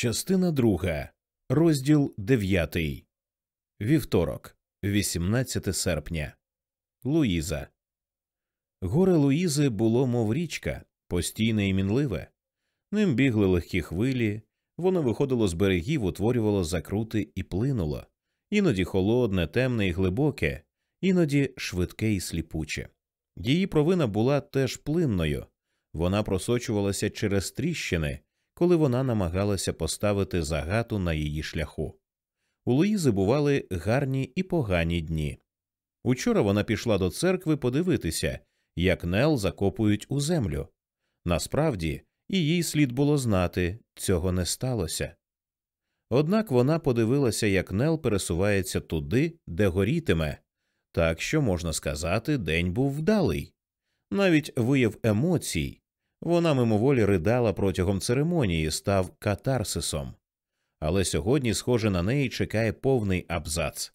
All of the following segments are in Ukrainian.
Частина друга, розділ дев'ятий. Вівторок, 18 серпня. Луїза. Горе Луїзи було, мов річка, постійне і мінливе. Ним бігли легкі хвилі, воно виходило з берегів, утворювало закрути і плинуло, іноді холодне, темне і глибоке, іноді швидке і сліпуче. Її провина була теж плинною, вона просочувалася через тріщини коли вона намагалася поставити загату на її шляху. У Луїзи бували гарні і погані дні. Учора вона пішла до церкви подивитися, як Нел закопують у землю. Насправді, і їй слід було знати, цього не сталося. Однак вона подивилася, як Нел пересувається туди, де горітиме, так що, можна сказати, день був вдалий. Навіть вияв емоцій, вона мимоволі ридала протягом церемонії, став катарсисом. Але сьогодні, схоже, на неї чекає повний абзац.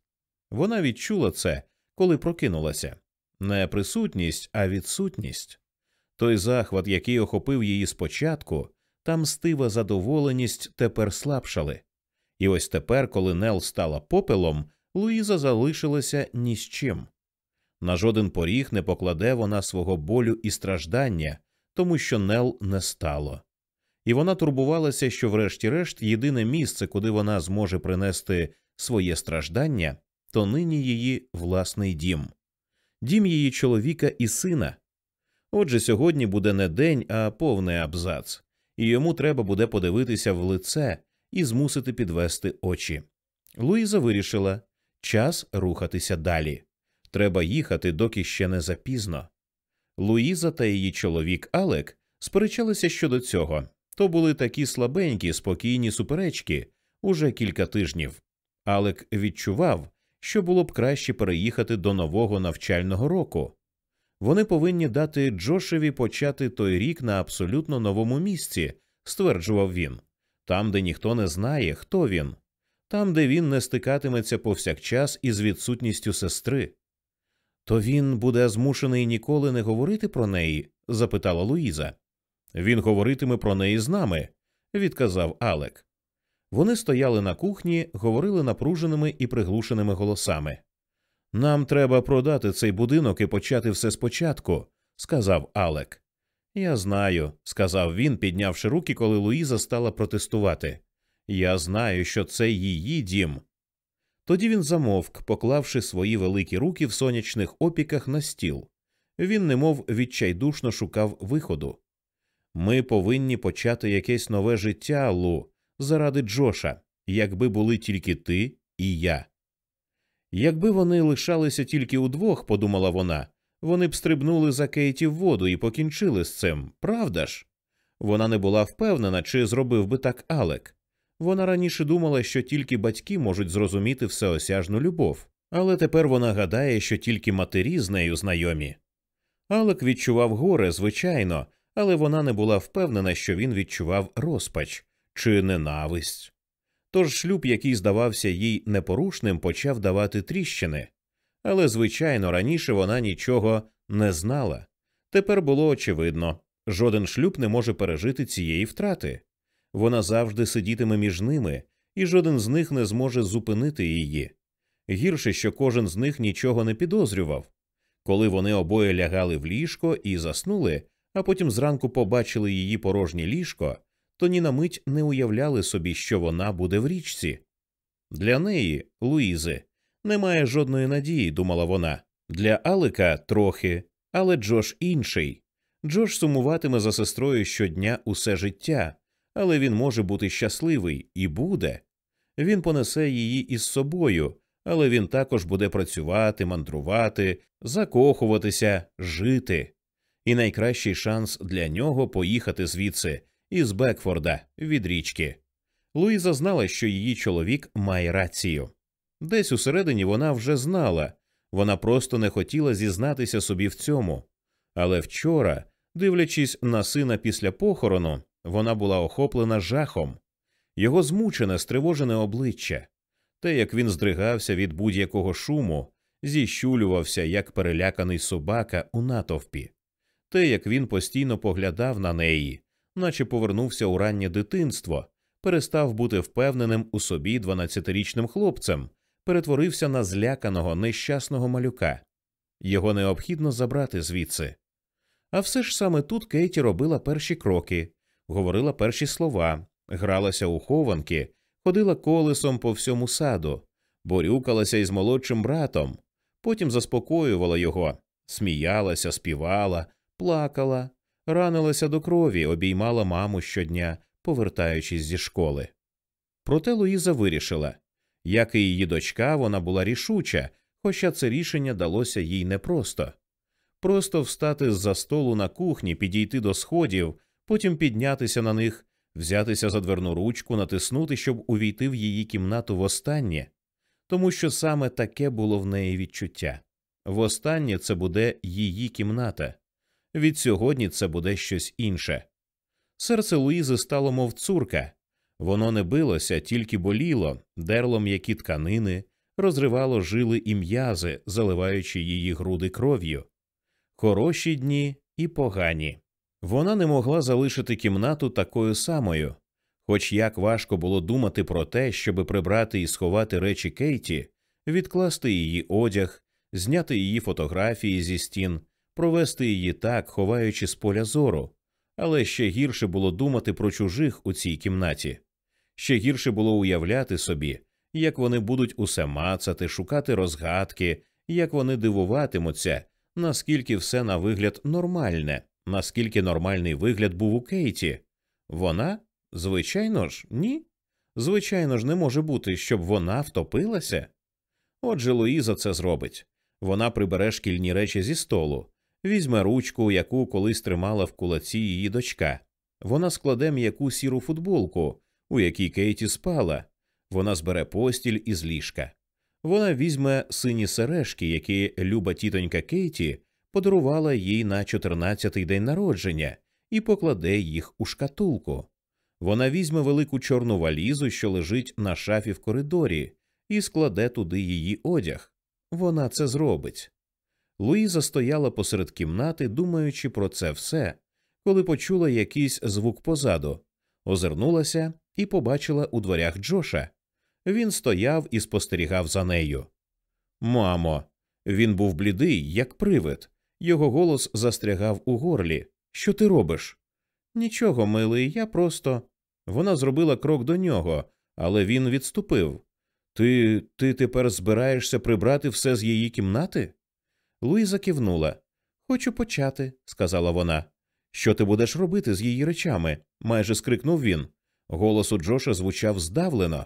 Вона відчула це, коли прокинулася не присутність, а відсутність. Той захват, який охопив її спочатку, та мстива задоволеність тепер слабшали. І ось тепер, коли Нел стала попелом, Луїза залишилася ні з чим. На жоден поріг не покладе вона свого болю і страждання, тому що Нел не стало. І вона турбувалася, що, врешті-решт, єдине місце, куди вона зможе принести своє страждання, то нині її власний дім, дім її чоловіка і сина. Отже, сьогодні буде не день, а повний абзац, і йому треба буде подивитися в лице і змусити підвести очі. Луїза вирішила час рухатися далі. Треба їхати, доки ще не запізно. Луїза та її чоловік Алек сперечалися щодо цього. То були такі слабенькі, спокійні суперечки уже кілька тижнів. Алек відчував, що було б краще переїхати до нового навчального року. Вони повинні дати Джошеві почати той рік на абсолютно новому місці, стверджував він, там, де ніхто не знає, хто він, там, де він не стикатиметься повсякчас із відсутністю сестри. То він буде змушений ніколи не говорити про неї? запитала Луїза. Він говоритиме про неї з нами, відказав Алек. Вони стояли на кухні, говорили напруженими і приглушеними голосами. Нам треба продати цей будинок і почати все спочатку, сказав Алек. Я знаю, сказав він, піднявши руки, коли Луїза стала протестувати. Я знаю, що це її дім. Тоді він замовк, поклавши свої великі руки в сонячних опіках на стіл. Він немов відчайдушно шукав виходу. Ми повинні почати якесь нове життя, Лу, заради Джоша, якби були тільки ти і я. Якби вони лишалися тільки удвох, подумала вона, вони б стрибнули за Кейті в воду і покінчили з цим, правда ж? Вона не була впевнена, чи зробив би так Алек. Вона раніше думала, що тільки батьки можуть зрозуміти всеосяжну любов, але тепер вона гадає, що тільки матері з нею знайомі. Алек відчував горе, звичайно, але вона не була впевнена, що він відчував розпач чи ненависть. Тож шлюб, який здавався їй непорушним, почав давати тріщини. Але, звичайно, раніше вона нічого не знала. Тепер було очевидно жоден шлюб не може пережити цієї втрати вона завжди сидітиме між ними, і жоден з них не зможе зупинити її. Гірше, що кожен з них нічого не підозрював. Коли вони обоє лягали в ліжко і заснули, а потім зранку побачили її порожнє ліжко, то ні на мить не уявляли собі, що вона буде в річці. Для неї, Луїзи, немає жодної надії, думала вона. Для Алика трохи, але Джош інший. Джош сумуватиме за сестрою щодня усе життя, але він може бути щасливий і буде. Він понесе її із собою, але він також буде працювати, мандрувати, закохуватися, жити. І найкращий шанс для нього поїхати звідси, із Бекфорда, від річки. Луїза знала, що її чоловік має рацію. Десь усередині вона вже знала, вона просто не хотіла зізнатися собі в цьому. Але вчора, дивлячись на сина після похорону, вона була охоплена жахом, його змучене, стривожене обличчя, те, як він здригався від будь-якого шуму, зіщулювався, як переляканий собака у натовпі, те, як він постійно поглядав на неї, наче повернувся у раннє дитинство, перестав бути впевненим у собі 12-річним хлопцем, перетворився на зляканого нещасного малюка. Його необхідно забрати звідси. А все ж саме тут Кейті робила перші кроки, говорила перші слова, гралася у хованки, ходила колесом по всьому саду, борюкалася із молодшим братом, потім заспокоювала його, сміялася, співала, плакала, ранилася до крові, обіймала маму щодня, повертаючись зі школи. Проте Луїза вирішила як і її дочка, вона була рішуча, хоча це рішення далося їй непросто. Просто встати з за столу на кухні, підійти до сходів, потім піднятися на них, взятися за дверну ручку, натиснути, щоб увійти в її кімнату востаннє, тому що саме таке було в неї відчуття. Востаннє це буде її кімната. Від сьогодні це буде щось інше. Серце Луїзи стало мов цурка. Воно не билося, тільки боліло, дерло м'які тканини, розривало жили і м'язи, заливаючи її груди кров'ю. Хороші дні і погані. Вона не могла залишити кімнату такою самою, хоч як важко було думати про те, щоби прибрати і сховати речі Кейті, відкласти її одяг, зняти її фотографії зі стін, провести її так, ховаючи з поля зору, але ще гірше було думати про чужих у цій кімнаті. Ще гірше було уявляти собі, як вони будуть усе мацати, шукати розгадки, як вони дивуватимуться, наскільки все на вигляд нормальне, наскільки нормальний вигляд був у Кейті. Вона? Звичайно ж, ні. Звичайно ж, не може бути, щоб вона втопилася. Отже, Луїза це зробить. Вона прибере шкільні речі зі столу, візьме ручку, яку колись тримала в кулаці її дочка. Вона складе м'яку сіру футболку, у якій Кейті спала. Вона збере постіль із ліжка. Вона візьме сині сережки, які люба тітонька Кейті подарувала їй на 14-й день народження, і покладе їх у шкатулку. Вона візьме велику чорну валізу, що лежить на шафі в коридорі, і складе туди її одяг. Вона це зробить. Луїза стояла посеред кімнати, думаючи про це все, коли почула якийсь звук позаду, озирнулася і побачила у дверях Джоша. Він стояв і спостерігав за нею. Мамо, він був блідий, як привид. Його голос застрягав у горлі. Що ти робиш? Нічого, милий, я просто. Вона зробила крок до нього, але він відступив. Ти ти тепер збираєшся прибрати все з її кімнати? Луїза кивнула. Хочу почати, сказала вона. Що ти будеш робити з її речами? майже скрикнув він. Голос у Джоша звучав здавлено.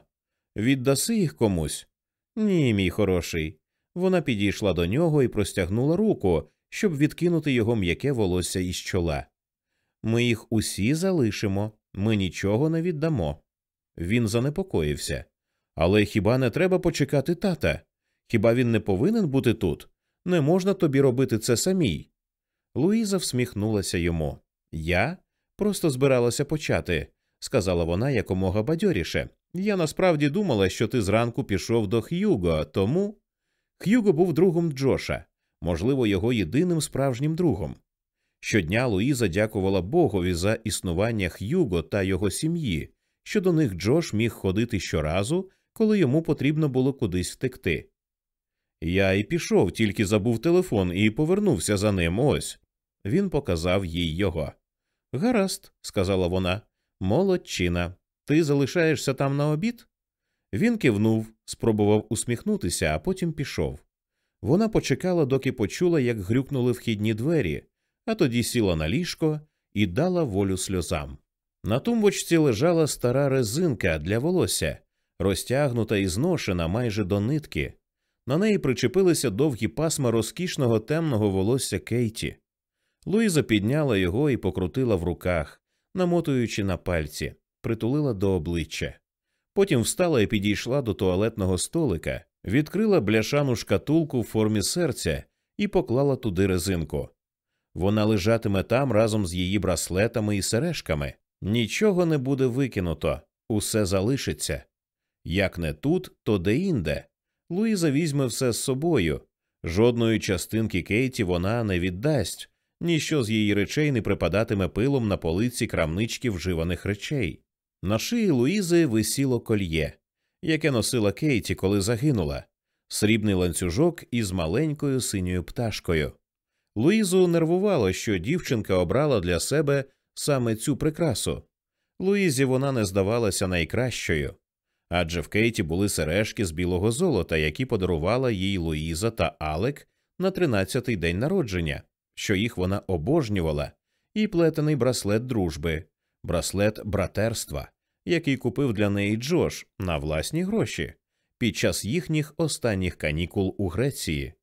Віддаси їх комусь? Ні, мій хороший. Вона підійшла до нього і простягнула руку, щоб відкинути його м'яке волосся із чола. Ми їх усі залишимо, ми нічого не віддамо. Він занепокоївся. Але хіба не треба почекати тата? Хіба він не повинен бути тут? Не можна тобі робити це самій. Луїза всміхнулася йому. Я просто збиралася почати, сказала вона якомога бадьоріше. Я насправді думала, що ти зранку пішов до Х'юго, тому. Х'юго був другом Джоша, можливо, його єдиним справжнім другом. Щодня Луїза дякувала Богові за існування Х'юго та його сім'ї, що до них Джош міг ходити щоразу, коли йому потрібно було кудись втекти. Я і пішов, тільки забув телефон і повернувся за ним ось. Він показав їй його. Гаразд, сказала вона, молодчина. Ти залишаєшся там на обід? Він кивнув, спробував усміхнутися, а потім пішов. Вона почекала, доки почула, як грюкнули вхідні двері, а тоді сіла на ліжко і дала волю сльозам. На тумбочці лежала стара резинка для волосся, розтягнута і зношена майже до нитки. На неї причепилися довгі пасма розкішного темного волосся Кейті. Луїза підняла його і покрутила в руках, намотуючи на пальці, притулила до обличчя. Потім встала і підійшла до туалетного столика, відкрила бляшану шкатулку в формі серця і поклала туди резинку. Вона лежатиме там разом з її браслетами і сережками. Нічого не буде викинуто, усе залишиться. Як не тут, то де інде. Луїза візьме все з собою. Жодної частинки Кейті вона не віддасть, ніщо з її речей не припадатиме пилом на полиці крамнички вживаних речей. На шиї Луїзи висіло кольє, яке носила Кейті, коли загинула, срібний ланцюжок із маленькою синьою пташкою. Луїзу нервувало, що дівчинка обрала для себе саме цю прикрасу. Луїзі вона не здавалася найкращою, адже в Кейті були сережки з білого золота, які подарувала їй Луїза та Алек на тринадцятий день народження, що їх вона обожнювала, і плетений браслет дружби, браслет братерства, який купив для неї Джош на власні гроші під час їхніх останніх канікул у Греції.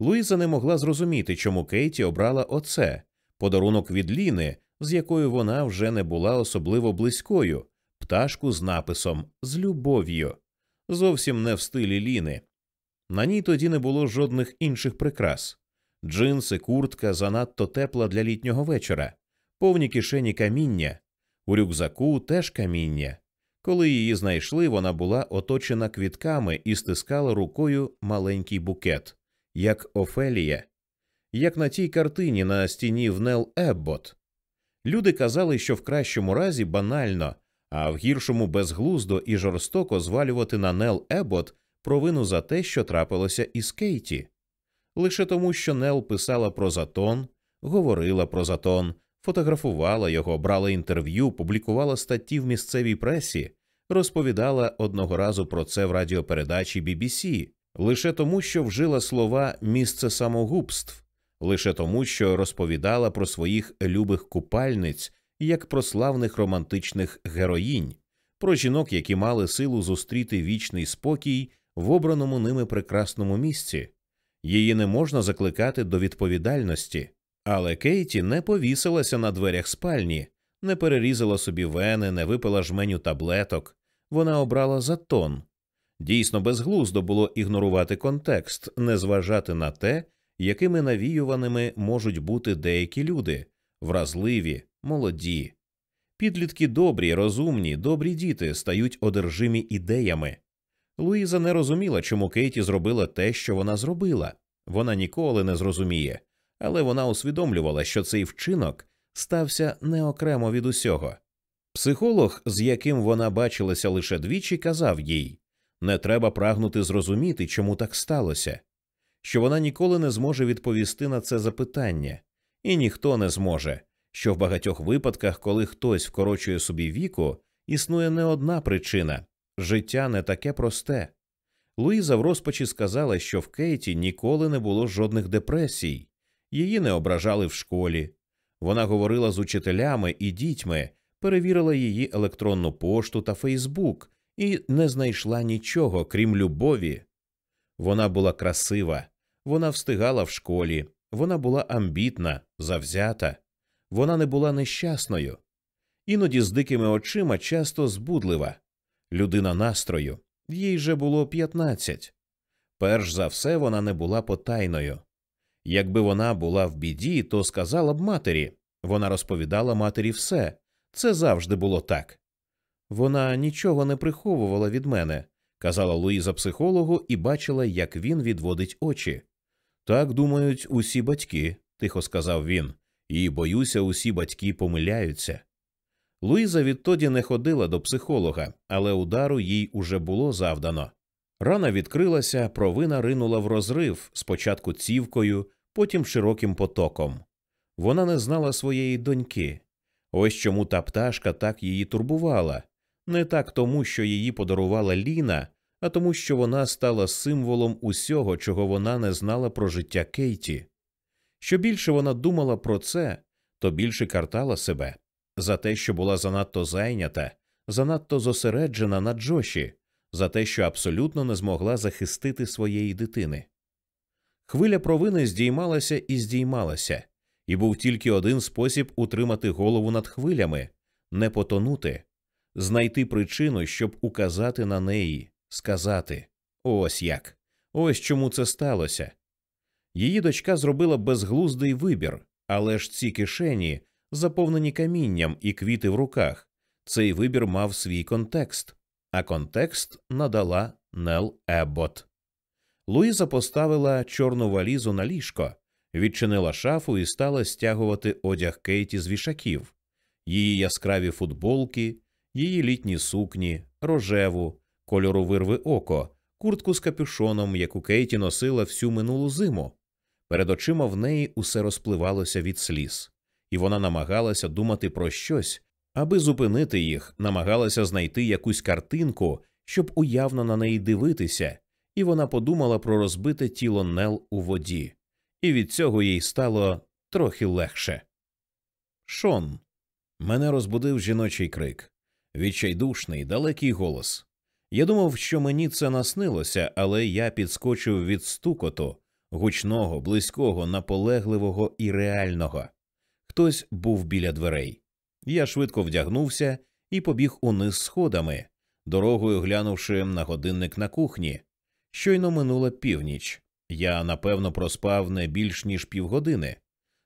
Луїза не могла зрозуміти, чому Кейті обрала оце подарунок від Ліни, з якою вона вже не була особливо близькою, пташку з написом з любов'ю, зовсім не в стилі Ліни. На ній тоді не було жодних інших прикрас. Джинси, куртка занадто тепла для літнього вечора, повні кишені каміння, у рюкзаку теж каміння. Коли її знайшли, вона була оточена квітками і стискала рукою маленький букет, як Офелія, як на тій картині на стіні в Нел Еббот. Люди казали, що в кращому разі банально, а в гіршому безглуздо і жорстоко звалювати на Нел Еббот провину за те, що трапилося із Кейті. Лише тому, що Нел писала про затон, говорила про затон, фотографувала його, брала інтерв'ю, публікувала статті в місцевій пресі, розповідала одного разу про це в радіопередачі BBC, лише тому, що вжила слова місце самогубств, лише тому, що розповідала про своїх любих купальниць як про славних романтичних героїнь, про жінок, які мали силу зустріти вічний спокій в обраному ними прекрасному місці. Її не можна закликати до відповідальності. Але Кейті не повісилася на дверях спальні, не перерізала собі вени, не випила жменю таблеток. Вона обрала затон. Дійсно, безглуздо було ігнорувати контекст, не зважати на те, якими навіюваними можуть бути деякі люди вразливі, молоді. Підлітки добрі, розумні, добрі діти стають одержимі ідеями. Луїза не розуміла, чому Кейті зробила те, що вона зробила. Вона ніколи не зрозуміє, але вона усвідомлювала, що цей вчинок стався не окремо від усього. Психолог, з яким вона бачилася лише двічі, казав їй не треба прагнути зрозуміти, чому так сталося, що вона ніколи не зможе відповісти на це запитання, і ніхто не зможе, що в багатьох випадках, коли хтось вкорочує собі віку, існує не одна причина життя не таке просте. Луїза в розпачі сказала, що в Кейті ніколи не було жодних депресій, її не ображали в школі. Вона говорила з учителями і дітьми, перевірила її електронну пошту та Фейсбук і не знайшла нічого, крім любові. Вона була красива, вона встигала в школі, вона була амбітна, завзята, вона не була нещасною. Іноді з дикими очима часто збудлива, людина настрою, їй же було п'ятнадцять. Перш за все вона не була потайною. Якби вона була в біді, то сказала б матері вона розповідала матері все це завжди було так. Вона нічого не приховувала від мене, казала Луїза психологу і бачила, як він відводить очі. Так думають усі батьки, тихо сказав він, і боюся, усі батьки помиляються. Луїза відтоді не ходила до психолога, але удару їй уже було завдано. Рана відкрилася, провина ринула в розрив, спочатку цівкою, потім широким потоком. Вона не знала своєї доньки. Ось чому та пташка так її турбувала, не так тому, що її подарувала Ліна, а тому, що вона стала символом усього, чого вона не знала про життя Кейті. Що більше вона думала про це, то більше картала себе за те, що була занадто зайнята, занадто зосереджена на Джоші, за те, що абсолютно не змогла захистити своєї дитини. Хвиля провини здіймалася і здіймалася, і був тільки один спосіб утримати голову над хвилями не потонути, знайти причину, щоб указати на неї, сказати ось як, ось чому це сталося. Її дочка зробила безглуздий вибір, але ж ці кишені, заповнені камінням і квіти в руках, цей вибір мав свій контекст, а контекст надала Нел Еббот. Луїза поставила чорну валізу на ліжко, відчинила шафу і стала стягувати одяг Кейті з вішаків, її яскраві футболки, її літні сукні, рожеву, кольору вирви око, куртку з капюшоном, яку Кейті носила всю минулу зиму. Перед очима в неї усе розпливалося від сліз, і вона намагалася думати про щось, аби зупинити їх, намагалася знайти якусь картинку, щоб уявно на неї дивитися, і вона подумала про розбите тіло Нел у воді, і від цього їй стало трохи легше. Шон. Мене розбудив жіночий крик, відчайдушний, далекий голос. Я думав, що мені це наснилося, але я підскочив від стукоту, гучного, близького, наполегливого і реального. Хтось був біля дверей. Я швидко вдягнувся і побіг униз сходами, дорогою глянувши на годинник на кухні. Щойно минула північ. Я напевно проспав не більш ніж півгодини.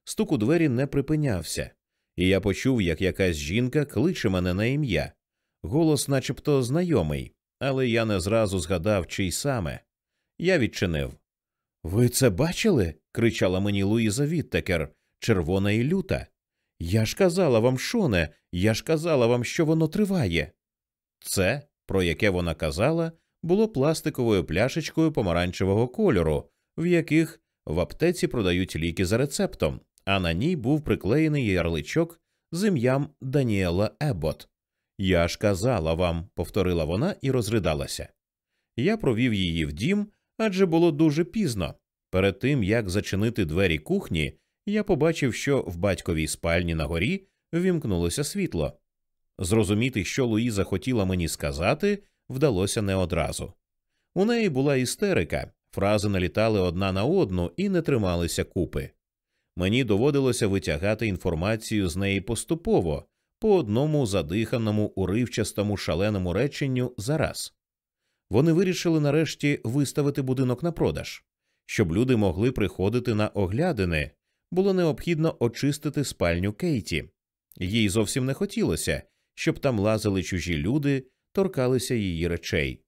Стук у двері не припинявся, і я почув, як якась жінка кличе мене на ім'я. Голос, начебто, знайомий, але я не зразу згадав, чий саме. Я відчинив. Ви це бачили? кричала мені Луїза Віттекер, червона і люта. Я ж казала вам, Шоне, я ж казала вам, що воно триває. Це, про яке вона казала, було пластиковою пляшечкою помаранчевого кольору, в яких в аптеці продають ліки за рецептом, а на ній був приклеєний ярличок з ім'ям Даніела Ебот. Я ж казала вам, повторила вона і розридалася. Я провів її в дім, адже було дуже пізно. Перед тим як зачинити двері кухні, я побачив, що в батьковій спальні на горі вімкнулося світло. Зрозуміти, що Луїза хотіла мені сказати, вдалося не одразу. У неї була істерика, фрази налітали одна на одну і не трималися купи. Мені доводилося витягати інформацію з неї поступово, по одному задиханому, уривчастому шаленому реченню за раз. Вони вирішили нарешті виставити будинок на продаж. Щоб люди могли приходити на оглядини, було необхідно очистити спальню Кейті. Їй зовсім не хотілося, щоб там лазили чужі люди, торкалися її речей.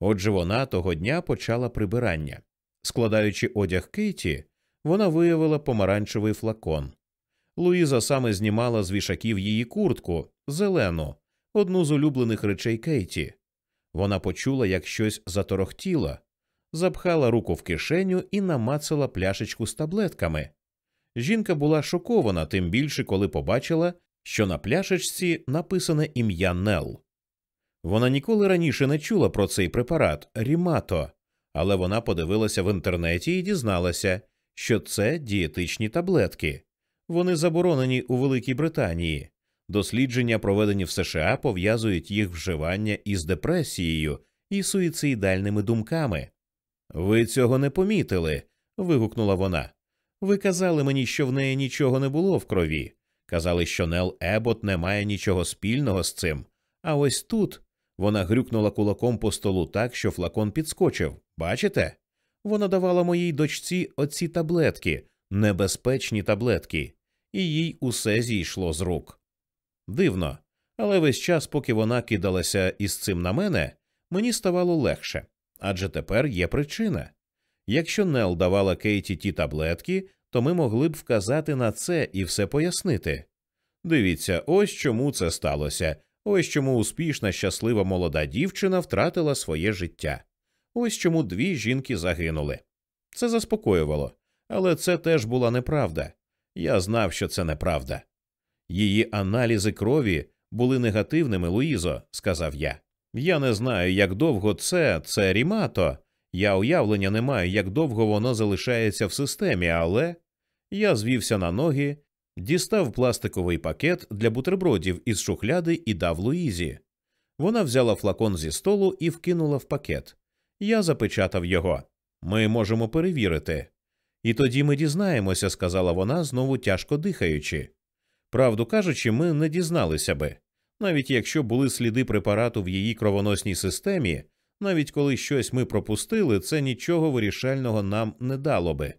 Отже, вона того дня почала прибирання. Складаючи одяг Кейті, вона виявила помаранчевий флакон. Луїза саме знімала з вішаків її куртку, зелену, одну з улюблених речей Кейті. Вона почула, як щось заторохтіло, запхала руку в кишеню і намацала пляшечку з таблетками. Жінка була шокована, тим більше, коли побачила, що на пляшечці написане ім'я Нел. Вона ніколи раніше не чула про цей препарат Рімато, але вона подивилася в інтернеті і дізналася, що це дієтичні таблетки. Вони заборонені у Великій Британії. Дослідження, проведені в США, пов'язують їх вживання із депресією і суїцидальними думками. Ви цього не помітили. вигукнула вона. Ви казали мені, що в неї нічого не було в крові. Казали, що Нел Ебот не має нічого спільного з цим. А ось тут вона грюкнула кулаком по столу так, що флакон підскочив. Бачите? Вона давала моїй дочці оці таблетки, небезпечні таблетки, і їй усе зійшло з рук. Дивно, але весь час, поки вона кидалася із цим на мене, мені ставало легше адже тепер є причина. Якщо Нел давала Кейті ті таблетки, то ми могли б вказати на це і все пояснити. Дивіться, ось чому це сталося, ось чому успішна, щаслива молода дівчина втратила своє життя, ось чому дві жінки загинули. Це заспокоювало, але це теж була неправда. Я знав, що це неправда. Її аналізи крові були негативними, Луїзо, сказав я. Я не знаю, як довго це, це рімато. Я уявлення не маю, як довго воно залишається в системі, але я звівся на ноги, дістав пластиковий пакет для бутербродів із шухляди і дав Луїзі. Вона взяла флакон зі столу і вкинула в пакет. Я запечатав його. Ми можемо перевірити. І тоді ми дізнаємося, сказала вона, знову тяжко дихаючи. Правду кажучи, ми не дізналися би. Навіть якщо були сліди препарату в її кровоносній системі, навіть коли щось ми пропустили, це нічого вирішального нам не дало би.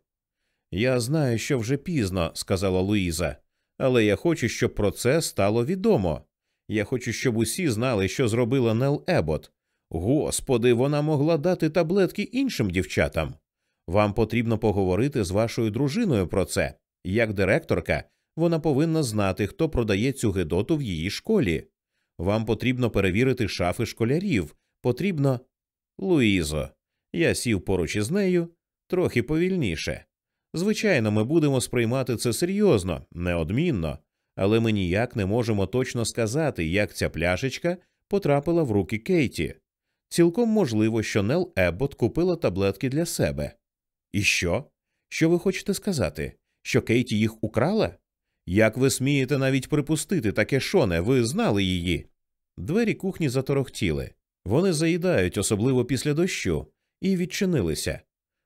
Я знаю, що вже пізно, сказала Луїза, але я хочу, щоб про це стало відомо. Я хочу, щоб усі знали, що зробила Нел Ебот. Господи, вона могла дати таблетки іншим дівчатам. Вам потрібно поговорити з вашою дружиною про це. Як директорка, вона повинна знати, хто продає цю гидоту в її школі. Вам потрібно перевірити шафи школярів. Потрібно. Луїзо. Я сів поруч із нею трохи повільніше. Звичайно, ми будемо сприймати це серйозно, неодмінно, але ми ніяк не можемо точно сказати, як ця пляшечка потрапила в руки Кейті. Цілком можливо, що Нел Еббот купила таблетки для себе. І що? Що ви хочете сказати? Що Кейті їх украла? Як ви смієте навіть припустити таке шоне, ви знали її? Двері кухні заторохтіли. Вони заїдають, особливо після дощу, і відчинилися.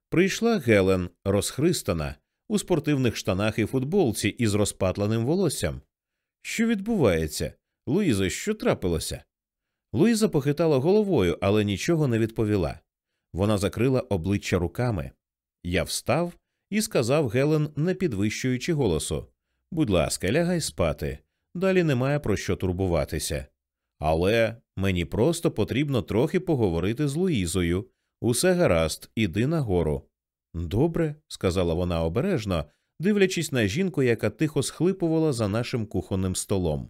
Прийшла Гелен, розхристана, у спортивних штанах і футболці із розпатленим волоссям. Що відбувається? Луїза, що трапилося? Луїза похитала головою, але нічого не відповіла. Вона закрила обличчя руками. Я встав і сказав Гелен, не підвищуючи голосу Будь ласка, лягай спати. Далі немає про що турбуватися. Але мені просто потрібно трохи поговорити з Луїзою. Усе гаразд, іди нагору. Добре, сказала вона обережно, дивлячись на жінку, яка тихо схлипувала за нашим кухонним столом.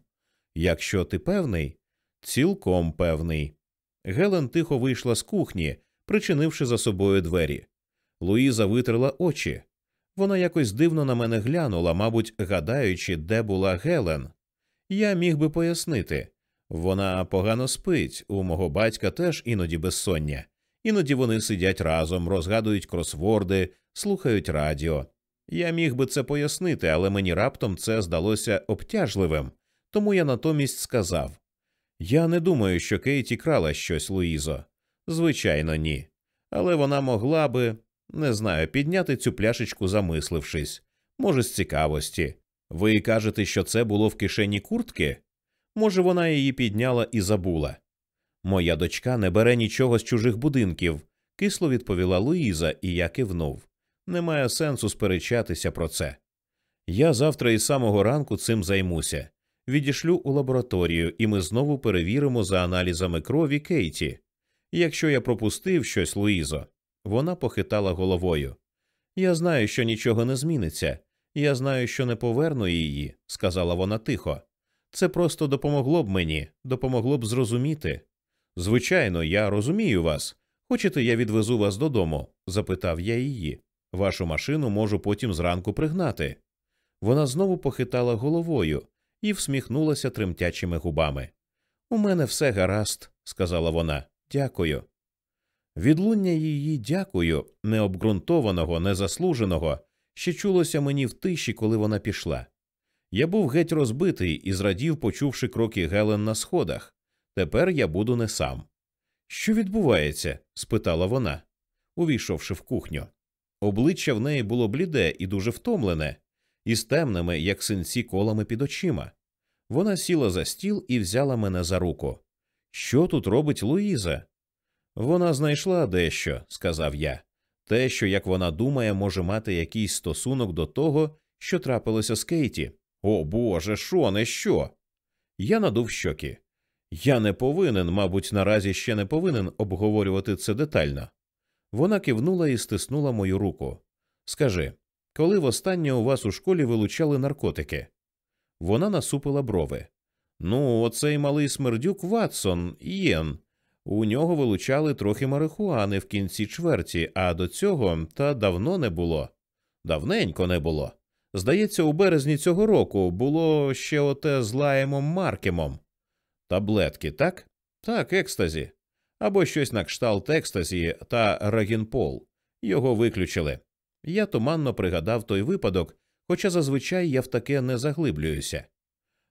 Якщо ти певний, цілком певний. Гелен тихо вийшла з кухні, причинивши за собою двері. Луїза витерла очі. Вона якось дивно на мене глянула, мабуть, гадаючи, де була Гелен. Я міг би пояснити вона погано спить, у мого батька теж іноді безсоння. Іноді вони сидять разом, розгадують кросворди, слухають радіо. Я міг би це пояснити, але мені раптом це здалося обтяжливим, тому я натомість сказав Я не думаю, що Кейті крала щось Луїзо. Звичайно, ні. Але вона могла би, не знаю, підняти цю пляшечку, замислившись, може, з цікавості. Ви кажете, що це було в кишені куртки? Може, вона її підняла і забула. Моя дочка не бере нічого з чужих будинків, кисло відповіла Луїза, і я кивнув. Немає сенсу сперечатися про це. Я завтра із самого ранку цим займуся. Відішлю у лабораторію, і ми знову перевіримо за аналізами крові Кейті. Якщо я пропустив щось, Луїзо, вона похитала головою. Я знаю, що нічого не зміниться. Я знаю, що не поверну її, сказала вона тихо. Це просто допомогло б мені, допомогло б зрозуміти. Звичайно, я розумію вас. Хочете, я відвезу вас додому? запитав я її. Вашу машину можу потім зранку пригнати. Вона знову похитала головою і всміхнулася тремтячими губами. У мене все гаразд, сказала вона. Дякую. Відлуння її дякую, необґрунтованого, незаслуженого, ще чулося мені в тиші, коли вона пішла. Я був геть розбитий і зрадів, почувши кроки Гелен на сходах. Тепер я буду не сам. Що відбувається? спитала вона, увійшовши в кухню. Обличчя в неї було бліде і дуже втомлене, із темними, як синці колами під очима. Вона сіла за стіл і взяла мене за руку. Що тут робить Луїза? Вона знайшла дещо, сказав я. Те, що, як вона думає, може мати якийсь стосунок до того, що трапилося з Кейті. О Боже, Шоне, що? Я надув щоки. Я не повинен, мабуть, наразі ще не повинен обговорювати це детально. Вона кивнула і стиснула мою руку. Скажи, коли востаннє у вас у школі вилучали наркотики? Вона насупила брови. Ну, оцей малий смердюк Ватсон, Єн. У нього вилучали трохи марихуани в кінці чверті, а до цього та давно не було. Давненько не було. Здається, у березні цього року було ще оте з лаємом Маркемом. Таблетки, так? Так, екстазі. Або щось на кшталт екстазі та Рагінпол. Його виключили. Я туманно пригадав той випадок, хоча зазвичай я в таке не заглиблююся.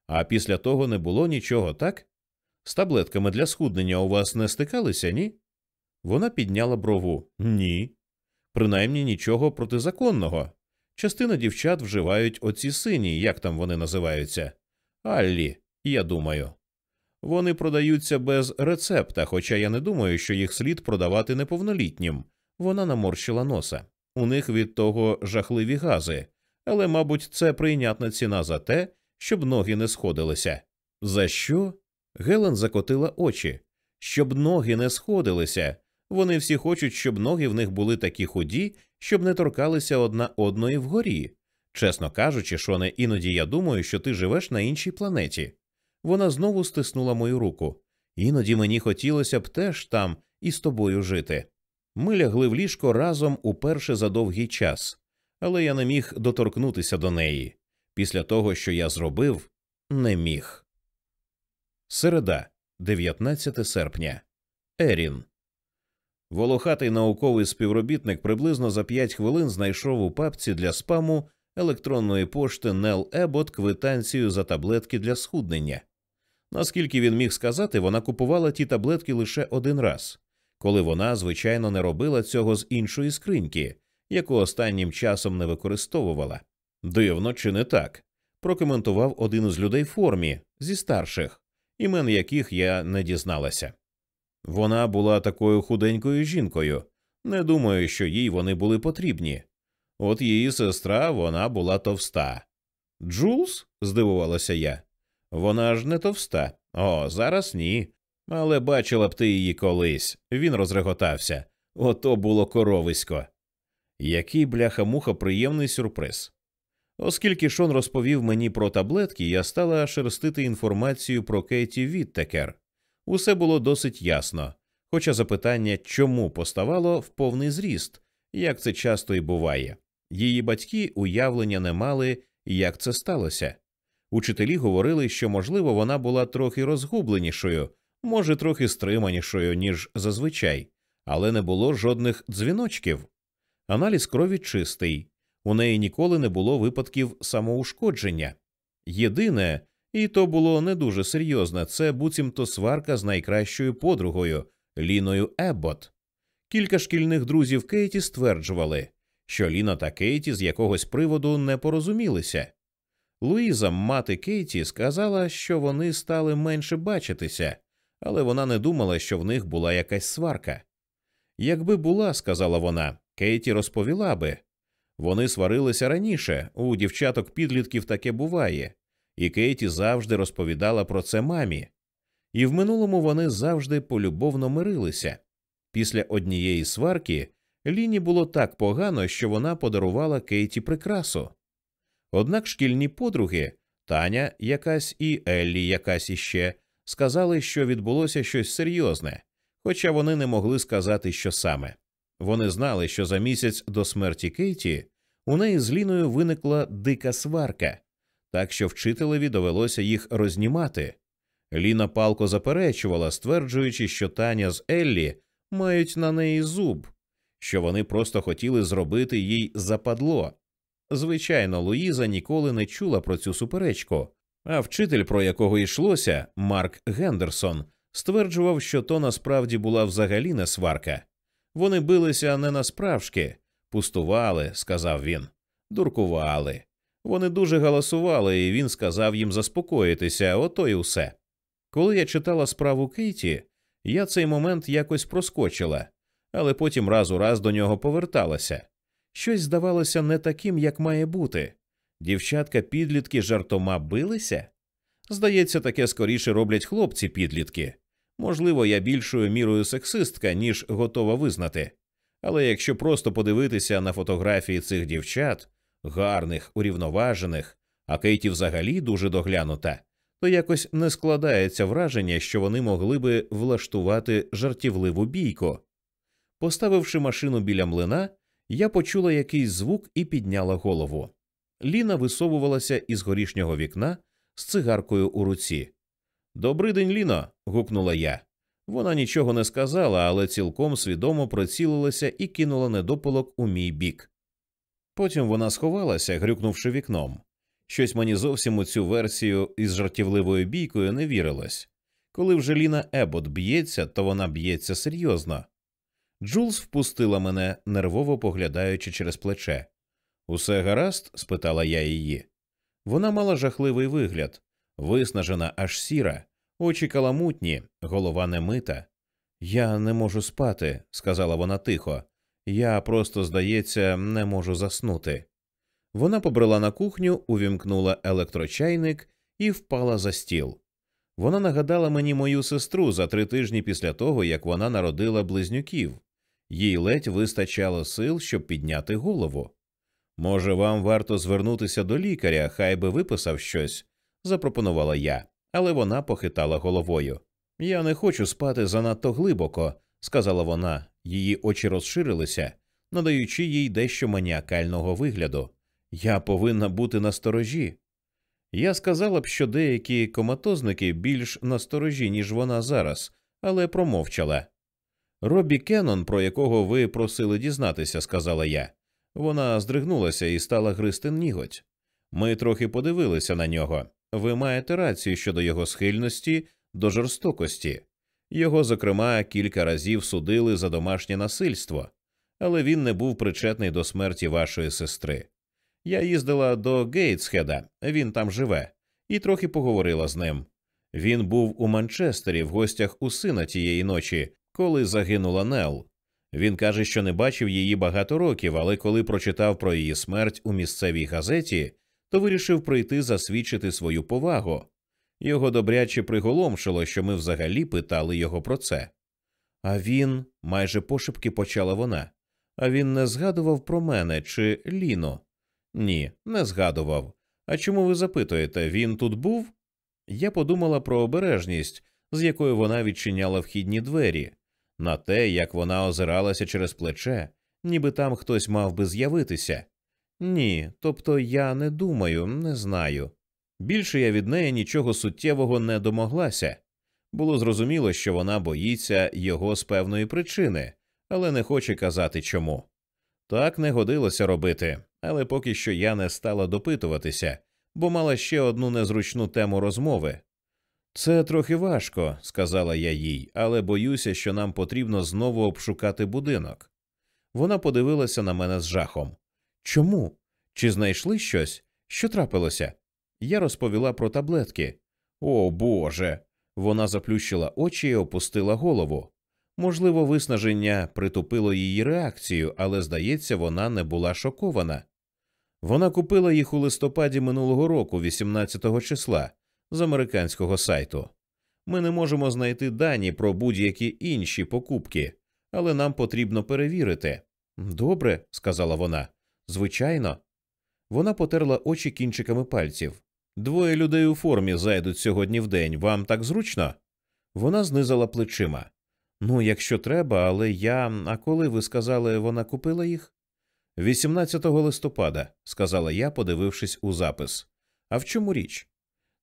А після того не було нічого, так? З таблетками для схуднення у вас не стикалися, ні? Вона підняла брову. Ні. Принаймні нічого протизаконного. Частина дівчат вживають оці сині, як там вони називаються. Аллі, я думаю. Вони продаються без рецепта, хоча я не думаю, що їх слід продавати неповнолітнім. Вона наморщила носа. У них від того жахливі гази, але, мабуть, це прийнятна ціна за те, щоб ноги не сходилися. За що? Гелен закотила очі. Щоб ноги не сходилися. Вони всі хочуть, щоб ноги в них були такі худі, щоб не торкалися одна одної вгорі. Чесно кажучи, Шоне, іноді я думаю, що ти живеш на іншій планеті. Вона знову стиснула мою руку. Іноді мені хотілося б теж там із тобою жити. Ми лягли в ліжко разом уперше за довгий час, але я не міг доторкнутися до неї. Після того, що я зробив, не міг. Середа, 19 серпня. Ерін. Волохатий науковий співробітник приблизно за п'ять хвилин знайшов у папці для спаму електронної пошти Нел Ебот квитанцію за таблетки для схуднення. Наскільки він міг сказати, вона купувала ті таблетки лише один раз, коли вона, звичайно, не робила цього з іншої скриньки, яку останнім часом не використовувала. Дивно, чи не так? прокоментував один із людей в формі зі старших, імен яких я не дізналася. Вона була такою худенькою жінкою. Не думаю, що їй вони були потрібні. От її сестра вона була товста. Джулс? здивувалася я. Вона ж не товста. О, зараз ні. Але бачила б ти її колись. Він розреготався. Ото було коровисько. Який бляха муха приємний сюрприз. Оскільки Шон розповів мені про таблетки, я стала шерстити інформацію про Кейті Віттекер. Усе було досить ясно, хоча запитання, чому поставало в повний зріст, як це часто і буває. Її батьки уявлення не мали, як це сталося. Учителі говорили, що, можливо, вона була трохи розгубленішою, може, трохи стриманішою, ніж зазвичай, але не було жодних дзвіночків. Аналіз крові чистий, у неї ніколи не було випадків самоушкодження. Єдине, і то було не дуже серйозно, це буцімто сварка з найкращою подругою Ліною Еббот. Кілька шкільних друзів Кейті стверджували, що Ліна та Кейті з якогось приводу не порозумілися. Луїза, мати Кейті, сказала, що вони стали менше бачитися, але вона не думала, що в них була якась сварка. Якби була, сказала вона, Кейті розповіла би. Вони сварилися раніше, у дівчаток підлітків таке буває, і Кейті завжди розповідала про це мамі. І в минулому вони завжди полюбовно мирилися. Після однієї сварки Ліні було так погано, що вона подарувала Кейті прикрасу. Однак шкільні подруги Таня якась і Еллі якась іще сказали, що відбулося щось серйозне, хоча вони не могли сказати, що саме. Вони знали, що за місяць до смерті Кейті у неї з Ліною виникла дика сварка, так що вчителеві довелося їх рознімати. Ліна палко заперечувала, стверджуючи, що Таня з Еллі мають на неї зуб, що вони просто хотіли зробити їй западло. Звичайно, Луїза ніколи не чула про цю суперечку, а вчитель, про якого йшлося, Марк Гендерсон, стверджував, що то насправді була взагалі не сварка. Вони билися не насправжки, пустували, сказав він, дуркували. Вони дуже галасували, і він сказав їм заспокоїтися, ото й усе. Коли я читала справу Кейті, я цей момент якось проскочила, але потім раз у раз до нього поверталася. Щось здавалося не таким, як має бути. Дівчатка підлітки жартома билися? Здається, таке скоріше роблять хлопці підлітки. Можливо, я більшою мірою сексистка, ніж готова визнати. Але якщо просто подивитися на фотографії цих дівчат, гарних, урівноважених, а Кейті взагалі дуже доглянута, то якось не складається враження, що вони могли би влаштувати жартівливу бійку. Поставивши машину біля млина, я почула якийсь звук і підняла голову. Ліна висовувалася із горішнього вікна з цигаркою у руці. «Добрий день, Ліно. гукнула я. Вона нічого не сказала, але цілком свідомо прицілилася і кинула недопалок у мій бік. Потім вона сховалася, грюкнувши вікном. Щось мені зовсім у цю версію із жартівливою бійкою не вірилось. Коли вже Ліна Ебот б'ється, то вона б'ється серйозно. Джулс впустила мене, нервово поглядаючи через плече. Усе гаразд? спитала я її. Вона мала жахливий вигляд, виснажена, аж сіра, очі каламутні, голова немита. Я не можу спати, сказала вона тихо. Я просто, здається, не можу заснути. Вона побрела на кухню, увімкнула електрочайник і впала за стіл. Вона нагадала мені мою сестру за три тижні після того, як вона народила близнюків. Їй ледь вистачало сил, щоб підняти голову. Може, вам варто звернутися до лікаря, хай би виписав щось, запропонувала я, але вона похитала головою. Я не хочу спати занадто глибоко, сказала вона. Її очі розширилися, надаючи їй дещо маніакального вигляду. Я повинна бути насторожі. Я сказала б, що деякі коматозники більш насторожі, ніж вона зараз, але промовчала. Робі Кеннон, про якого ви просили дізнатися, сказала я. Вона здригнулася і стала гризти ніготь. Ми трохи подивилися на нього. Ви маєте рацію щодо його схильності до жорстокості. Його, зокрема, кілька разів судили за домашнє насильство, але він не був причетний до смерті вашої сестри. Я їздила до Гейтсхеда, він там живе, і трохи поговорила з ним. Він був у Манчестері в гостях у сина тієї ночі, коли загинула Нел. Він каже, що не бачив її багато років, але коли прочитав про її смерть у місцевій газеті, то вирішив прийти засвідчити свою повагу. Його добряче приголомшило, що ми взагалі питали його про це. А він, майже пошепки почала вона, а він не згадував про мене чи Ліну. Ні, не згадував. А чому ви запитуєте, він тут був? Я подумала про обережність, з якою вона відчиняла вхідні двері, на те, як вона озиралася через плече, ніби там хтось мав би з'явитися. Ні, тобто я не думаю, не знаю. Більше я від неї нічого суттєвого не домоглася. Було зрозуміло, що вона боїться його з певної причини, але не хоче казати чому. Так не годилося робити, але поки що я не стала допитуватися, бо мала ще одну незручну тему розмови. Це трохи важко, сказала я їй, але боюся, що нам потрібно знову обшукати будинок. Вона подивилася на мене з жахом. Чому? Чи знайшли щось? Що трапилося? Я розповіла про таблетки. О Боже. Вона заплющила очі і опустила голову. Можливо, виснаження притупило її реакцію, але, здається, вона не була шокована. Вона купила їх у листопаді минулого року, 18-го числа, з американського сайту. Ми не можемо знайти дані про будь-які інші покупки, але нам потрібно перевірити. Добре, сказала вона. Звичайно. Вона потерла очі кінчиками пальців. Двоє людей у формі зайдуть сьогодні в день. Вам так зручно? Вона знизала плечима. Ну, якщо треба, але я. А коли ви сказали, вона купила їх? 18 листопада, сказала я, подивившись у запис. А в чому річ?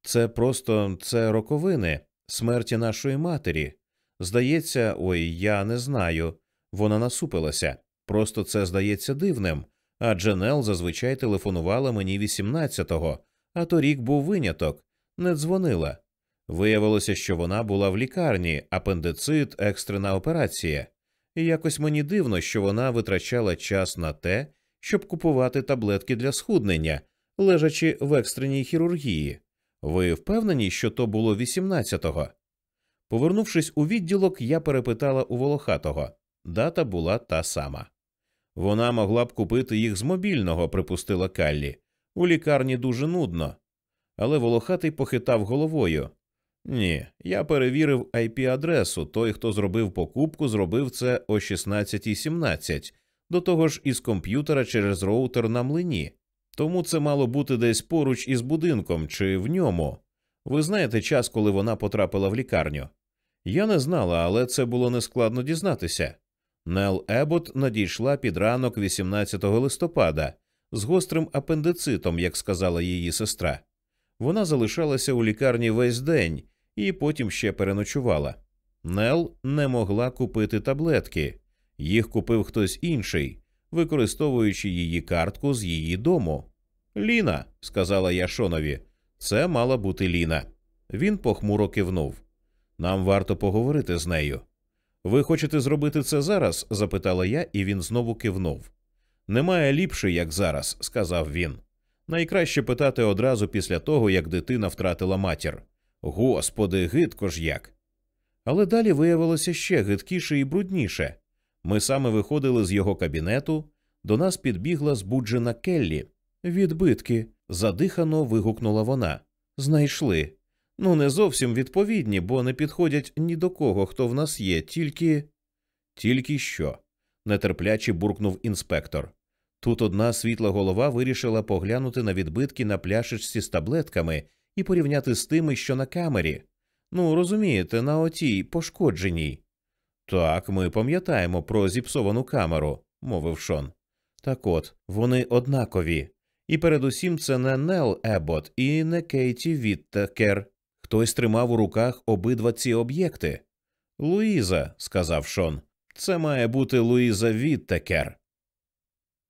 Це просто це роковини смерті нашої матері. Здається, ой, я не знаю. Вона насупилася. Просто це здається дивним. А Дженел зазвичай телефонувала мені 18-го, а торік був виняток, не дзвонила. Виявилося, що вона була в лікарні, апендицит, екстрена операція, і якось мені дивно, що вона витрачала час на те, щоб купувати таблетки для схуднення, лежачи в екстреній хірургії. Ви впевнені, що то було 18-го? Повернувшись у відділок, я перепитала у волохатого дата була та сама. Вона могла б купити їх з мобільного, припустила Каллі. У лікарні дуже нудно. Але волохатий похитав головою. Ні, я перевірив IP-адресу. Той, хто зробив покупку, зробив це о 16.17, до того ж із комп'ютера через роутер на млині. Тому це мало бути десь поруч із будинком чи в ньому. Ви знаєте час, коли вона потрапила в лікарню? Я не знала, але це було нескладно дізнатися. Нел Ебот надійшла під ранок 18 листопада з гострим апендицитом, як сказала її сестра. Вона залишалася у лікарні весь день і потім ще переночувала. Нел не могла купити таблетки, їх купив хтось інший, використовуючи її картку з її дому. Ліна, сказала я Шонові, це мала бути Ліна. Він похмуро кивнув. Нам варто поговорити з нею. Ви хочете зробити це зараз? запитала я, і він знову кивнув. Немає ліпше, як зараз, сказав він. Найкраще питати одразу після того, як дитина втратила матір. Господи, гидко ж як. Але далі виявилося ще гидкіше і брудніше. Ми саме виходили з його кабінету, до нас підбігла збуджена Келлі. Відбитки, задихано вигукнула вона. Знайшли. Ну, не зовсім відповідні, бо не підходять ні до кого, хто в нас є, тільки. Тільки що? нетерпляче буркнув інспектор. Тут одна світла голова вирішила поглянути на відбитки на пляшечці з таблетками і порівняти з тими, що на камері. Ну, розумієте, на отій пошкодженій. Так, ми пам'ятаємо про зіпсовану камеру, мовив Шон. Так от, вони однакові. І передусім це не Нел Ебот і не Кейті Віттекер. Хтось тримав у руках обидва ці об'єкти. Луїза, сказав Шон, це має бути Луїза Віттекер.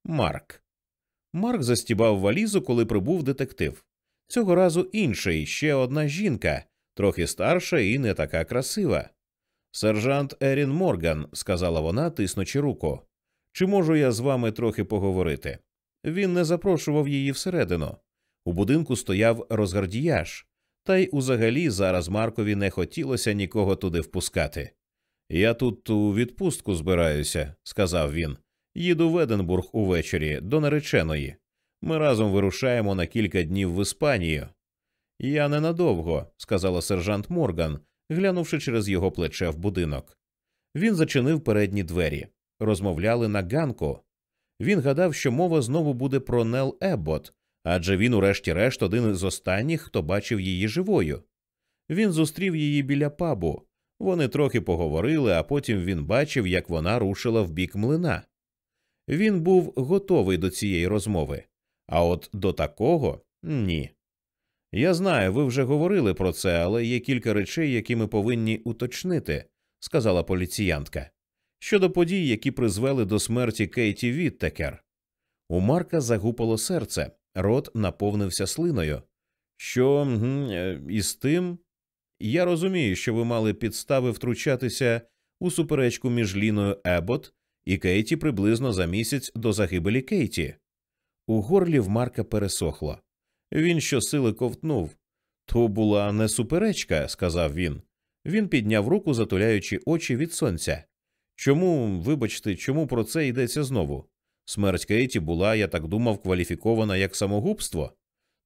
Марк. Марк застібав валізу, коли прибув детектив. Цього разу інший, ще одна жінка, трохи старша і не така красива. Сержант Ерін Морган, сказала вона, тиснучи руку. Чи можу я з вами трохи поговорити? Він не запрошував її всередину. У будинку стояв розгардіяж, та й узагалі зараз Маркові не хотілося нікого туди впускати. Я тут у відпустку збираюся, сказав він. Їду в Единбург увечері до нареченої. Ми разом вирушаємо на кілька днів в Іспанію. Я ненадовго, сказала сержант Морган, глянувши через його плече в будинок. Він зачинив передні двері, розмовляли на ганку. Він гадав, що мова знову буде про Нел Еббот, адже він, урешті-решт, один із останніх, хто бачив її живою. Він зустрів її біля пабу. Вони трохи поговорили, а потім він бачив, як вона рушила в бік млина. Він був готовий до цієї розмови, а от до такого ні. Я знаю, ви вже говорили про це, але є кілька речей, які ми повинні уточнити, сказала поліціянтка. Щодо подій, які призвели до смерті Кейті Віттекер. У Марка загупало серце, рот наповнився слиною. Що е, із тим? Я розумію, що ви мали підстави втручатися у суперечку між Ліною Ебот і Кейті приблизно за місяць до загибелі Кейті. У горлі в Марка пересохло. Він щосили ковтнув. То була не суперечка, сказав він. Він підняв руку, затуляючи очі від сонця. Чому, вибачте, чому про це йдеться знову? Смерть Кейті була, я так думав, кваліфікована як самогубство?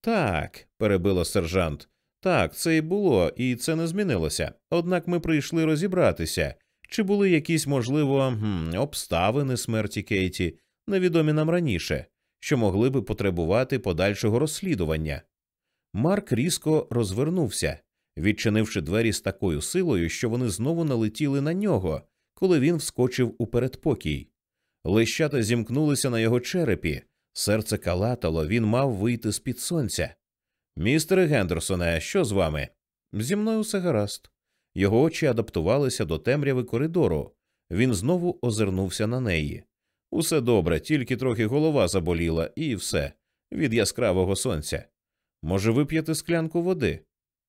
Так, перебила сержант. Так, це і було, і це не змінилося. Однак ми прийшли розібратися, чи були якісь, можливо, обставини смерті Кейті, невідомі нам раніше, що могли би потребувати подальшого розслідування. Марк різко розвернувся, відчинивши двері з такою силою, що вони знову налетіли на нього, коли він вскочив у передпокій. Лищата зімкнулися на його черепі, серце калатало, він мав вийти з під сонця. Містере Гендерсоне, що з вами? Зі мною все гаразд. Його очі адаптувалися до темряви коридору. Він знову озирнувся на неї. Усе добре, тільки трохи голова заболіла, і все від яскравого сонця. Може, вип'єте склянку води?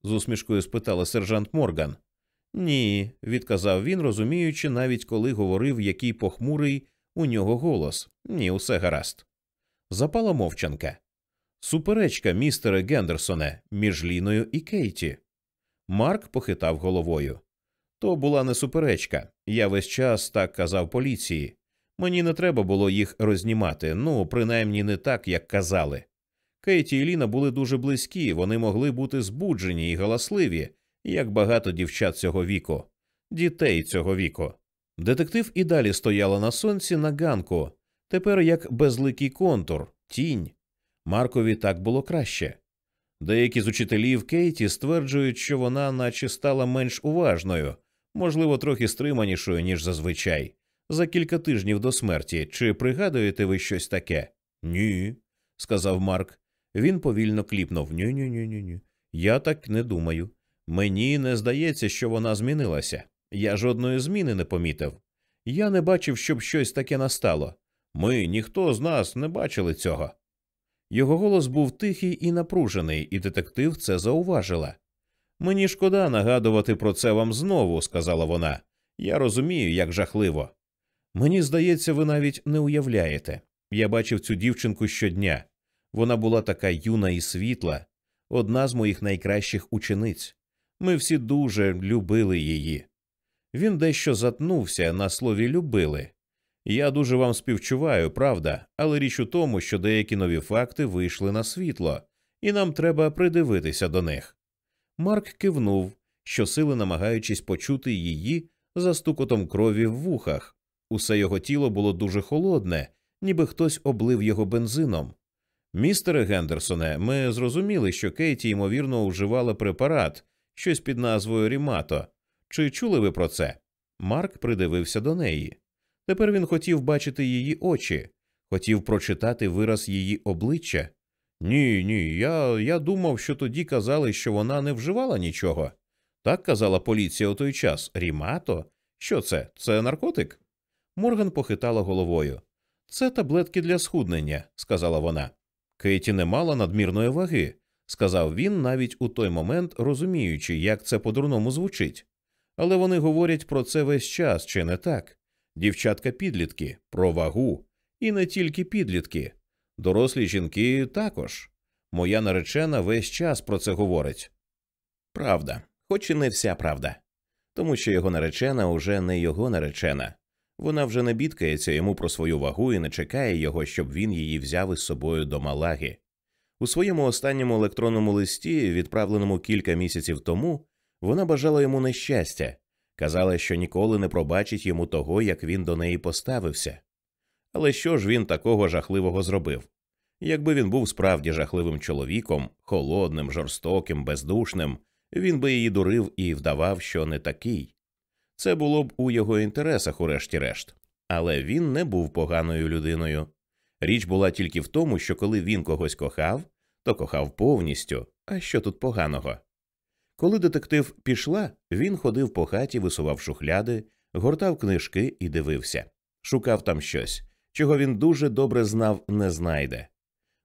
з усмішкою спитала сержант Морган. Ні, відказав він, розуміючи, навіть коли говорив, який похмурий у нього голос. Ні, усе гаразд. Запала мовчанка. Суперечка, містере Гендерсоне, між Ліною і Кейті. Марк похитав головою. То була не суперечка. Я весь час так казав поліції. Мені не треба було їх рознімати, ну, принаймні не так, як казали. Кейті і Ліна були дуже близькі, вони могли бути збуджені і галасливі, як багато дівчат цього віку, дітей цього віку. Детектив і далі стояла на сонці на ганку, тепер як безликий контур, тінь. Маркові так було краще. Деякі з учителів Кейті стверджують, що вона наче стала менш уважною, можливо, трохи стриманішою, ніж зазвичай, за кілька тижнів до смерті. Чи пригадуєте ви щось таке? Ні, сказав Марк. Він повільно кліпнув. Ні, ні, ні, ні. Я так не думаю. Мені не здається, що вона змінилася. Я жодної зміни не помітив. Я не бачив, щоб щось таке настало. Ми, ніхто з нас, не бачили цього. Його голос був тихий і напружений, і детектив це зауважила. Мені шкода нагадувати про це вам знову, сказала вона. Я розумію, як жахливо. Мені здається, ви навіть не уявляєте. Я бачив цю дівчинку щодня. Вона була така юна і світла, одна з моїх найкращих учениць. Ми всі дуже любили її. Він дещо затнувся на слові любили. Я дуже вам співчуваю, правда, але річ у тому, що деякі нові факти вийшли на світло, і нам треба придивитися до них. Марк кивнув, щосили намагаючись почути її за стукотом крові в вухах. Усе його тіло було дуже холодне, ніби хтось облив його бензином. Містере Гендерсоне, ми зрозуміли, що Кейті ймовірно вживала препарат, щось під назвою Рімато. Чи чули ви про це? Марк придивився до неї. Тепер він хотів бачити її очі, хотів прочитати вираз її обличчя. Ні, ні, я я думав, що тоді казали, що вона не вживала нічого. Так казала поліція у той час. Рімато? Що це? Це наркотик? Морган похитала головою. Це таблетки для схуднення, сказала вона. Кейті не мала надмірної ваги, сказав він, навіть у той момент розуміючи, як це по-дурному звучить. Але вони говорять про це весь час, чи не так? Дівчатка підлітки, про вагу, і не тільки підлітки. Дорослі жінки також. Моя наречена весь час про це говорить. Правда, хоч і не вся правда. Тому що його наречена уже не його наречена. Вона вже не бідкається йому про свою вагу і не чекає його, щоб він її взяв із собою до Малаги. У своєму останньому електронному листі, відправленому кілька місяців тому, вона бажала йому нещастя, казала, що ніколи не пробачить йому того, як він до неї поставився. Але що ж він такого жахливого зробив? Якби він був справді жахливим чоловіком, холодним, жорстоким, бездушним, він би її дурив і вдавав, що не такий. Це було б у його інтересах, урешті-решт, але він не був поганою людиною. Річ була тільки в тому, що коли він когось кохав, то кохав повністю. А що тут поганого? Коли детектив пішла, він ходив по хаті, висував шухляди, гортав книжки і дивився, шукав там щось, чого він дуже добре знав, не знайде.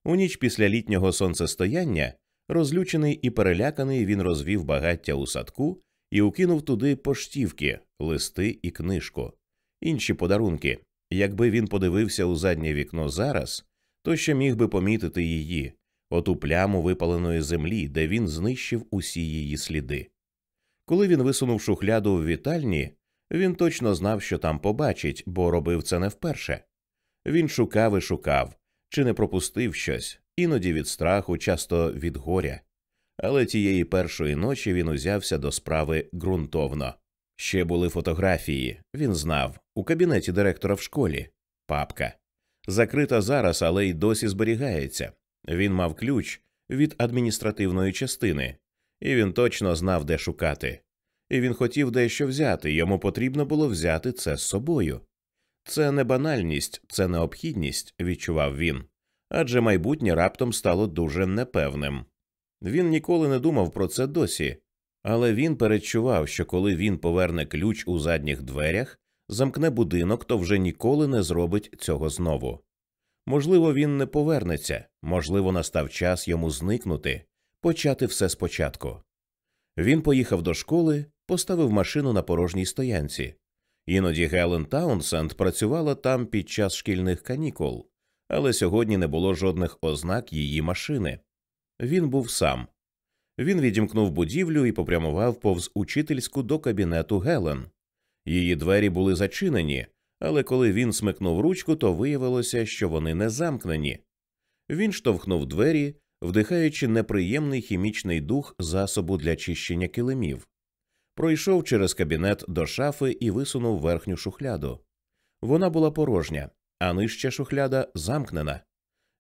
У ніч після літнього сонцестояння, розлючений і переляканий, він розвів багаття у садку і укинув туди поштівки, листи і книжку, інші подарунки. Якби він подивився у заднє вікно зараз, то ще міг би помітити її, оту пляму випаленої землі, де він знищив усі її сліди. Коли він висунув шухляду в вітальні, він точно знав, що там побачить, бо робив це не вперше. Він шукав і шукав, чи не пропустив щось, іноді від страху, часто від горя. Але тієї першої ночі він узявся до справи ґрунтовно. Ще були фотографії, він знав, у кабінеті директора в школі, папка. Закрита зараз, але й досі зберігається. Він мав ключ від адміністративної частини, і він точно знав, де шукати. І він хотів дещо взяти, йому потрібно було взяти це з собою. Це не банальність, це необхідність, відчував він, адже майбутнє раптом стало дуже непевним. Він ніколи не думав про це досі, але він передчував, що коли він поверне ключ у задніх дверях, замкне будинок, то вже ніколи не зробить цього знову. Можливо, він не повернеться, можливо, настав час йому зникнути, почати все спочатку. Він поїхав до школи, поставив машину на порожній стоянці. Іноді Гелен Таунсенд працювала там під час шкільних канікул, але сьогодні не було жодних ознак її машини. Він був сам. Він відімкнув будівлю і попрямував повз учительську до кабінету Гелен. Її двері були зачинені, але коли він смикнув ручку, то виявилося, що вони не замкнені. Він штовхнув двері, вдихаючи неприємний хімічний дух засобу для чищення килимів. Пройшов через кабінет до шафи і висунув верхню шухляду. Вона була порожня, а нижча шухляда замкнена.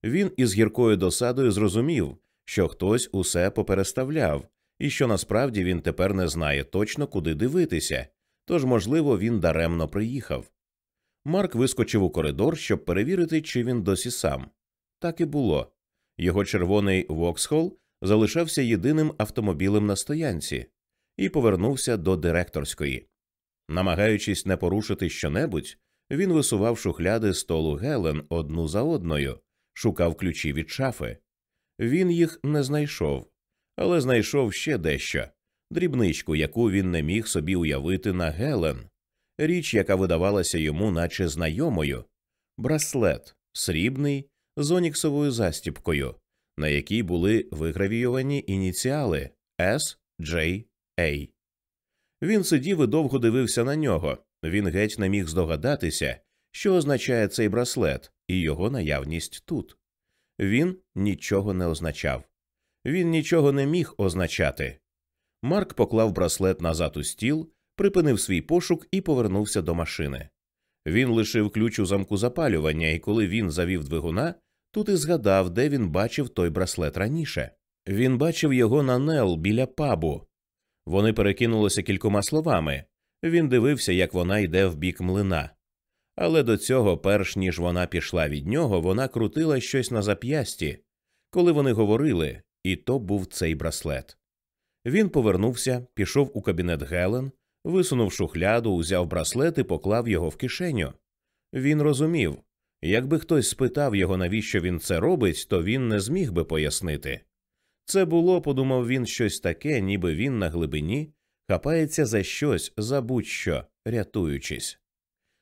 Він із гіркою досадою зрозумів, що хтось усе попереставляв, і що насправді він тепер не знає точно, куди дивитися, тож, можливо, він даремно приїхав. Марк вискочив у коридор, щоб перевірити, чи він досі сам. Так і було. Його червоний Воксхол залишався єдиним автомобілем на стоянці і повернувся до директорської. Намагаючись не порушити щонебудь, він висував шухляди столу Гелен одну за одною, шукав ключі від шафи. Він їх не знайшов, але знайшов ще дещо дрібничку, яку він не міг собі уявити на Гелен, річ, яка видавалася йому, наче знайомою, браслет, срібний з оніксовою застіпкою, на якій були вигравійовані ініціали S, J. Він сидів і довго дивився на нього. Він геть не міг здогадатися, що означає цей браслет і його наявність тут. Він нічого не означав. Він нічого не міг означати. Марк поклав браслет назад у стіл, припинив свій пошук і повернувся до машини. Він лишив ключ у замку запалювання, і коли він завів двигуна, Тут і згадав, де він бачив той браслет раніше. Він бачив його на Нел біля пабу. Вони перекинулися кількома словами. Він дивився, як вона йде в бік млина. Але до цього, перш ніж вона пішла від нього, вона крутила щось на зап'ясті, коли вони говорили, і то був цей браслет. Він повернувся, пішов у кабінет Гелен, висунув шухляду, узяв браслет і поклав його в кишеню. Він розумів якби хтось спитав його, навіщо він це робить, то він не зміг би пояснити. Це було, подумав він, щось таке, ніби він на глибині хапається за щось, за будь-що, рятуючись.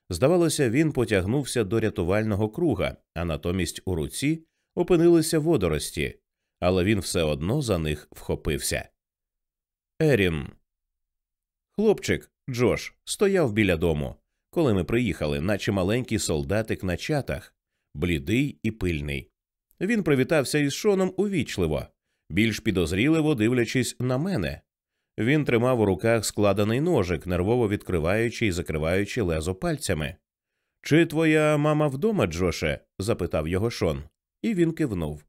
Здавалося, він потягнувся до рятувального круга, а натомість у руці опинилися водорості, але він все одно за них вхопився. Ерін. Хлопчик Джош стояв біля дому, коли ми приїхали, наче маленький солдатик на чатах, блідий і пильний. Він привітався із Шоном увічливо, більш підозріливо дивлячись на мене. Він тримав у руках складений ножик, нервово відкриваючи і закриваючи лезо пальцями. Чи твоя мама вдома, Джоше? запитав його Шон, і він кивнув.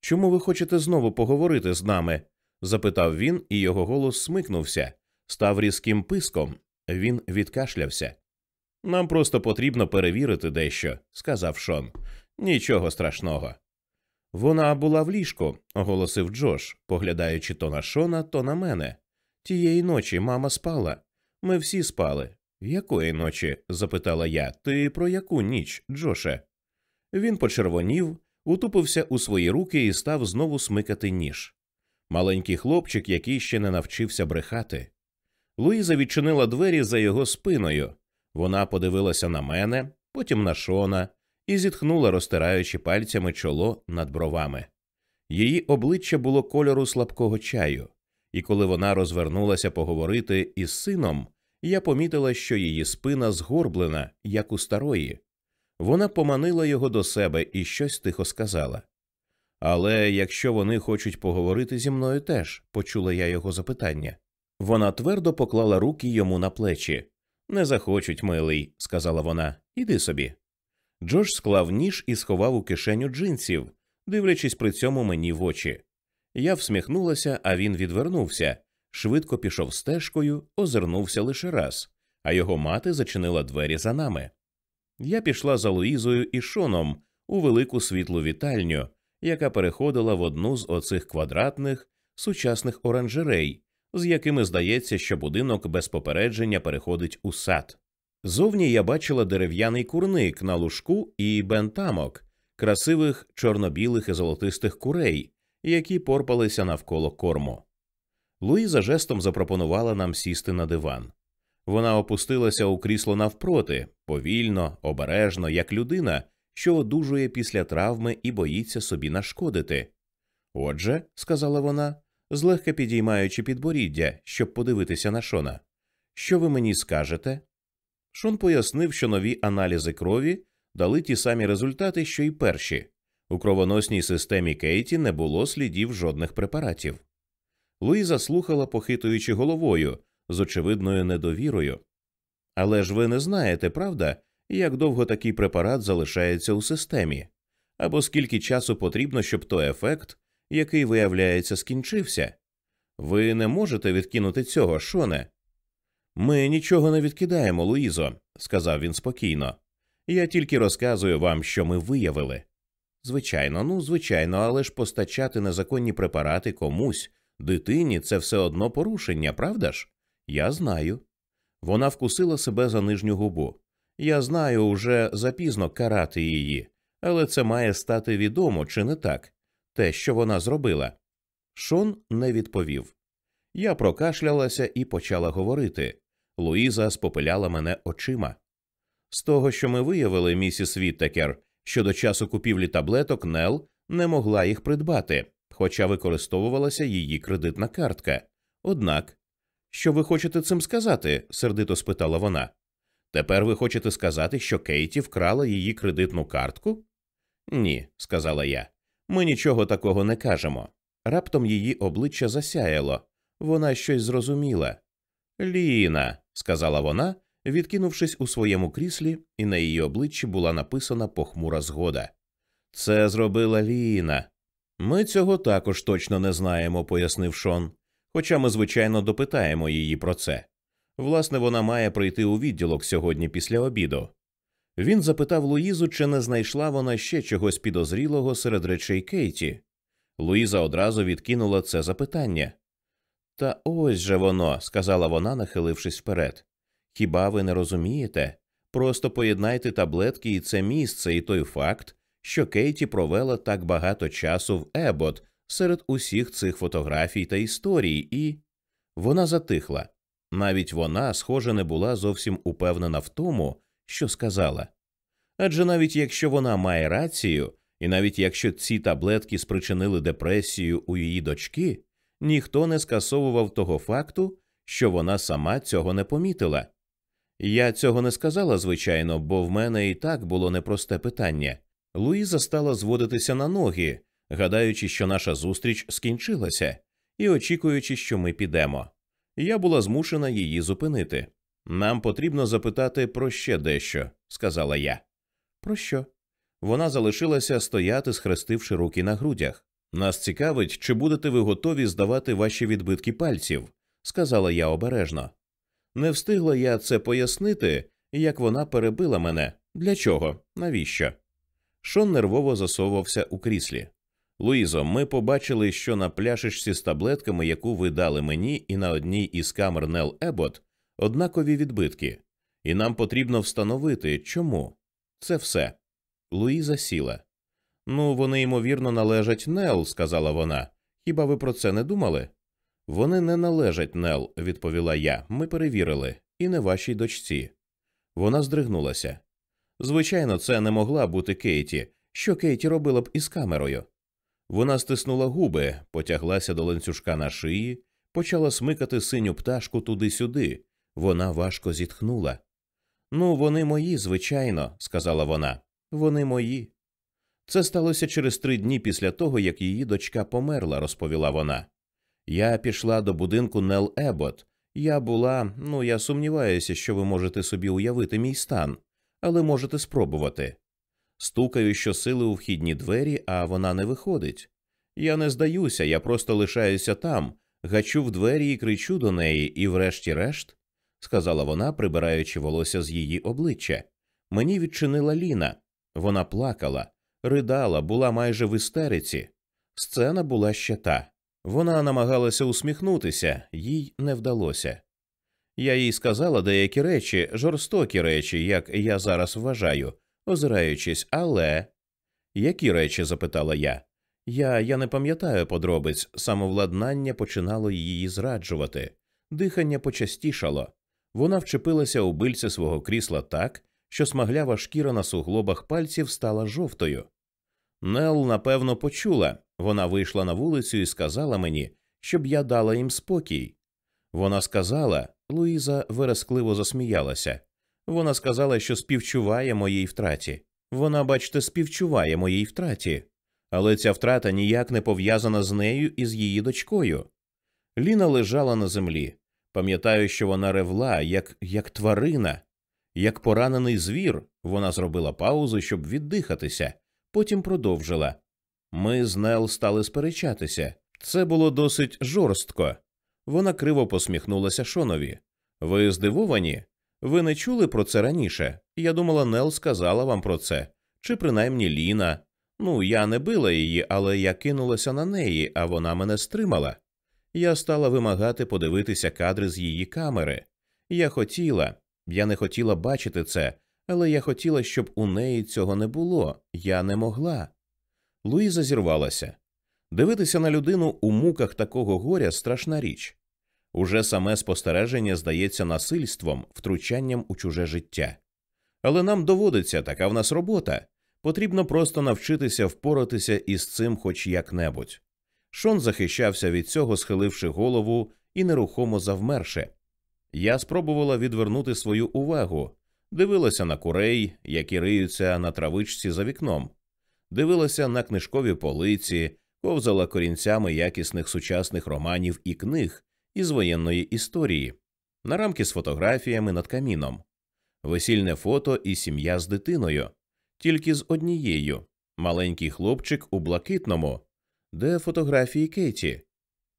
Чому ви хочете знову поговорити з нами? запитав він, і його голос смикнувся, став різким писком. Він відкашлявся. Нам просто потрібно перевірити дещо, сказав Шон. Нічого страшного. Вона була в ліжку, оголосив Джош, поглядаючи то на Шона, то на мене. Тієї ночі мама спала. Ми всі спали. Якої ночі? запитала я. Ти про яку ніч, Джоше? Він почервонів, утупився у свої руки і став знову смикати ніж. Маленький хлопчик, який ще не навчився брехати. Луїза відчинила двері за його спиною. Вона подивилася на мене, потім на Шона, і зітхнула, розтираючи пальцями чоло над бровами. Її обличчя було кольору слабкого чаю, і коли вона розвернулася поговорити із сином, я помітила, що її спина згорблена, як у старої. Вона поманила його до себе і щось тихо сказала. Але якщо вони хочуть поговорити зі мною теж, почула я його запитання. Вона твердо поклала руки йому на плечі. Не захочуть, милий, сказала вона, іди собі. Джош склав ніж і сховав у кишеню джинсів, дивлячись при цьому мені в очі. Я всміхнулася, а він відвернувся, швидко пішов стежкою, озирнувся лише раз, а його мати зачинила двері за нами. Я пішла за Луїзою і Шоном у велику світлу вітальню, яка переходила в одну з оцих квадратних сучасних оранжерей, з якими здається, що будинок без попередження переходить у сад. Зовні я бачила дерев'яний курник на лужку і бентамок, красивих чорно-білих і золотистих курей, які порпалися навколо корму. Луїза жестом запропонувала нам сісти на диван. Вона опустилася у крісло навпроти, повільно, обережно, як людина, що одужує після травми і боїться собі нашкодити. Отже, сказала вона, злегка підіймаючи підборіддя, щоб подивитися на Шона. Що ви мені скажете? Шон пояснив, що нові аналізи крові дали ті самі результати, що й перші. У кровоносній системі Кейті не було слідів жодних препаратів. Луїза слухала, похитуючи головою з очевидною недовірою. Але ж ви не знаєте, правда, як довго такий препарат залишається у системі, або скільки часу потрібно, щоб той ефект, який виявляється, скінчився. Ви не можете відкинути цього, Шоне. Ми нічого не відкидаємо, Луїзо, сказав він спокійно. Я тільки розказую вам, що ми виявили. Звичайно, ну, звичайно, але ж постачати незаконні препарати комусь, дитині, це все одно порушення, правда ж? Я знаю. Вона вкусила себе за нижню губу. Я знаю, уже запізно карати її, але це має стати відомо, чи не так? Те, що вона зробила. Шон не відповів. Я прокашлялася і почала говорити. Луїза спопиляла мене очима. З того, що ми виявили, місіс Віттекер, що до часу купівлі таблеток Нел не могла їх придбати, хоча використовувалася її кредитна картка. Однак, що ви хочете цим сказати? сердито спитала вона. Тепер ви хочете сказати, що Кейті вкрала її кредитну картку? Ні, сказала я. Ми нічого такого не кажемо. Раптом її обличчя засяяло. Вона щось зрозуміла. Ліна, сказала вона, відкинувшись у своєму кріслі, і на її обличчі була написана похмура згода. Це зробила Ліна. Ми цього також точно не знаємо, пояснив Шон. Хоча ми, звичайно, допитаємо її про це. Власне, вона має прийти у відділок сьогодні після обіду. Він запитав Луїзу, чи не знайшла вона ще чогось підозрілого серед речей Кейті. Луїза одразу відкинула це запитання. Та ось же воно, сказала вона, нахилившись вперед. Хіба ви не розумієте? Просто поєднайте таблетки і це місце, і той факт, що Кейті провела так багато часу в Ебот серед усіх цих фотографій та історій, і вона затихла. Навіть вона, схоже, не була зовсім упевнена в тому, що сказала. Адже навіть якщо вона має рацію, і навіть якщо ці таблетки спричинили депресію у її дочки, ніхто не скасовував того факту, що вона сама цього не помітила. Я цього не сказала, звичайно, бо в мене і так було непросте питання. Луїза стала зводитися на ноги, гадаючи, що наша зустріч скінчилася, і очікуючи, що ми підемо. Я була змушена її зупинити. Нам потрібно запитати про ще дещо, сказала я. Про що? Вона залишилася стояти, схрестивши руки на грудях. Нас цікавить, чи будете ви готові здавати ваші відбитки пальців, сказала я обережно. Не встигла я це пояснити, як вона перебила мене. Для чого? Навіщо? Шон нервово засовувався у кріслі. Луїзо, ми побачили, що на пляшечці з таблетками, яку ви дали мені, і на одній із камер Нел Ебот однакові відбитки, і нам потрібно встановити, чому. Це все. Луїза сіла. Ну, вони, ймовірно, належать Нел, сказала вона. Хіба ви про це не думали? Вони не належать Нел, відповіла я. Ми перевірили, і не вашій дочці. Вона здригнулася. Звичайно, це не могла бути Кейті. Що Кейті робила б із камерою? Вона стиснула губи, потяглася до ланцюжка на шиї, почала смикати синю пташку туди-сюди. Вона важко зітхнула. Ну, вони мої, звичайно, сказала вона. Вони мої. Це сталося через три дні після того, як її дочка померла, розповіла вона. Я пішла до будинку Нел Ебот. Я була, ну я сумніваюся, що ви можете собі уявити мій стан, але можете спробувати. Стукаю щосили у вхідні двері, а вона не виходить. Я не здаюся, я просто лишаюся там, гачу в двері і кричу до неї, і, врешті-решт, сказала вона, прибираючи волосся з її обличчя. Мені відчинила Ліна. Вона плакала, ридала, була майже в істериці. Сцена була ще та. Вона намагалася усміхнутися, їй не вдалося. Я їй сказала деякі речі, жорстокі речі, як я зараз вважаю, озираючись, але. Які речі? запитала я. Я я не пам'ятаю подробиць, самовладнання починало її зраджувати, дихання почастішало. Вона вчепилася у бильце свого крісла так, що смаглява шкіра на суглобах пальців стала жовтою. Нел, напевно, почула. Вона вийшла на вулицю і сказала мені, щоб я дала їм спокій. Вона сказала, Луїза верескливо засміялася. Вона сказала, що співчуває моїй втраті. Вона, бачите, співчуває моїй втраті, але ця втрата ніяк не пов'язана з нею і з її дочкою. Ліна лежала на землі. Пам'ятаю, що вона ревла, як, як тварина, як поранений звір. Вона зробила паузу, щоб віддихатися, потім продовжила. Ми з Нел стали сперечатися. Це було досить жорстко. Вона криво посміхнулася Шонові. Ви здивовані? Ви не чули про це раніше? Я думала, Нел сказала вам про це, чи принаймні Ліна. Ну, я не била її, але я кинулася на неї, а вона мене стримала. Я стала вимагати подивитися кадри з її камери. Я хотіла, я не хотіла бачити це, але я хотіла, щоб у неї цього не було. Я не могла. Луїза зірвалася. Дивитися на людину у муках такого горя страшна річ. Уже саме спостереження здається насильством, втручанням у чуже життя. Але нам доводиться, така в нас робота. Потрібно просто навчитися впоратися із цим хоч як-небудь. Шон захищався від цього, схиливши голову і нерухомо завмерши. Я спробувала відвернути свою увагу, дивилася на курей, які риються на травичці за вікном, дивилася на книжкові полиці, ковзала корінцями якісних сучасних романів і книг із воєнної історії, на рамки з фотографіями над каміном, весільне фото і сім'я з дитиною, тільки з однією, маленький хлопчик у блакитному, де фотографії Кейті.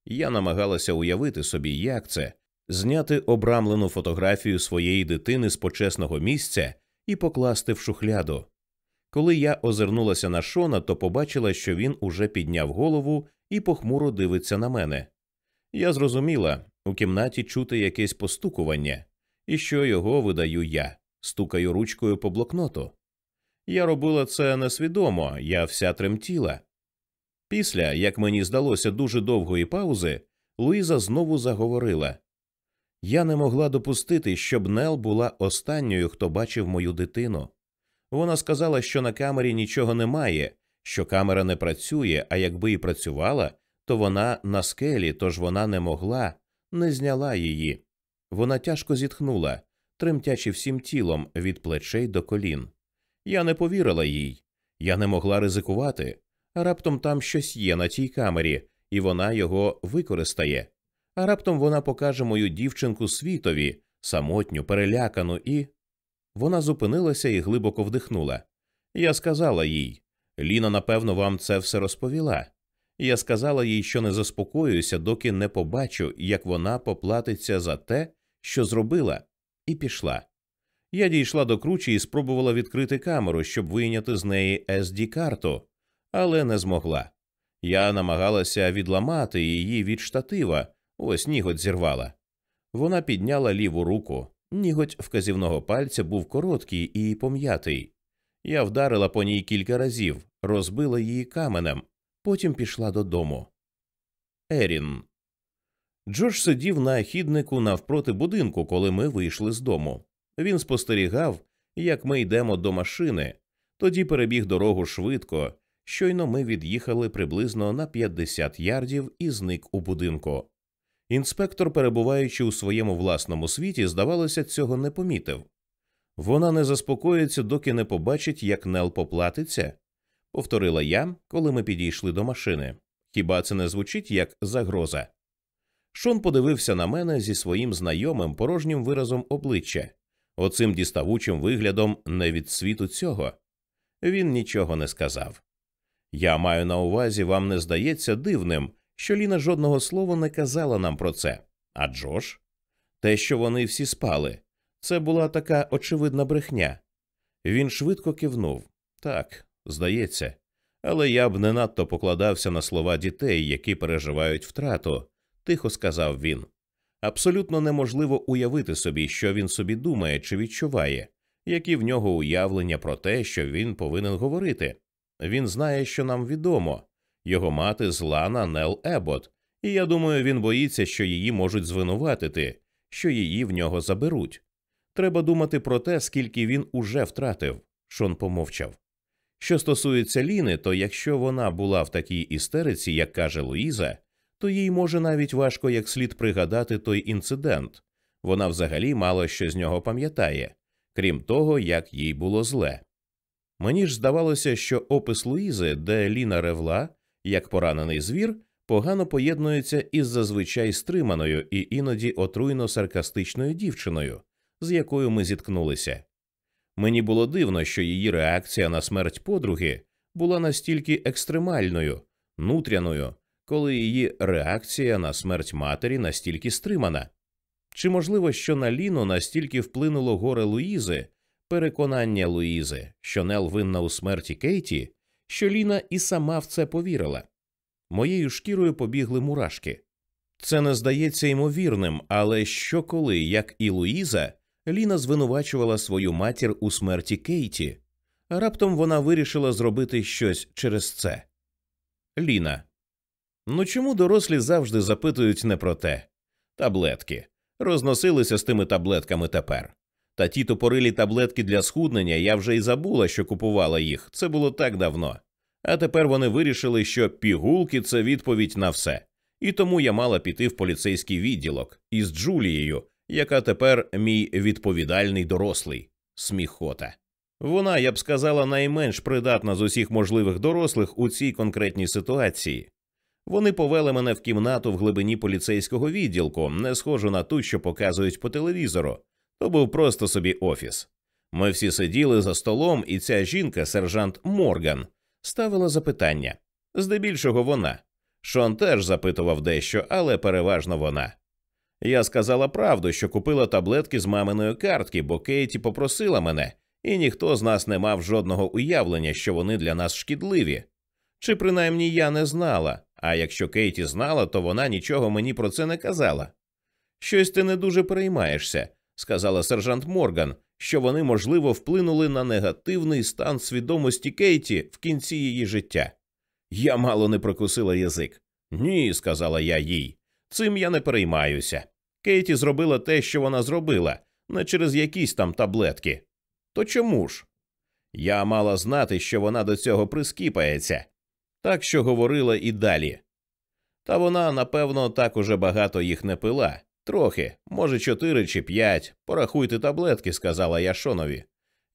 Я намагалася уявити собі, як це зняти обрамлену фотографію своєї дитини з почесного місця і покласти в шухляду. Коли я озирнулася на Шона, то побачила, що він уже підняв голову і похмуро дивиться на мене. Я зрозуміла у кімнаті чути якесь постукування, і що його видаю я, стукаю ручкою по блокноту. Я робила це несвідомо, я вся тремтіла. Після, як мені здалося дуже довгої паузи, Луїза знову заговорила Я не могла допустити, щоб Нел була останньою, хто бачив мою дитину. Вона сказала, що на камері нічого немає, що камера не працює, а якби і працювала, то вона на скелі, тож вона не могла, не зняла її. Вона тяжко зітхнула, тремтячи всім тілом від плечей до колін. Я не повірила їй, я не могла ризикувати, раптом там щось є на тій камері, і вона його використає. А раптом вона покаже мою дівчинку світові, самотню, перелякану, і. Вона зупинилася і глибоко вдихнула. Я сказала їй Ліна, напевно, вам це все розповіла. Я сказала їй, що не заспокоююся, доки не побачу, як вона поплатиться за те, що зробила, і пішла. Я дійшла до кручі і спробувала відкрити камеру, щоб вийняти з неї sd карту але не змогла. Я намагалася відламати її від штатива, ось ніготь зірвала. Вона підняла ліву руку. Ніготь вказівного пальця був короткий і пом'ятий. Я вдарила по ній кілька разів, розбила її каменем, потім пішла додому. Ерін. Джош сидів на хіднику навпроти будинку, коли ми вийшли з дому. Він спостерігав, як ми йдемо до машини, тоді перебіг дорогу швидко. Щойно ми від'їхали приблизно на 50 ярдів і зник у будинку. Інспектор, перебуваючи у своєму власному світі, здавалося, цього не помітив. Вона не заспокоїться, доки не побачить, як Нел поплатиться, повторила я, коли ми підійшли до машини. Хіба це не звучить як загроза? Шон подивився на мене зі своїм знайомим порожнім виразом обличчя, оцим діставучим виглядом не від світу цього. Він нічого не сказав. Я маю на увазі, вам не здається дивним, що Ліна жодного слова не казала нам про це. А Джош? Те, що вони всі спали, це була така очевидна брехня. Він швидко кивнув. Так, здається, але я б не надто покладався на слова дітей, які переживають втрату, тихо сказав він. Абсолютно неможливо уявити собі, що він собі думає чи відчуває, які в нього уявлення про те, що він повинен говорити. Він знає, що нам відомо його мати зла на Нел Ебот, і я думаю, він боїться, що її можуть звинуватити, що її в нього заберуть. Треба думати про те, скільки він уже втратив. Шон помовчав. Що стосується Ліни, то якщо вона була в такій істериці, як каже Луїза, то їй може навіть важко як слід пригадати той інцидент вона взагалі мало що з нього пам'ятає, крім того, як їй було зле. Мені ж здавалося, що опис Луїзи, де Ліна ревла, як поранений звір, погано поєднується із зазвичай стриманою і іноді отруйно саркастичною дівчиною, з якою ми зіткнулися. Мені було дивно, що її реакція на смерть подруги була настільки екстремальною, нутряною, коли її реакція на смерть матері настільки стримана. Чи можливо, що на Ліну настільки вплинуло горе Луїзи, переконання Луїзи, що Нел винна у смерті Кейті, що Ліна і сама в це повірила. Моєю шкірою побігли мурашки. Це не здається ймовірним, але що коли, як і Луїза, Ліна звинувачувала свою матір у смерті Кейті, раптом вона вирішила зробити щось через це. Ліна. Ну чому дорослі завжди запитують не про те? Таблетки. Розносилися з тими таблетками тепер. Та ті тупорилі таблетки для схуднення я вже й забула, що купувала їх. Це було так давно. А тепер вони вирішили, що пігулки це відповідь на все. І тому я мала піти в поліцейський відділок із Джулією, яка тепер мій відповідальний дорослий сміхота. Вона, я б сказала, найменш придатна з усіх можливих дорослих у цій конкретній ситуації. Вони повели мене в кімнату в глибині поліцейського відділку, не схожу на ту, що показують по телевізору, то був просто собі офіс. Ми всі сиділи за столом, і ця жінка, сержант Морган, ставила запитання. Здебільшого вона. Шон теж запитував дещо, але переважно вона. Я сказала правду, що купила таблетки з маминої картки, бо Кейті попросила мене, і ніхто з нас не мав жодного уявлення, що вони для нас шкідливі. Чи принаймні я не знала, а якщо Кейті знала, то вона нічого мені про це не казала. Щось ти не дуже переймаєшся, сказала сержант Морган, що вони, можливо, вплинули на негативний стан свідомості Кейті в кінці її життя. Я мало не прокусила язик. Ні, сказала я їй. Цим я не переймаюся. Кейті зробила те, що вона зробила, не через якісь там таблетки. То чому ж? Я мала знати, що вона до цього прискіпається, так що говорила і далі. Та вона, напевно, так уже багато їх не пила. Трохи, може, чотири чи п'ять. Порахуйте таблетки, сказала я Шонові.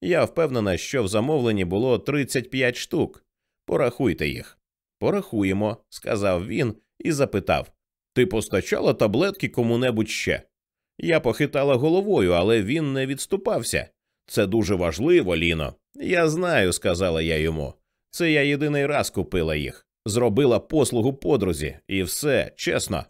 Я впевнена, що в замовленні було 35 штук. Порахуйте їх. Порахуємо, сказав він і запитав Ти постачала таблетки кому-небудь ще? Я похитала головою, але він не відступався. Це дуже важливо, Ліно. Я знаю, сказала я йому. Це я єдиний раз купила їх, зробила послугу подрузі, і все чесно.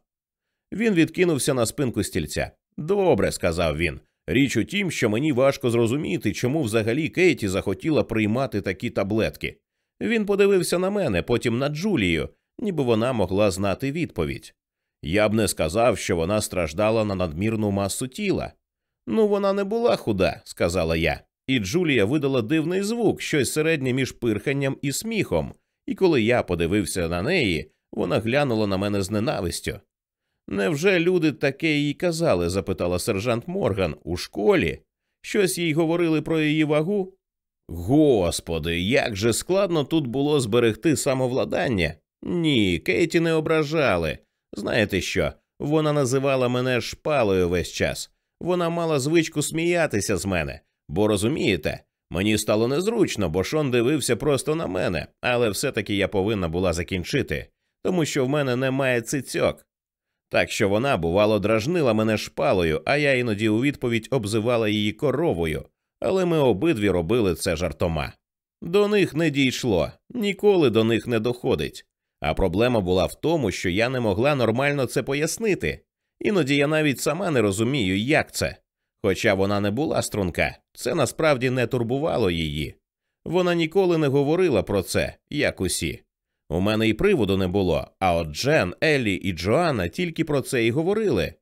Він відкинувся на спинку стільця. Добре, сказав він. Річ у тім, що мені важко зрозуміти, чому взагалі Кейті захотіла приймати такі таблетки. Він подивився на мене, потім на Джулію, ніби вона могла знати відповідь. Я б не сказав, що вона страждала на надмірну масу тіла. Ну, вона не була худа, сказала я, і Джулія видала дивний звук, щось середнє між пирханням і сміхом, і коли я подивився на неї, вона глянула на мене з ненавистю. Невже люди таке їй казали? запитала сержант Морган у школі. Щось їй говорили про її вагу? Господи, як же складно тут було зберегти самовладання? Ні, Кейті не ображали. Знаєте що? Вона називала мене шпалою весь час. Вона мала звичку сміятися з мене, бо розумієте, мені стало незручно, бо Шон дивився просто на мене, але все-таки я повинна була закінчити, тому що в мене немає цицьок. Так що вона, бувало, дражнила мене шпалою, а я іноді у відповідь обзивала її коровою, але ми обидві робили це жартома. До них не дійшло, ніколи до них не доходить. А проблема була в тому, що я не могла нормально це пояснити. Іноді я навіть сама не розумію, як це. Хоча вона не була струнка, це насправді не турбувало її. Вона ніколи не говорила про це, як усі. У мене і приводу не було, а от Джен, Еллі і Джоанна тільки про це і говорили.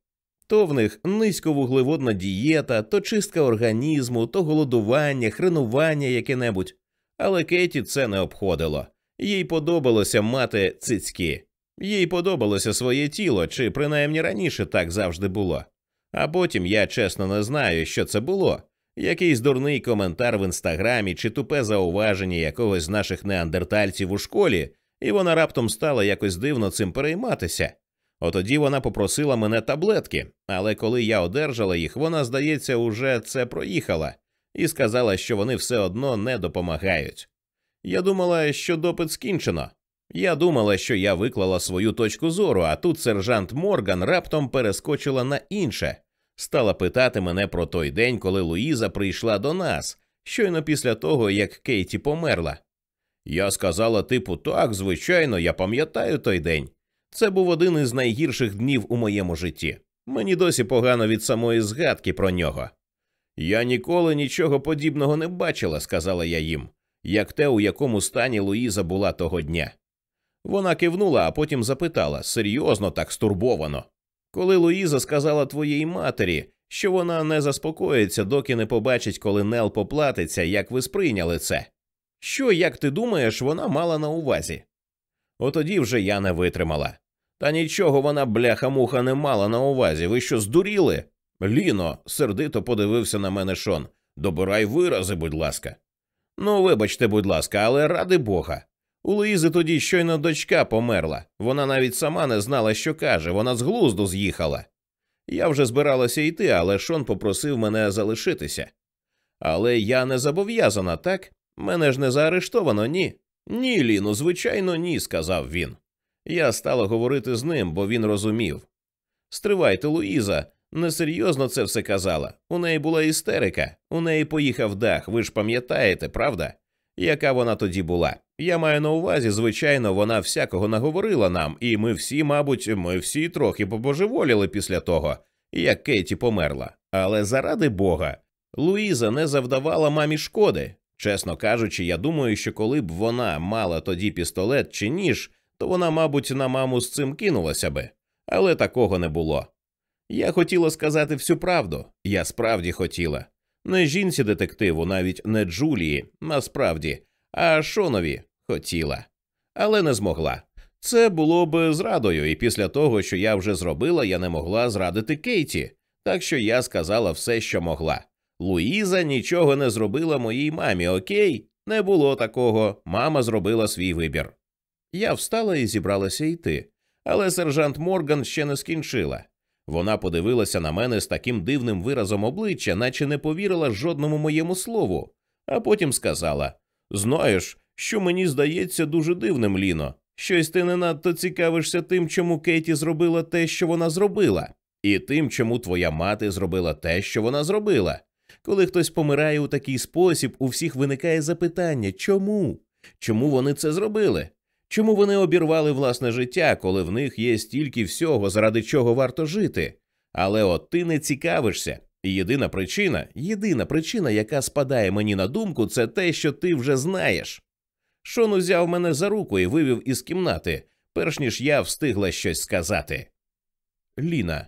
То в них низьковуглеводна дієта, то чистка організму, то голодування, хренування яке небудь. Але Кеті це не обходило. Їй подобалося мати цицьки. Їй подобалося своє тіло, чи принаймні раніше так завжди було. А потім я чесно не знаю, що це було. Якийсь дурний коментар в інстаграмі чи тупе зауваження якогось з наших неандертальців у школі, і вона раптом стала якось дивно цим перейматися. Отоді вона попросила мене таблетки, але коли я одержала їх, вона, здається, уже це проїхала і сказала, що вони все одно не допомагають. Я думала, що допит скінчено. Я думала, що я виклала свою точку зору, а тут сержант Морган раптом перескочила на інше, стала питати мене про той день, коли Луїза прийшла до нас, щойно після того, як Кейті померла. Я сказала, типу, так, звичайно, я пам'ятаю той день. Це був один із найгірших днів у моєму житті. Мені досі погано від самої згадки про нього. Я ніколи нічого подібного не бачила, сказала я їм, як те, у якому стані Луїза була того дня. Вона кивнула, а потім запитала серйозно, так стурбовано. Коли Луїза сказала твоїй матері, що вона не заспокоїться, доки не побачить, коли Нел поплатиться, як ви сприйняли це. Що, як ти думаєш, вона мала на увазі? Отоді вже я не витримала. Та нічого вона, бляха-муха, не мала на увазі. Ви що здуріли? Ліно, сердито подивився на мене Шон. Добирай вирази, будь ласка. Ну, вибачте, будь ласка, але ради Бога. У Луїзи тоді щойно дочка померла. Вона навіть сама не знала, що каже, вона з глузду з'їхала. Я вже збиралася йти, але Шон попросив мене залишитися. Але я не зобов'язана, так? Мене ж не заарештовано, ні. Ні, Ліну, звичайно, ні, сказав він. Я стала говорити з ним, бо він розумів. Стривайте, Луїза, несерйозно це все казала. У неї була істерика, у неї поїхав дах, ви ж пам'ятаєте, правда? яка вона тоді була. Я маю на увазі, звичайно, вона всякого наговорила нам, і ми всі, мабуть, ми всі трохи побожеволіли після того, як Кейті померла. Але заради Бога, Луїза не завдавала мамі шкоди. Чесно кажучи, я думаю, що коли б вона мала тоді пістолет чи ніж, то вона, мабуть, на маму з цим кинулася би, але такого не було. Я хотіла сказати всю правду, я справді хотіла. Не жінці детективу, навіть не Джулії, насправді, а Шонові хотіла, але не змогла. Це було б зрадою, і після того, що я вже зробила, я не могла зрадити Кейті, так що я сказала все, що могла. Луїза нічого не зробила моїй мамі, окей? Не було такого. Мама зробила свій вибір. Я встала і зібралася йти, але сержант Морган ще не скінчила. Вона подивилася на мене з таким дивним виразом обличчя, наче не повірила жодному моєму слову, а потім сказала Знаєш, що мені здається дуже дивним, Ліно. Щось ти не надто цікавишся тим, чому Кейті зробила те, що вона зробила, і тим, чому твоя мати зробила те, що вона зробила. Коли хтось помирає у такий спосіб, у всіх виникає запитання чому? Чому вони це зробили? Чому вони обірвали власне життя, коли в них є стільки всього, заради чого варто жити? Але от ти не цікавишся. І єдина причина, єдина причина, яка спадає мені на думку, це те, що ти вже знаєш. Шон узяв мене за руку і вивів із кімнати, перш ніж я встигла щось сказати. Ліна.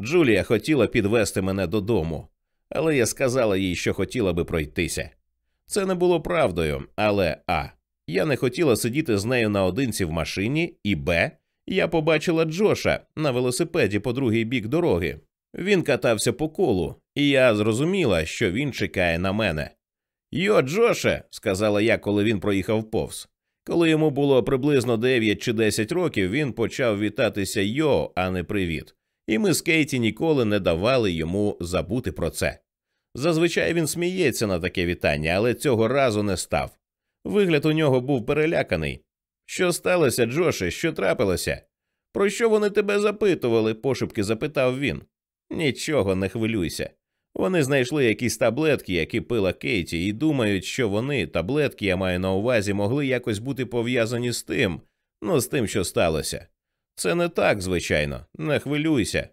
Джулія хотіла підвести мене додому, але я сказала їй, що хотіла би пройтися. Це не було правдою, але а. Я не хотіла сидіти з нею наодинці в машині, і Б. Я побачила Джоша на велосипеді по другий бік дороги. Він катався по колу, і я зрозуміла, що він чекає на мене. Йо, Джоше, сказала я, коли він проїхав повз. Коли йому було приблизно 9 чи 10 років, він почав вітатися йо, а не привіт, і ми з Кейті ніколи не давали йому забути про це. Зазвичай він сміється на таке вітання, але цього разу не став. Вигляд у нього був переляканий. Що сталося, Джоше, що трапилося? Про що вони тебе запитували? пошепки запитав він. Нічого, не хвилюйся. Вони знайшли якісь таблетки, які пила Кейті, і думають, що вони, таблетки, я маю на увазі, могли якось бути пов'язані з тим, ну з тим, що сталося. Це не так, звичайно, не хвилюйся.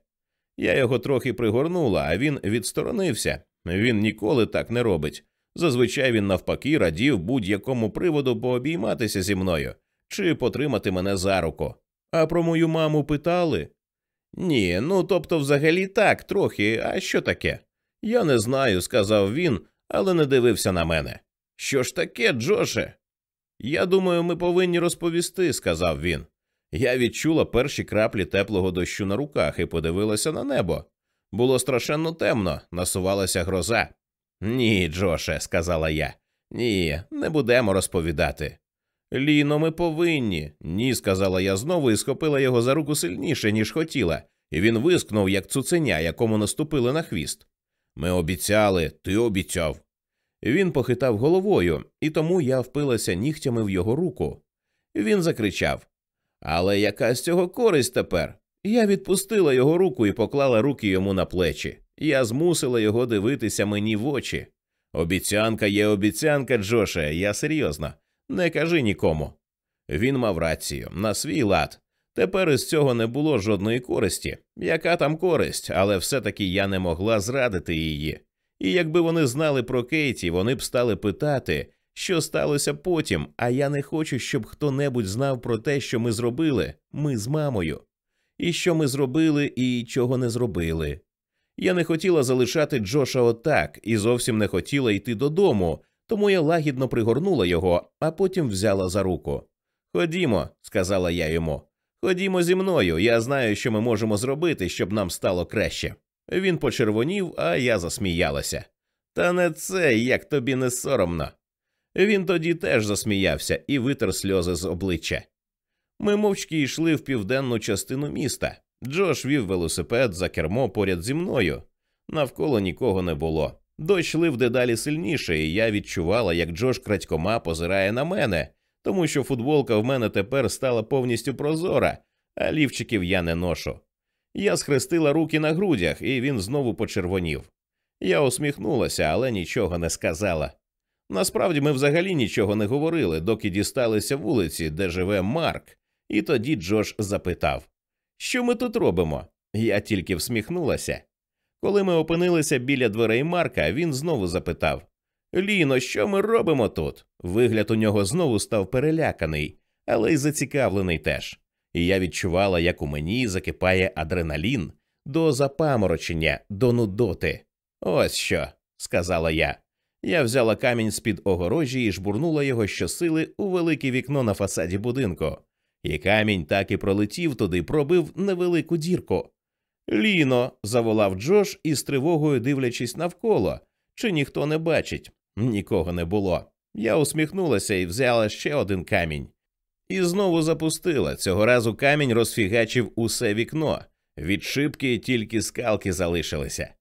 Я його трохи пригорнула, а він відсторонився. Він ніколи так не робить. Зазвичай він навпаки радів будь-якому приводу пообійматися зі мною чи потримати мене за руку. А про мою маму питали? Ні, ну тобто, взагалі так, трохи, а що таке? Я не знаю, сказав він, але не дивився на мене. Що ж таке, Джоше? Я думаю, ми повинні розповісти, сказав він. Я відчула перші краплі теплого дощу на руках і подивилася на небо. Було страшенно темно, насувалася гроза. Ні, Джоше, сказала я. Ні, не будемо розповідати. Ліно, ми повинні. Ні, сказала я знову і схопила його за руку сильніше, ніж хотіла, і він вискнув, як цуценя, якому наступили на хвіст. Ми обіцяли, ти обіцяв. Він похитав головою, і тому я впилася нігтями в його руку. Він закричав Але яка з цього користь тепер? Я відпустила його руку і поклала руки йому на плечі. Я змусила його дивитися мені в очі. Обіцянка є обіцянка, Джоше, я серйозно. Не кажи нікому. Він мав рацію на свій лад. Тепер із цього не було жодної користі. Яка там користь, але все-таки я не могла зрадити її. І якби вони знали про Кейті, вони б стали питати, що сталося потім, а я не хочу, щоб хто небудь знав про те, що ми зробили, ми з мамою, і що ми зробили, і чого не зробили. Я не хотіла залишати Джоша отак і зовсім не хотіла йти додому, тому я лагідно пригорнула його, а потім взяла за руку. Ходімо, сказала я йому. Ходімо зі мною, я знаю, що ми можемо зробити, щоб нам стало краще. Він почервонів, а я засміялася. Та не це, як тобі не соромно. Він тоді теж засміявся і витер сльози з обличчя. Ми мовчки йшли в південну частину міста. Джош вів велосипед за кермо поряд зі мною. Навколо нікого не було. Дощ лив дедалі сильніше, і я відчувала, як Джош крадькома позирає на мене, тому що футболка в мене тепер стала повністю прозора, а лівчиків я не ношу. Я схрестила руки на грудях, і він знову почервонів. Я усміхнулася, але нічого не сказала. Насправді ми взагалі нічого не говорили, доки дісталися вулиці, де живе Марк, і тоді Джош запитав, що ми тут робимо? Я тільки всміхнулася. Коли ми опинилися біля дверей Марка, він знову запитав Ліно, що ми робимо тут? Вигляд у нього знову став переляканий, але й зацікавлений теж. І я відчувала, як у мені закипає адреналін до запаморочення, до нудоти. Ось що, сказала я. Я взяла камінь з під огорожі і жбурнула його щосили у велике вікно на фасаді будинку, і камінь так і пролетів туди, пробив невелику дірку. Ліно, заволав Джош із тривогою дивлячись навколо, чи ніхто не бачить. Нікого не було. Я усміхнулася і взяла ще один камінь. І знову запустила. Цього разу камінь розфігачив усе вікно. Від шибки тільки скалки залишилися.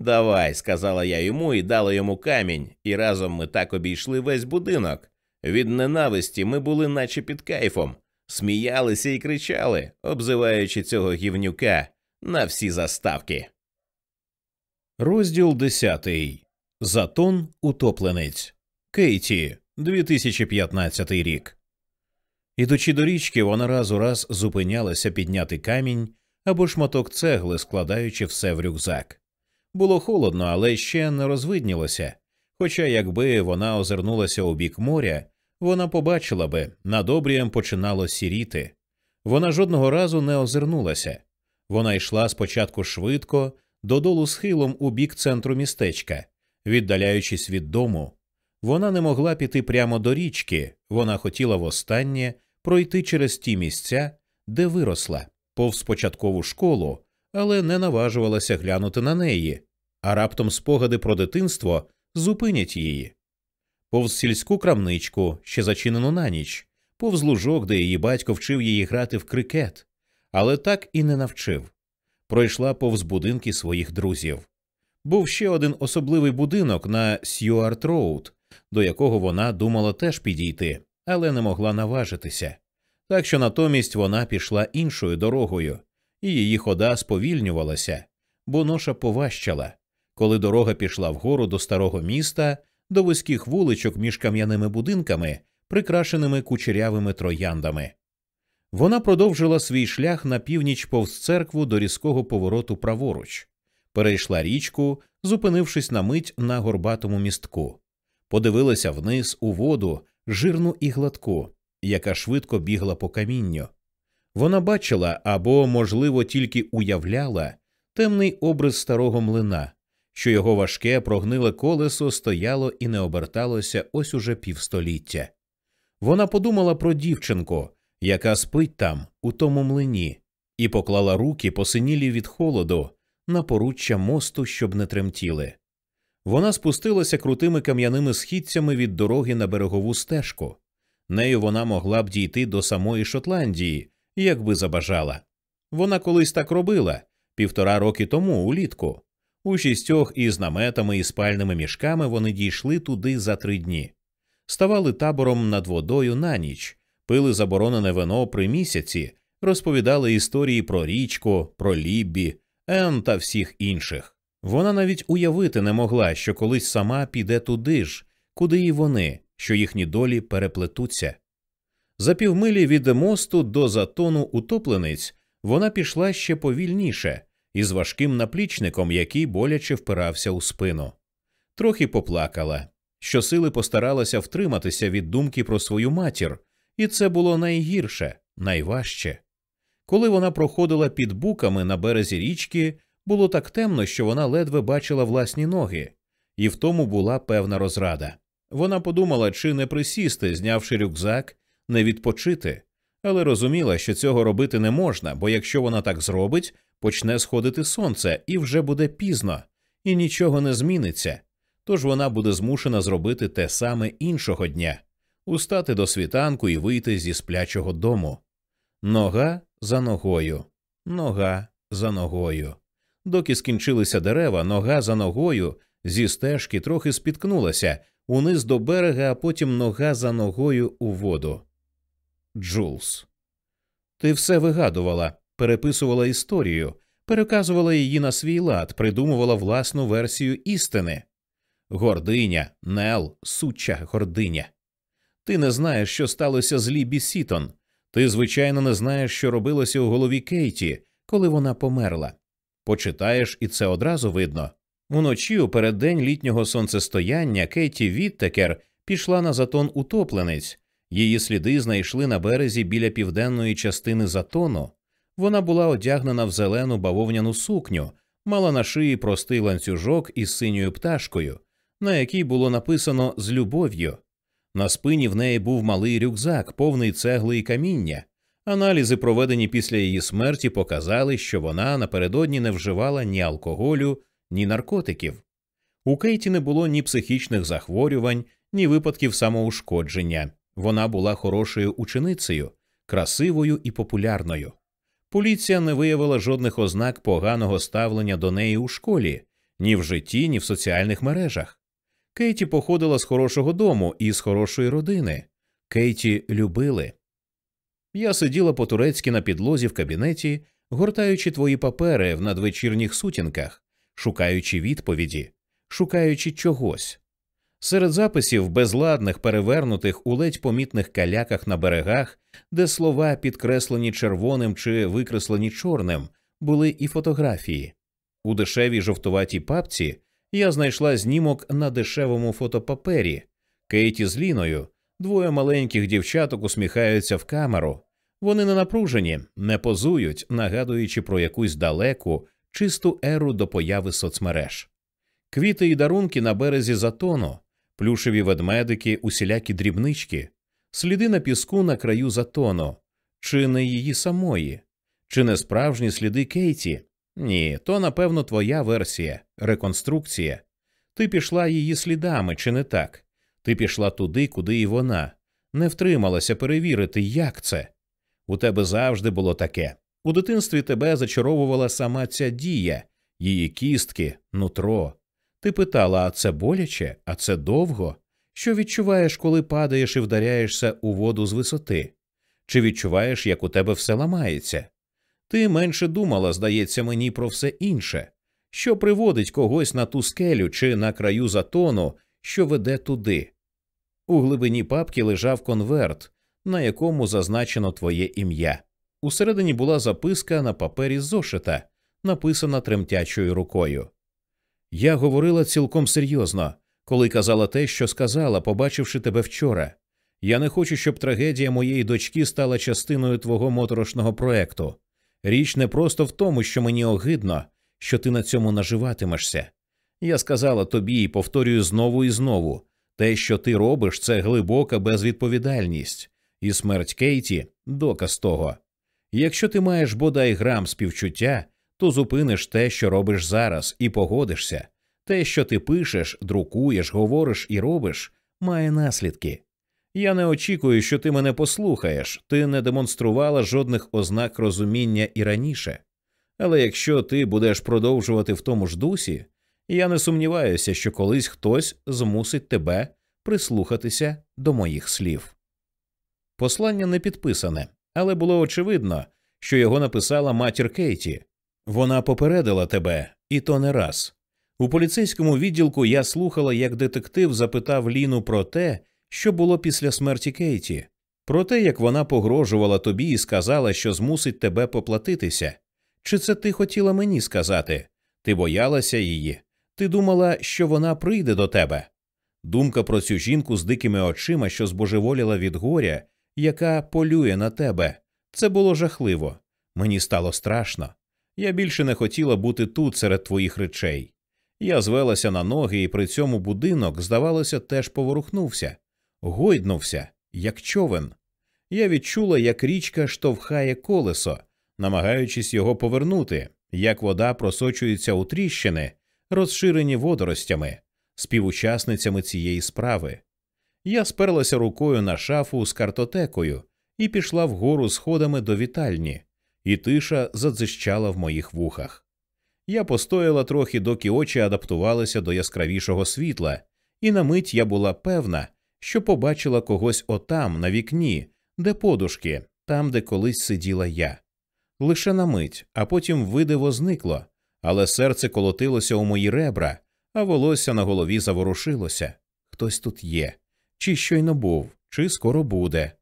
Давай, сказала я йому і дала йому камінь, і разом ми так обійшли весь будинок. Від ненависті ми були наче під кайфом, сміялися і кричали, обзиваючи цього гівнюка на всі заставки. Розділ десятий. Затон утопленець. Кейті, 2015 рік. Ідучи до річки, вона раз у раз зупинялася підняти камінь або шматок цегли, складаючи все в рюкзак. Було холодно, але ще не розвиднілося. Хоча, якби вона озирнулася у бік моря, вона побачила би, над обрієм починало сіріти. Вона жодного разу не озирнулася. Вона йшла спочатку швидко, додолу схилом у бік центру містечка, віддаляючись від дому. Вона не могла піти прямо до річки, вона хотіла востаннє пройти через ті місця, де виросла, повз початкову школу, але не наважувалася глянути на неї, а раптом спогади про дитинство зупинять її. Повз сільську крамничку, ще зачинену на ніч, повз лужок, де її батько вчив її грати в крикет, але так і не навчив. Пройшла повз будинки своїх друзів. Був ще один особливий будинок на Сьюарт Роуд, до якого вона думала теж підійти, але не могла наважитися. Так що натомість вона пішла іншою дорогою, і її хода сповільнювалася, бо ноша поважчала. Коли дорога пішла вгору до старого міста, до вузьких вуличок між кам'яними будинками, прикрашеними кучерявими трояндами. Вона продовжила свій шлях на північ повз церкву до різкого повороту праворуч, перейшла річку, зупинившись на мить на горбатому містку, подивилася вниз у воду, жирну і гладку, яка швидко бігла по камінню. Вона бачила або, можливо, тільки уявляла темний образ старого млина, що його важке прогниле колесо стояло і не оберталося ось уже півстоліття. Вона подумала про дівчинку, яка спить там, у тому млині, і поклала руки посинілі від холоду на поруччя мосту, щоб не тремтіли. Вона спустилася крутими кам'яними східцями від дороги на берегову стежку. Нею вона могла б дійти до самої Шотландії, якби забажала. Вона колись так робила півтора роки тому, улітку. У шістьох із наметами і спальними мішками вони дійшли туди за три дні, ставали табором над водою на ніч, пили заборонене вино при місяці, розповідали історії про річку, про Ліббі, Ен та всіх інших. Вона навіть уявити не могла, що колись сама піде туди ж, куди і вони, що їхні долі переплетуться. За півмилі від мосту до затону утоплениць вона пішла ще повільніше, із важким наплічником, який боляче впирався у спину. Трохи поплакала, щосили постаралася втриматися від думки про свою матір, і це було найгірше, найважче. Коли вона проходила під буками на березі річки, було так темно, що вона ледве бачила власні ноги, і в тому була певна розрада. Вона подумала, чи не присісти, знявши рюкзак, не відпочити, але розуміла, що цього робити не можна, бо якщо вона так зробить, почне сходити сонце і вже буде пізно, і нічого не зміниться. Тож вона буде змушена зробити те саме іншого дня устати до світанку і вийти зі сплячого дому. Нога за ногою, нога за ногою. Доки скінчилися дерева, нога за ногою зі стежки трохи спіткнулася униз до берега, а потім нога за ногою у воду. Джулс. Ти все вигадувала, переписувала історію, переказувала її на свій лад, придумувала власну версію істини. Гординя, Нел, суча гординя. Ти не знаєш, що сталося з Лібі Сітон. Ти, звичайно, не знаєш, що робилося у голові Кейті, коли вона померла. Почитаєш, і це одразу видно. Уночі, у переддень літнього сонцестояння, Кейті Віттекер пішла на затон утопленець. Її сліди знайшли на березі біля південної частини затону. Вона була одягнена в зелену бавовняну сукню, мала на шиї простий ланцюжок із синьою пташкою, на якій було написано з любов'ю. На спині в неї був малий рюкзак, повний цегли і каміння. Аналізи, проведені після її смерті, показали, що вона напередодні не вживала ні алкоголю, ні наркотиків. У Кейті не було ні психічних захворювань, ні випадків самоушкодження. Вона була хорошою ученицею, красивою і популярною. Поліція не виявила жодних ознак поганого ставлення до неї у школі, ні в житті, ні в соціальних мережах. Кейті походила з хорошого дому і з хорошої родини. Кейті любили. Я сиділа по турецьки на підлозі в кабінеті, гортаючи твої папери в надвечірніх сутінках, шукаючи відповіді, шукаючи чогось. Серед записів, безладних, перевернутих у ледь помітних каляках на берегах, де слова, підкреслені червоним чи викреслені чорним, були і фотографії. У дешевій жовтуватій папці я знайшла знімок на дешевому фотопапері Кейті з Ліною. Двоє маленьких дівчаток усміхаються в камеру. Вони не напружені, не позують, нагадуючи про якусь далеку, чисту еру до появи соцмереж. Квіти і дарунки на березі затону, плюшеві ведмедики, усілякі дрібнички, сліди на піску на краю затону, чи не її самої, чи не справжні сліди Кейті. Ні, то, напевно, твоя версія, реконструкція. Ти пішла її слідами, чи не так? Ти пішла туди, куди і вона, не втрималася перевірити, як це. У тебе завжди було таке. У дитинстві тебе зачаровувала сама ця дія, її кістки, нутро. Ти питала, а це боляче, а це довго? Що відчуваєш, коли падаєш і вдаряєшся у воду з висоти? Чи відчуваєш, як у тебе все ламається? Ти менше думала, здається мені, про все інше, що приводить когось на ту скелю чи на краю затону, що веде туди. У глибині папки лежав конверт, на якому зазначено твоє ім'я. Усередині була записка на папері зошита, написана тремтячою рукою. Я говорила цілком серйозно, коли казала те, що сказала, побачивши тебе вчора. Я не хочу, щоб трагедія моєї дочки стала частиною твого моторошного проекту. Річ не просто в тому, що мені огидно, що ти на цьому наживатимешся. Я сказала тобі і повторюю знову і знову те, що ти робиш, це глибока безвідповідальність, і смерть Кейті доказ того. Якщо ти маєш бодай грам співчуття, то зупиниш те, що робиш зараз, і погодишся. Те, що ти пишеш, друкуєш, говориш і робиш, має наслідки. Я не очікую, що ти мене послухаєш, ти не демонструвала жодних ознак розуміння і раніше. Але якщо ти будеш продовжувати в тому ж дусі, я не сумніваюся, що колись хтось змусить тебе прислухатися до моїх слів. Послання не підписане, але було очевидно, що його написала матір Кейті. Вона попередила тебе, і то не раз. У поліцейському відділку я слухала, як детектив запитав Ліну про те, що було після смерті Кейті, про те, як вона погрожувала тобі і сказала, що змусить тебе поплатитися. Чи це ти хотіла мені сказати? Ти боялася її? Ти думала, що вона прийде до тебе? Думка про цю жінку з дикими очима, що збожеволіла від горя, яка полює на тебе. Це було жахливо. Мені стало страшно. Я більше не хотіла бути тут серед твоїх речей. Я звелася на ноги, і при цьому будинок, здавалося, теж поворухнувся, гойднувся, як човен. Я відчула, як річка штовхає колесо, намагаючись його повернути, як вода просочується у тріщини, розширені водоростями, співучасницями цієї справи. Я сперлася рукою на шафу з картотекою і пішла вгору сходами до вітальні, і тиша задзищала в моїх вухах. Я постояла трохи, доки очі адаптувалися до яскравішого світла, і на мить я була певна, що побачила когось отам, на вікні, де подушки, там, де колись сиділа я. Лише на мить, а потім видиво зникло, але серце колотилося у мої ребра, а волосся на голові заворушилося. Хтось тут є, чи щойно був, чи скоро буде.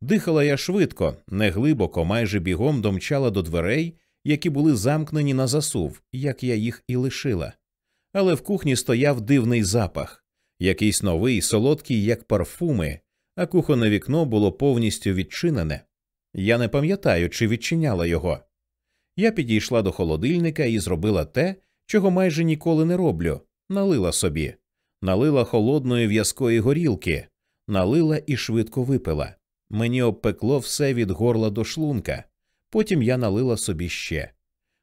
Дихала я швидко, неглибоко, майже бігом домчала до дверей, які були замкнені на засув, як я їх і лишила. Але в кухні стояв дивний запах, якийсь новий, солодкий, як парфуми, а кухонне вікно було повністю відчинене. Я не пам'ятаю, чи відчиняла його. Я підійшла до холодильника і зробила те, чого майже ніколи не роблю налила собі, налила холодної в'язкої горілки, налила і швидко випила. Мені обпекло все від горла до шлунка. Потім я налила собі ще.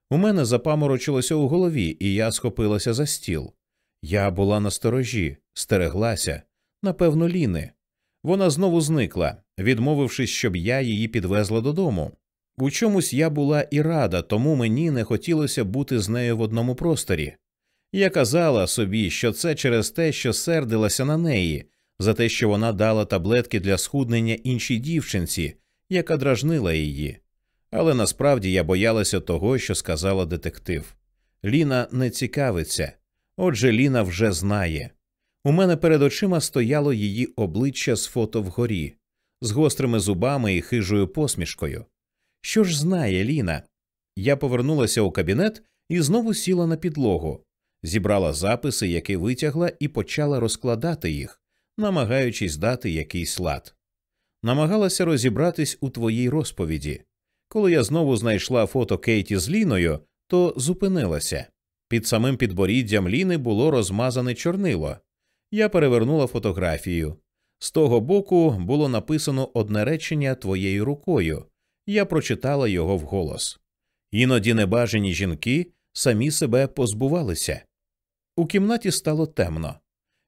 У мене запаморочилося у голові, і я схопилася за стіл. Я була на сторожі, стереглася, напевно, ліни. Вона знову зникла, відмовившись, щоб я її підвезла додому. У чомусь я була і рада, тому мені не хотілося бути з нею в одному просторі. Я казала собі, що це через те, що сердилася на неї, за те, що вона дала таблетки для схуднення іншій дівчинці, яка дражнила її. Але насправді я боялася того, що сказала детектив. Ліна не цікавиться, отже, Ліна вже знає. У мене перед очима стояло її обличчя з фото вгорі, з гострими зубами і хижою посмішкою. Що ж знає Ліна? Я повернулася у кабінет і знову сіла на підлогу, зібрала записи, які витягла, і почала розкладати їх, намагаючись дати якийсь лад. Намагалася розібратись у твоїй розповіді. Коли я знову знайшла фото Кейті з Ліною, то зупинилася. Під самим підборіддям Ліни було розмазане чорнило. Я перевернула фотографію. З того боку було написано одне речення твоєю рукою. Я прочитала його вголос. Іноді небажані жінки самі себе позбувалися. У кімнаті стало темно.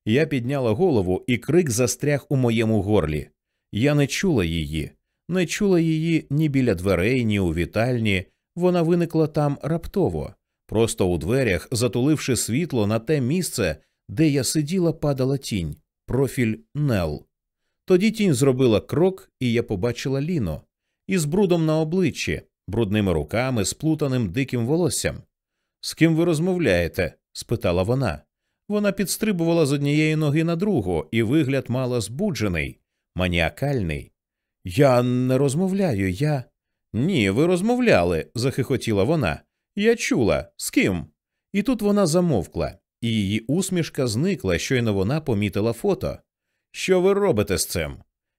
Я підняла голову, і крик застряг у моєму горлі. Я не чула її, не чула її ні біля дверей, ні у вітальні. Вона виникла там раптово, просто у дверях, затуливши світло на те місце, де я сиділа, падала тінь, профіль Нел. Тоді тінь зробила крок, і я побачила Ліно із брудом на обличчі, брудними руками, сплутаним диким волоссям. З ким ви розмовляєте? спитала вона. Вона підстрибувала з однієї ноги на другу, і вигляд мала збуджений, маніакальний. Я не розмовляю, я. Ні, ви розмовляли, захихотіла вона. Я чула. З ким? І тут вона замовкла, і її усмішка зникла, щойно вона помітила фото. Що ви робите з цим?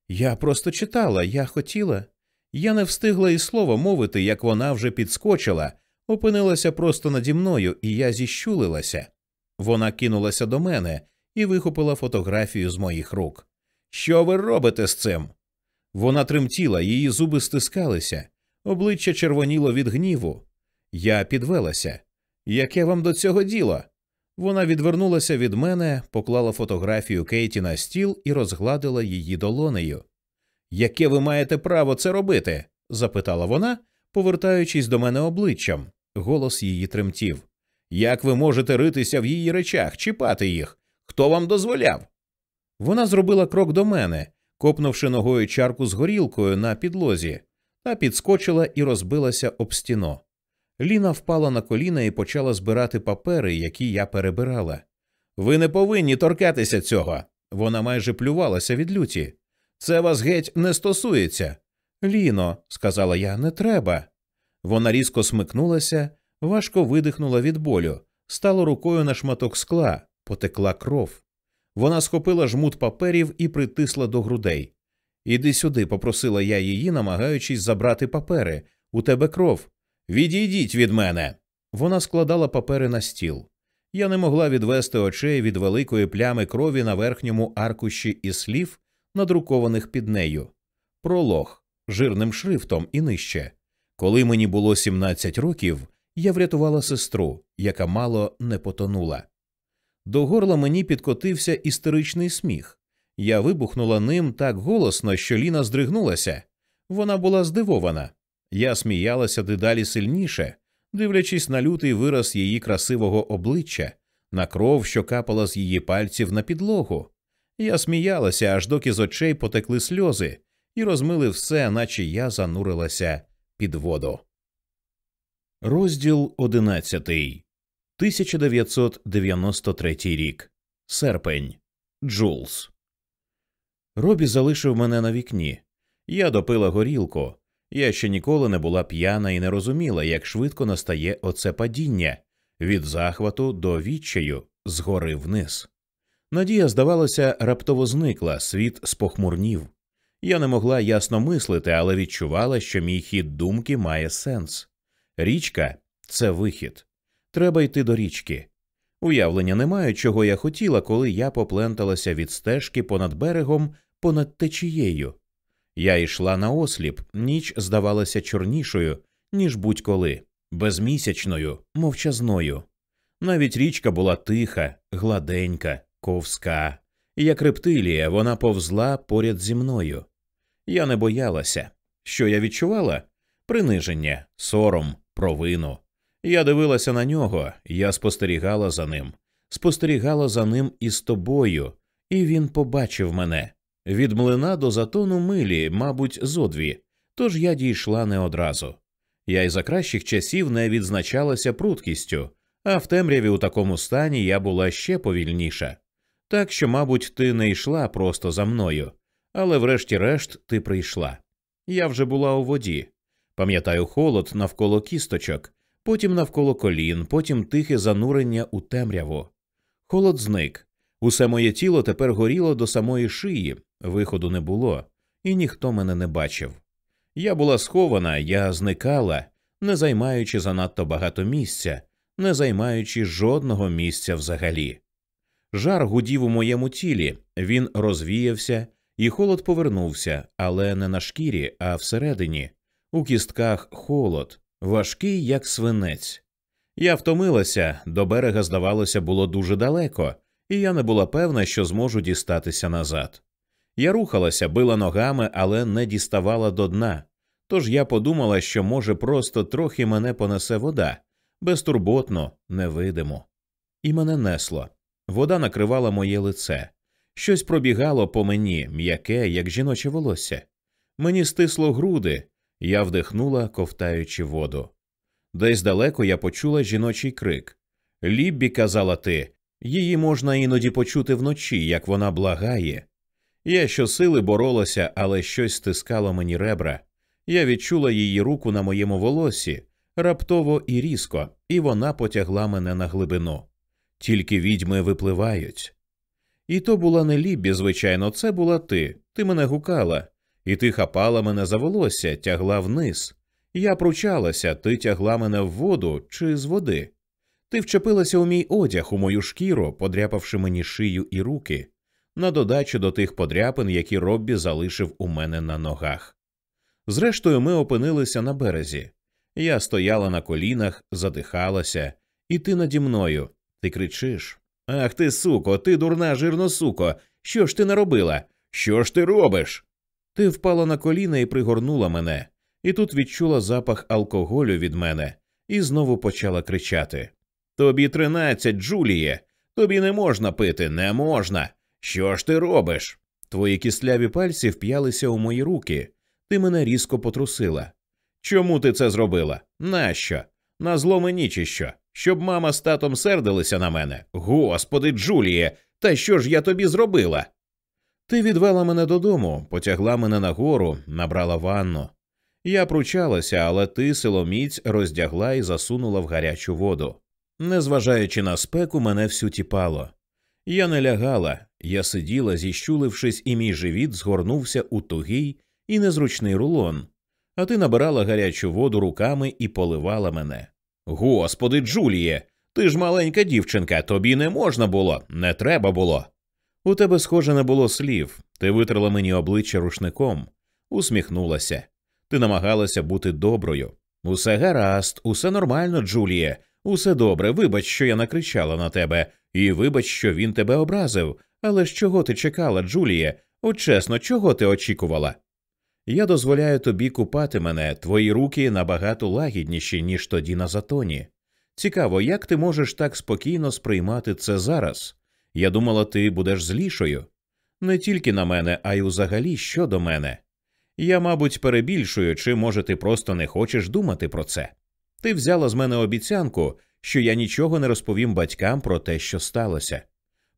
Я просто читала, я хотіла. Я не встигла і слова мовити, як вона вже підскочила, опинилася просто наді мною, і я зіщулилася. Вона кинулася до мене і вихопила фотографію з моїх рук. Що ви робите з цим? Вона тремтіла, її зуби стискалися, обличчя червоніло від гніву. Я підвелася. Яке вам до цього діло? Вона відвернулася від мене, поклала фотографію Кейті на стіл і розгладила її долонею. Яке ви маєте право це робити? запитала вона, повертаючись до мене обличчям. Голос її тремтів. Як ви можете ритися в її речах, чіпати їх? Хто вам дозволяв? Вона зробила крок до мене, копнувши ногою чарку з горілкою на підлозі, та підскочила і розбилася об стіно. Ліна впала на коліна і почала збирати папери, які я перебирала. Ви не повинні торкатися цього. Вона майже плювалася від люті. Це вас геть не стосується. Ліно, сказала я, не треба. Вона різко смикнулася, важко видихнула від болю, стала рукою на шматок скла, потекла кров. Вона схопила жмут паперів і притисла до грудей. Іди сюди, попросила я її, намагаючись забрати папери. У тебе кров. Відійдіть від мене. Вона складала папери на стіл. Я не могла відвести очей від великої плями крові на верхньому аркуші і слів, надрукованих під нею. Пролог жирним шрифтом і нижче. Коли мені було 17 років, я врятувала сестру, яка мало не потонула. До горла мені підкотився істеричний сміх. Я вибухнула ним так голосно, що Ліна здригнулася. Вона була здивована. Я сміялася дедалі сильніше, дивлячись на лютий вираз її красивого обличчя, на кров, що капала з її пальців на підлогу. Я сміялася, аж доки з очей потекли сльози, і розмили все, наче я занурилася під воду. Розділ одинадцятий. 1993 рік. Серпень. Джулс. Робі залишив мене на вікні. Я допила горілку. Я ще ніколи не була п'яна і не розуміла, як швидко настає оце падіння від захвату до відчаю, згори вниз. Надія, здавалося, раптово зникла, світ спохмурнів. Я не могла ясно мислити, але відчувала, що мій хід думки має сенс. Річка це вихід. Треба йти до річки. Уявлення не маю, чого я хотіла, коли я попленталася від стежки понад берегом, понад течією. Я йшла на осліп, ніч здавалася чорнішою, ніж будь-коли, безмісячною, мовчазною. Навіть річка була тиха, гладенька, ковська, як рептилія, вона повзла поряд зі мною. Я не боялася. Що я відчувала? Приниження, сором, провину. Я дивилася на нього, я спостерігала за ним, спостерігала за ним із тобою, і він побачив мене. Від млина до затону милі, мабуть, зодві, тож я дійшла не одразу. Я й за кращих часів не відзначалася пруткістю, а в темряві у такому стані я була ще повільніша. Так що, мабуть, ти не йшла просто за мною, але врешті-решт ти прийшла. Я вже була у воді. Пам'ятаю холод навколо кісточок, потім навколо колін, потім тихе занурення у темряву. Холод зник. Усе моє тіло тепер горіло до самої шиї, виходу не було, і ніхто мене не бачив. Я була схована, я зникала, не займаючи занадто багато місця, не займаючи жодного місця взагалі. Жар гудів у моєму тілі, він розвіявся, і холод повернувся, але не на шкірі, а всередині, у кістках холод, важкий, як свинець. Я втомилася, до берега, здавалося, було дуже далеко, і я не була певна, що зможу дістатися назад. Я рухалася, била ногами, але не діставала до дна. Тож я подумала, що, може, просто трохи мене понесе вода, безтурботно, невидимо. І мене несло. Вода накривала моє лице. Щось пробігало по мені, м'яке, як жіноче волосся. Мені стисло груди, я вдихнула, ковтаючи воду. Десь далеко я почула жіночий крик. Ліббі, казала ти, її можна іноді почути вночі, як вона благає. Я щосили боролася, але щось стискало мені ребра. Я відчула її руку на моєму волосі раптово і різко, і вона потягла мене на глибину. Тільки відьми випливають. І то була не Ліббі, звичайно, це була ти. Ти мене гукала, і ти хапала мене за волосся, тягла вниз. Я пручалася, ти тягла мене в воду чи з води. Ти вчепилася у мій одяг, у мою шкіру, подряпавши мені шию і руки, на додачу до тих подряпин, які Роббі залишив у мене на ногах. Зрештою, ми опинилися на березі. Я стояла на колінах, задихалася, і ти наді мною. Ти кричиш Ах ти, суко, ти дурна, жирно суко. Що ж ти наробила? Що ж ти робиш? Ти впала на коліна і пригорнула мене, і тут відчула запах алкоголю від мене і знову почала кричати Тобі тринадцять, Джуліє, тобі не можна пити, не можна. Що ж ти робиш? Твої кисляві пальці вп'ялися у мої руки. Ти мене різко потрусила. Чому ти це зробила? Нащо? На зло мені чи що? Щоб мама з татом сердилися на мене. Господи, Джуліє, та що ж я тобі зробила? Ти відвела мене додому, потягла мене нагору, набрала ванну. Я пручалася, але ти силоміць роздягла і засунула в гарячу воду. Незважаючи на спеку, мене всю тіпало. Я не лягала, я сиділа, зіщулившись, і мій живіт згорнувся у тугий і незручний рулон, а ти набирала гарячу воду руками і поливала мене. Господи, Джуліє, ти ж маленька дівчинка, тобі не можна було, не треба було. У тебе, схоже, не було слів. Ти витерла мені обличчя рушником, усміхнулася. Ти намагалася бути доброю. Усе гаразд, усе нормально, Джуліє, усе добре. Вибач, що я накричала на тебе, і вибач, що він тебе образив. Але ж чого ти чекала, Джуліє? От чесно, чого ти очікувала? Я дозволяю тобі купати мене, твої руки набагато лагідніші, ніж тоді на затоні. Цікаво, як ти можеш так спокійно сприймати це зараз? Я думала, ти будеш злішою. Не тільки на мене, а й взагалі щодо мене. Я, мабуть, перебільшую, чи може ти просто не хочеш думати про це. Ти взяла з мене обіцянку, що я нічого не розповім батькам про те, що сталося.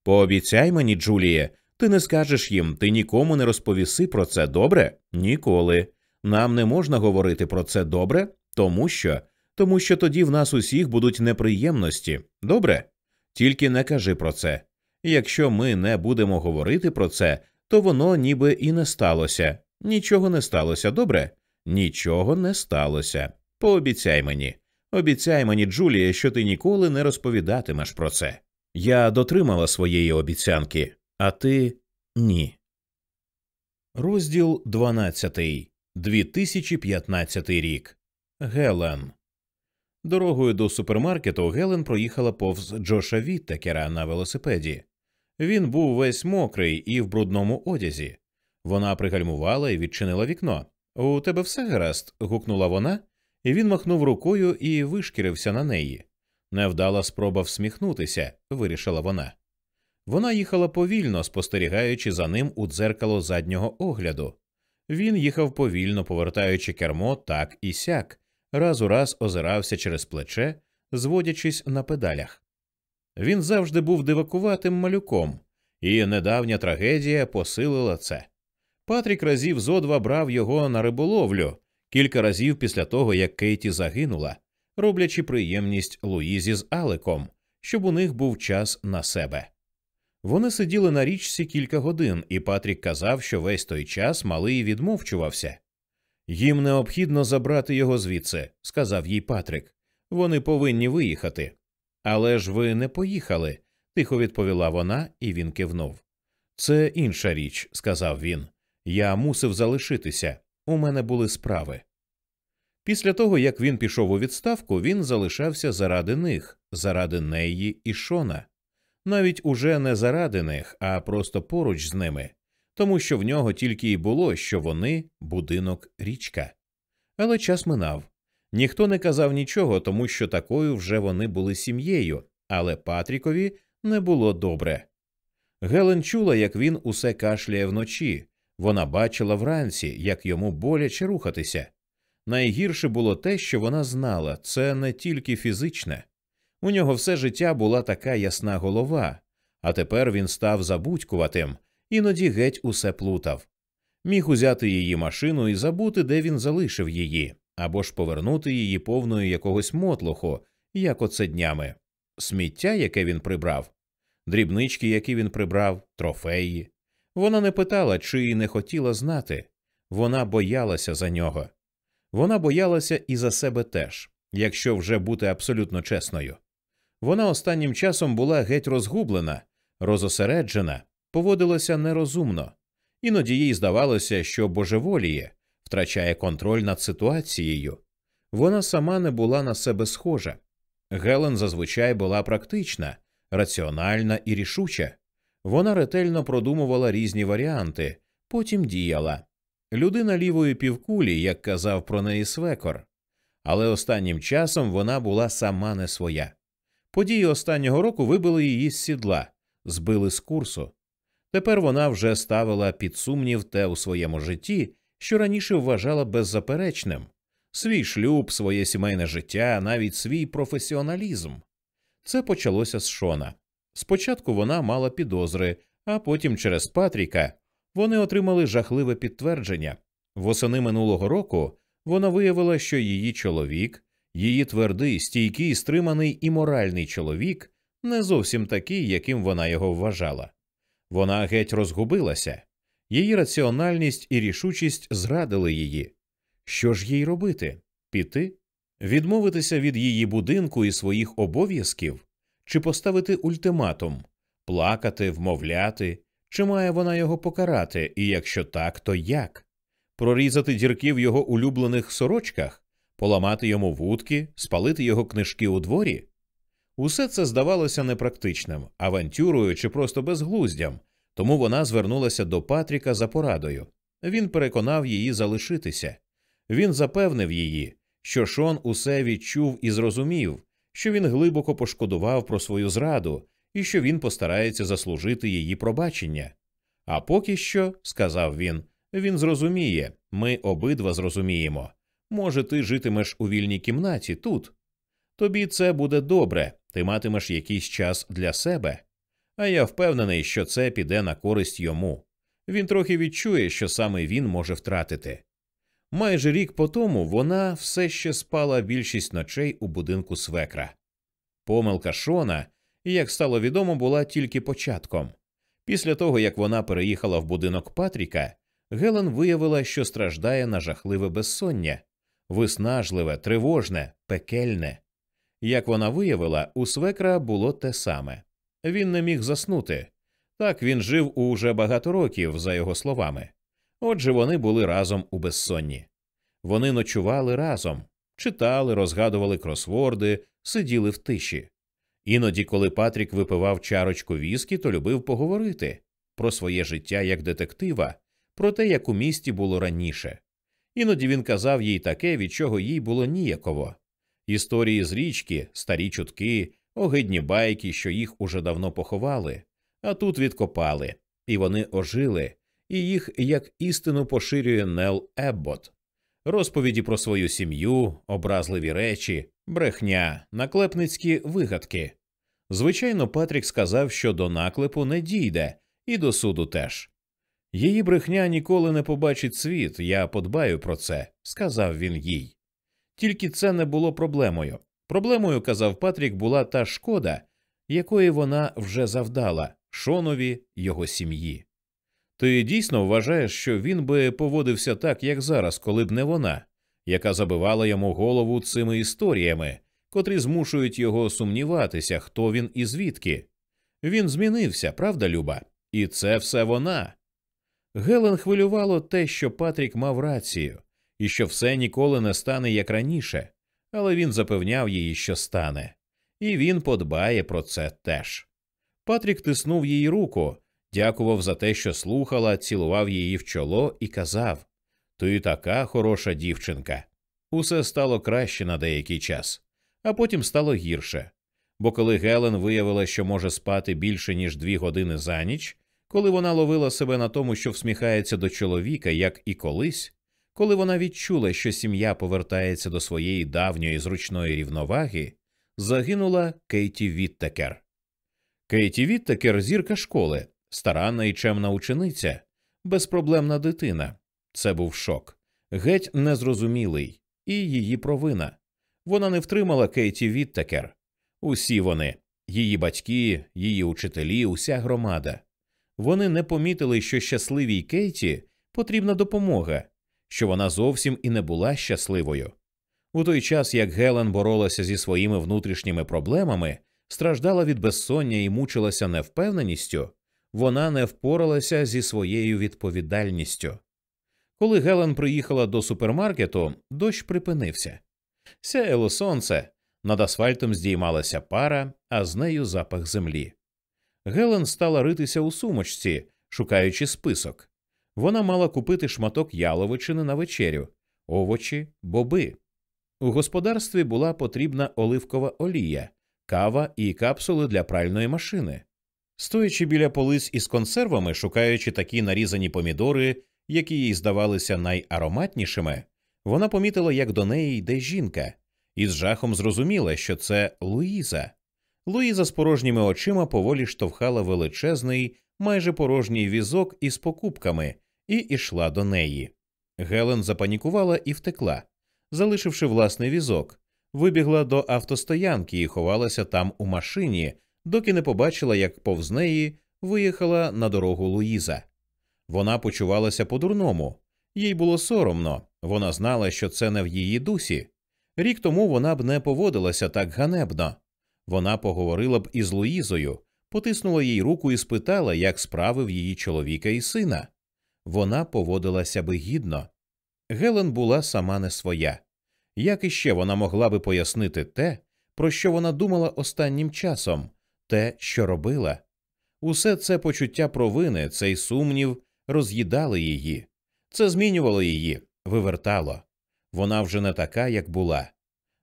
Пообіцяй мені, Джуліє, ти не скажеш їм, ти нікому не розповіси про це добре? Ніколи. Нам не можна говорити про це добре, тому що тому що тоді в нас усіх будуть неприємності. Добре? Тільки не кажи про це. Якщо ми не будемо говорити про це, то воно ніби і не сталося. Нічого не сталося, добре? Нічого не сталося. Пообіцяй мені. Обіцяй мені, Джулія, що ти ніколи не розповідатимеш про це. Я дотримала своєї обіцянки, а ти ні. Розділ 12. 2015 рік. Гелен. Дорогою до супермаркету Гелен проїхала повз Джоша Віттекера на велосипеді. Він був весь мокрий і в брудному одязі. Вона пригальмувала і відчинила вікно. У тебе все гаразд? гукнула вона, і він махнув рукою і вишкірився на неї. Невдала спроба всміхнутися, вирішила вона. Вона їхала повільно, спостерігаючи за ним у дзеркало заднього огляду. Він їхав повільно, повертаючи кермо так і сяк, раз у раз озирався через плече, зводячись на педалях. Він завжди був дивакуватим малюком, і недавня трагедія посилила це. Патрік разів зо два брав його на риболовлю кілька разів після того, як Кейті загинула, роблячи приємність Луїзі з Алеком, щоб у них був час на себе. Вони сиділи на річці кілька годин, і Патрік казав, що весь той час малий відмовчувався. Їм необхідно забрати його звідси, сказав їй Патрік. Вони повинні виїхати. Але ж ви не поїхали, тихо відповіла вона, і він кивнув. Це інша річ, сказав він. Я мусив залишитися. У мене були справи. Після того, як він пішов у відставку, він залишався заради них, заради неї і Шона. Навіть уже не заради них, а просто поруч з ними, тому що в нього тільки й було, що вони будинок річка. Але час минав. Ніхто не казав нічого, тому що такою вже вони були сім'єю, але Патрікові не було добре. Гелен чула, як він усе кашляє вночі, вона бачила вранці, як йому боляче рухатися. Найгірше було те, що вона знала це не тільки фізичне. У нього все життя була така ясна голова, а тепер він став забудькуватим, іноді геть усе плутав. Міг узяти її машину і забути, де він залишив її, або ж повернути її повною якогось мотлоху, як оце днями, сміття, яке він прибрав, дрібнички, які він прибрав, трофеї. Вона не питала, чи не хотіла знати. Вона боялася за нього. Вона боялася і за себе теж, якщо вже бути абсолютно чесною. Вона останнім часом була геть розгублена, розосереджена, поводилася нерозумно, іноді їй здавалося, що божеволіє, втрачає контроль над ситуацією. Вона сама не була на себе схожа. Гелен зазвичай була практична, раціональна і рішуча. Вона ретельно продумувала різні варіанти, потім діяла. Людина лівої півкулі, як казав про неї свекор. Але останнім часом вона була сама не своя. Події останнього року вибили її з сідла, збили з курсу. Тепер вона вже ставила під сумнів те у своєму житті, що раніше вважала беззаперечним свій шлюб, своє сімейне життя, навіть свій професіоналізм. Це почалося з Шона. Спочатку вона мала підозри, а потім через Патріка вони отримали жахливе підтвердження. Восени минулого року вона виявила, що її чоловік, її твердий, стійкий, стриманий і моральний чоловік не зовсім такий, яким вона його вважала. Вона геть розгубилася, її раціональність і рішучість зрадили її. Що ж їй робити? Піти? Відмовитися від її будинку і своїх обов'язків, чи поставити ультиматум, плакати, вмовляти, чи має вона його покарати, і якщо так, то як? Прорізати дірки в його улюблених сорочках, поламати йому вудки, спалити його книжки у дворі? Усе це здавалося непрактичним, авантюрою чи просто безглуздям, тому вона звернулася до Патріка за порадою. Він переконав її залишитися. Він запевнив її, що Шон усе відчув і зрозумів, що він глибоко пошкодував про свою зраду і що він постарається заслужити її пробачення. А поки що, сказав він, він зрозуміє, ми обидва зрозуміємо. Може, ти житимеш у вільній кімнаті тут. Тобі це буде добре, ти матимеш якийсь час для себе. А я впевнений, що це піде на користь йому. Він трохи відчує, що саме він може втратити. Майже рік по тому вона все ще спала більшість ночей у будинку свекра. Помилка Шона, як стало відомо, була тільки початком. Після того, як вона переїхала в будинок Патріка, Гелен виявила, що страждає на жахливе безсоння, виснажливе, тривожне, пекельне. Як вона виявила, у свекра було те саме він не міг заснути. Так він жив уже багато років, за його словами. Отже, вони були разом у безсонні. Вони ночували разом, читали, розгадували кросворди, сиділи в тиші. Іноді, коли Патрік випивав чарочку віскі, то любив поговорити про своє життя як детектива, про те, як у місті було раніше. Іноді він казав їй таке, від чого їй було ніяково. Історії з річки, старі чутки, огидні байки, що їх уже давно поховали, а тут відкопали, і вони ожили, і їх як істину поширює Нел Еббот. Розповіді про свою сім'ю, образливі речі, брехня, наклепницькі вигадки. Звичайно, Патрік сказав, що до наклепу не дійде, і до суду теж. Її брехня ніколи не побачить світ, я подбаю про це, сказав він їй. Тільки це не було проблемою. Проблемою, казав Патрік, була та шкода, якої вона вже завдала Шонові його сім'ї. Ти дійсно вважаєш, що він би поводився так, як зараз, коли б не вона, яка забивала йому голову цими історіями, котрі змушують його сумніватися, хто він і звідки. Він змінився, правда, Люба? І це все вона. Гелен хвилювало те, що Патрік мав рацію, і що все ніколи не стане як раніше, але він запевняв її, що стане, і він подбає про це теж. Патрік тиснув її руку, дякував за те, що слухала, цілував її в чоло і казав Ти така хороша дівчинка. Усе стало краще на деякий час, а потім стало гірше. Бо коли Гелен виявила, що може спати більше ніж дві години за ніч, коли вона ловила себе на тому, що всміхається до чоловіка, як і колись, коли вона відчула, що сім'я повертається до своєї давньої зручної рівноваги, загинула Кейті Віттекер. Кейті Віттекер зірка школи, старанна і чемна учениця, безпроблемна дитина. Це був шок, геть незрозумілий, і її провина. Вона не втримала Кейті Віттекер. Усі вони, її батьки, її учителі, уся громада. Вони не помітили, що щасливій Кейті потрібна допомога, що вона зовсім і не була щасливою. У той час, як Гелен боролася зі своїми внутрішніми проблемами, страждала від безсоння і мучилася невпевненістю, вона не впоралася зі своєю відповідальністю. Коли Гелен приїхала до супермаркету, дощ припинився. Сяяло сонце, над асфальтом здіймалася пара, а з нею запах землі. Гелен стала ритися у сумочці, шукаючи список. Вона мала купити шматок яловичини на вечерю, овочі, боби. У господарстві була потрібна оливкова олія, кава і капсули для пральної машини. Стоячи біля полиць із консервами, шукаючи такі нарізані помідори, які їй здавалися найароматнішими, вона помітила, як до неї йде жінка, і з жахом зрозуміла, що це Луїза. Луїза з порожніми очима поволі штовхала величезний, майже порожній візок із покупками і ішла до неї. Гелен запанікувала і втекла, залишивши власний візок, вибігла до автостоянки і ховалася там у машині, доки не побачила, як повз неї виїхала на дорогу Луїза. Вона почувалася по-дурному, їй було соромно, вона знала, що це не в її дусі. Рік тому вона б не поводилася так ганебно. Вона поговорила б із Луїзою, потиснула їй руку і спитала, як справи в її чоловіка і сина. Вона поводилася би гідно. Гелен була сама не своя. Як іще вона могла би пояснити те, про що вона думала останнім часом, те, що робила? Усе це почуття провини, цей сумнів роз'їдали її, це змінювало її, вивертало. Вона вже не така, як була.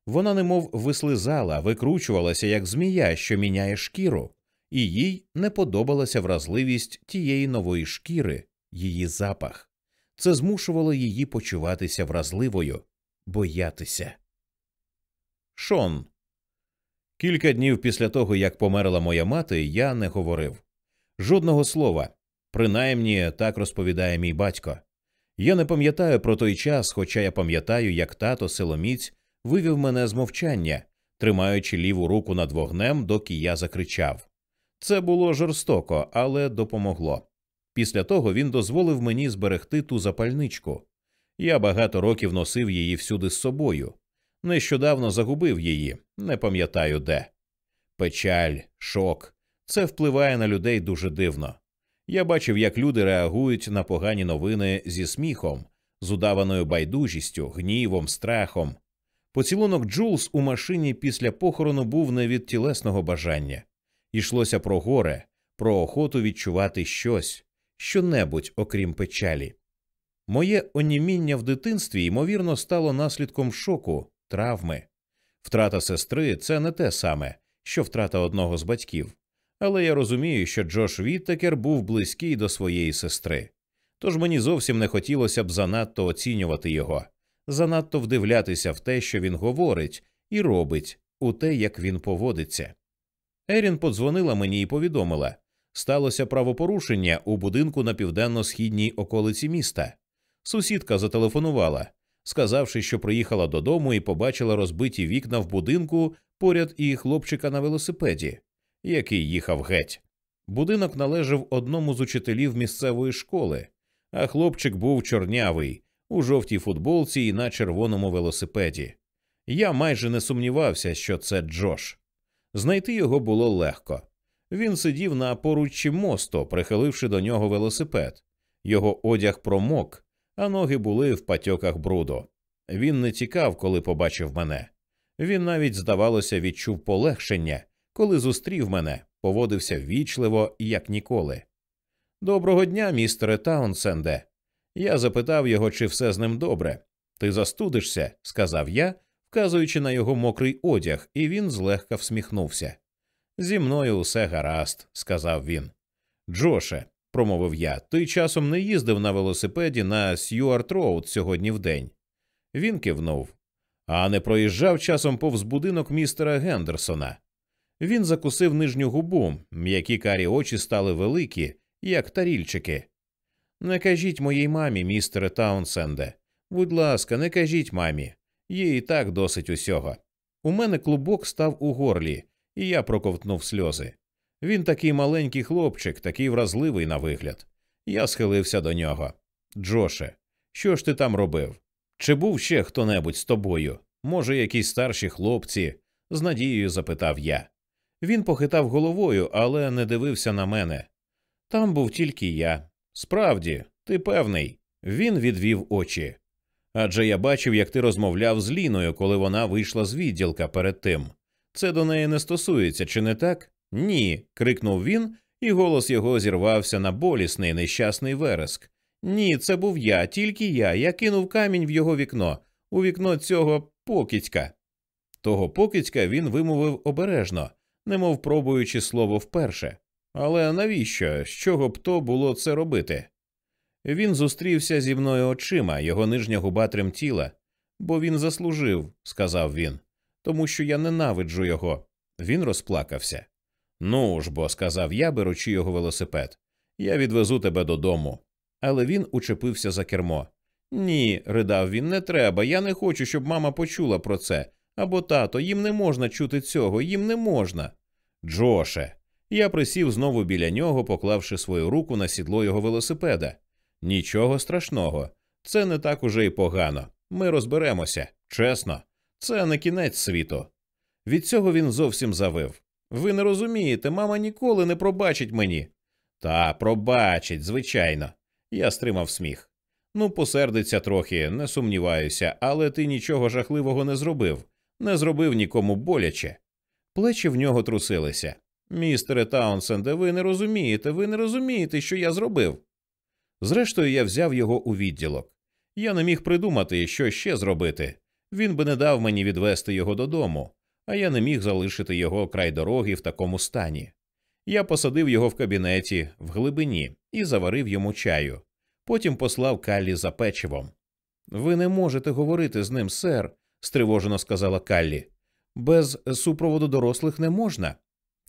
Вона немов вислизала, викручувалася, як змія, що міняє шкіру, і їй не подобалася вразливість тієї нової шкіри, її запах. Це змушувало її почуватися вразливою, боятися. Шон. Кілька днів після того, як померла моя мати, я не говорив жодного слова, принаймні так розповідає мій батько. Я не пам'ятаю про той час, хоча я пам'ятаю, як тато силоміць вивів мене з мовчання, тримаючи ліву руку над вогнем, доки я закричав. Це було жорстоко, але допомогло. Після того він дозволив мені зберегти ту запальничку. Я багато років носив її всюди з собою. Нещодавно загубив її, не пам'ятаю де. Печаль, шок це впливає на людей дуже дивно. Я бачив, як люди реагують на погані новини зі сміхом, з удаваною байдужістю, гнівом, страхом. Поцілунок Джулс у машині після похорону був не від тілесного бажання, йшлося про горе, про охоту відчувати щось, що-небудь, окрім печалі. Моє оніміння в дитинстві, ймовірно, стало наслідком шоку, травми. Втрата сестри це не те саме, що втрата одного з батьків. Але я розумію, що Джош Віттекер був близький до своєї сестри. Тож мені зовсім не хотілося б занадто оцінювати його, занадто вдивлятися в те, що він говорить, і робить, у те, як він поводиться. Ерін подзвонила мені і повідомила сталося правопорушення у будинку на південно-східній околиці міста. Сусідка зателефонувала, сказавши, що приїхала додому і побачила розбиті вікна в будинку поряд і хлопчика на велосипеді, який їхав геть. Будинок належав одному з учителів місцевої школи, а хлопчик був чорнявий, у жовтій футболці і на червоному велосипеді. Я майже не сумнівався, що це Джош. Знайти його було легко. Він сидів на поруччі мосту, прихиливши до нього велосипед. Його одяг промок, а ноги були в патьоках бруду. Він не тікав, коли побачив мене. Він навіть, здавалося, відчув полегшення, коли зустрів мене, поводився ввічливо, як ніколи. Доброго дня, містере Таунсенде. Я запитав його, чи все з ним добре. Ти застудишся, сказав я, вказуючи на його мокрий одяг, і він злегка всміхнувся. Зі мною усе гаразд, сказав він. Джоше, промовив я, ти часом не їздив на велосипеді на Сьюарт Роуд сьогодні вдень. Він кивнув, а не проїжджав часом повз будинок містера Гендерсона. Він закусив нижню губу, м'які карі очі стали великі, як тарільчики. Не кажіть моїй мамі, містере Таунсенде. Будь ласка, не кажіть мамі. Їй і так досить усього. У мене клубок став у горлі, і я проковтнув сльози. Він такий маленький хлопчик, такий вразливий на вигляд. Я схилився до нього. Джоше, що ж ти там робив? Чи був ще хто небудь з тобою? Може, якісь старші хлопці? з надією запитав я. Він похитав головою, але не дивився на мене. Там був тільки я. Справді, ти певний. Він відвів очі. Адже я бачив, як ти розмовляв з Ліною, коли вона вийшла з відділка перед тим. Це до неї не стосується, чи не так? Ні. крикнув він, і голос його зірвався на болісний нещасний вереск. Ні, це був я, тільки я. Я кинув камінь в його вікно, у вікно цього покидька. Того покидька він вимовив обережно, немов пробуючи слово вперше. Але навіщо? З чого б то було це робити? Він зустрівся зі мною очима, його нижня губа тремтіла, бо він заслужив, сказав він, тому що я ненавиджу його. Він розплакався. Ну ж бо, сказав я, беручи його велосипед. Я відвезу тебе додому. Але він учепився за кермо. Ні, ридав він, не треба. Я не хочу, щоб мама почула про це. Або тато, їм не можна чути цього, їм не можна. Джоше. Я присів знову біля нього, поклавши свою руку на сідло його велосипеда. Нічого страшного, це не так уже й погано. Ми розберемося, чесно, це не кінець світу. Від цього він зовсім завив. Ви не розумієте, мама ніколи не пробачить мені. Та пробачить, звичайно. Я стримав сміх. Ну, посердиться трохи, не сумніваюся, але ти нічого жахливого не зробив, не зробив нікому боляче. Плечі в нього трусилися. Містере Таунсенде, ви не розумієте, ви не розумієте, що я зробив. Зрештою, я взяв його у відділок. Я не міг придумати, що ще зробити. Він би не дав мені відвести його додому, а я не міг залишити його край дороги в такому стані. Я посадив його в кабінеті в глибині і заварив йому чаю. Потім послав Каллі за печивом. Ви не можете говорити з ним, сер, стривожено сказала Каллі. Без супроводу дорослих не можна.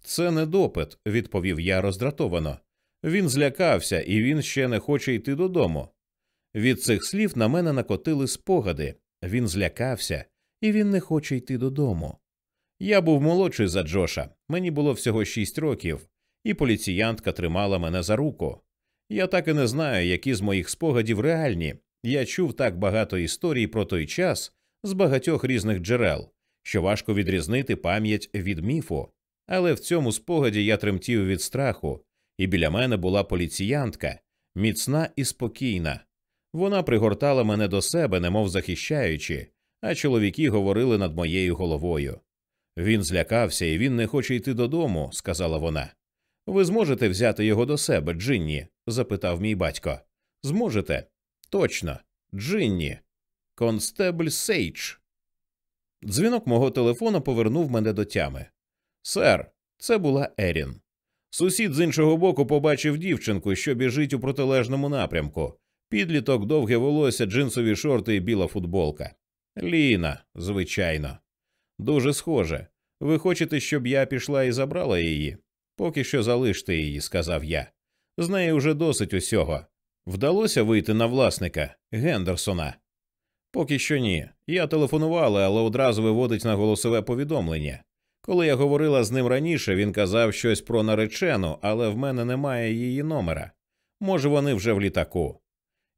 Це не допит, відповів я роздратовано. Він злякався, і він ще не хоче йти додому. Від цих слів на мене накотили спогади. Він злякався, і він не хоче йти додому. Я був молодший за Джоша, мені було всього шість років, і поліціянтка тримала мене за руку. Я так і не знаю, які з моїх спогадів реальні. Я чув так багато історій про той час з багатьох різних джерел, що важко відрізнити пам'ять від міфу. Але в цьому спогаді я тремтів від страху, і біля мене була поліціянтка, міцна і спокійна. Вона пригортала мене до себе, немов захищаючи, а чоловіки говорили над моєю головою. Він злякався і він не хоче йти додому, сказала вона. Ви зможете взяти його до себе, Джинні? запитав мій батько. Зможете? Точно, Джинні. Констебль Сейдж. Дзвінок мого телефона повернув мене до тями. Сер, це була Ерін. Сусід з іншого боку побачив дівчинку, що біжить у протилежному напрямку. Підліток, довге волосся, джинсові шорти і біла футболка. Ліна, звичайно. Дуже схоже. Ви хочете, щоб я пішла і забрала її? Поки що залиште її, сказав я. З неї вже досить усього. Вдалося вийти на власника Гендерсона. Поки що ні. Я телефонувала, але одразу виводить на голосове повідомлення. Коли я говорила з ним раніше, він казав щось про наречену, але в мене немає її номера. Може, вони вже в літаку.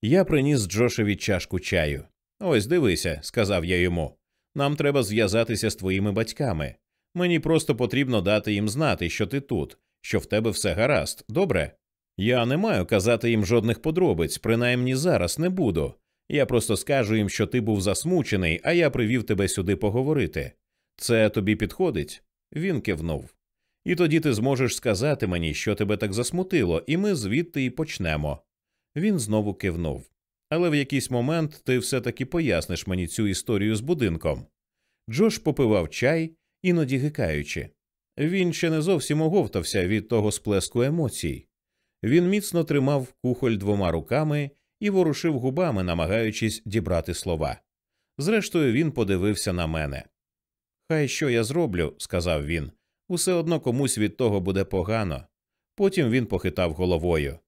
Я приніс Джошеві чашку чаю. Ось дивися, сказав я йому. Нам треба зв'язатися з твоїми батьками. Мені просто потрібно дати їм знати, що ти тут, що в тебе все гаразд, добре? Я не маю казати їм жодних подробиць, принаймні зараз не буду. Я просто скажу їм, що ти був засмучений, а я привів тебе сюди поговорити. Це тобі підходить? Він кивнув. І тоді ти зможеш сказати мені, що тебе так засмутило, і ми звідти і почнемо. Він знову кивнув. Але в якийсь момент ти все таки поясниш мені цю історію з будинком. Джош попивав чай, іноді гикаючи. Він ще не зовсім оговтався від того сплеску емоцій. Він міцно тримав кухоль двома руками і ворушив губами, намагаючись дібрати слова. Зрештою, він подивився на мене. Хай що я зроблю, сказав він, усе одно комусь від того буде погано. Потім він похитав головою.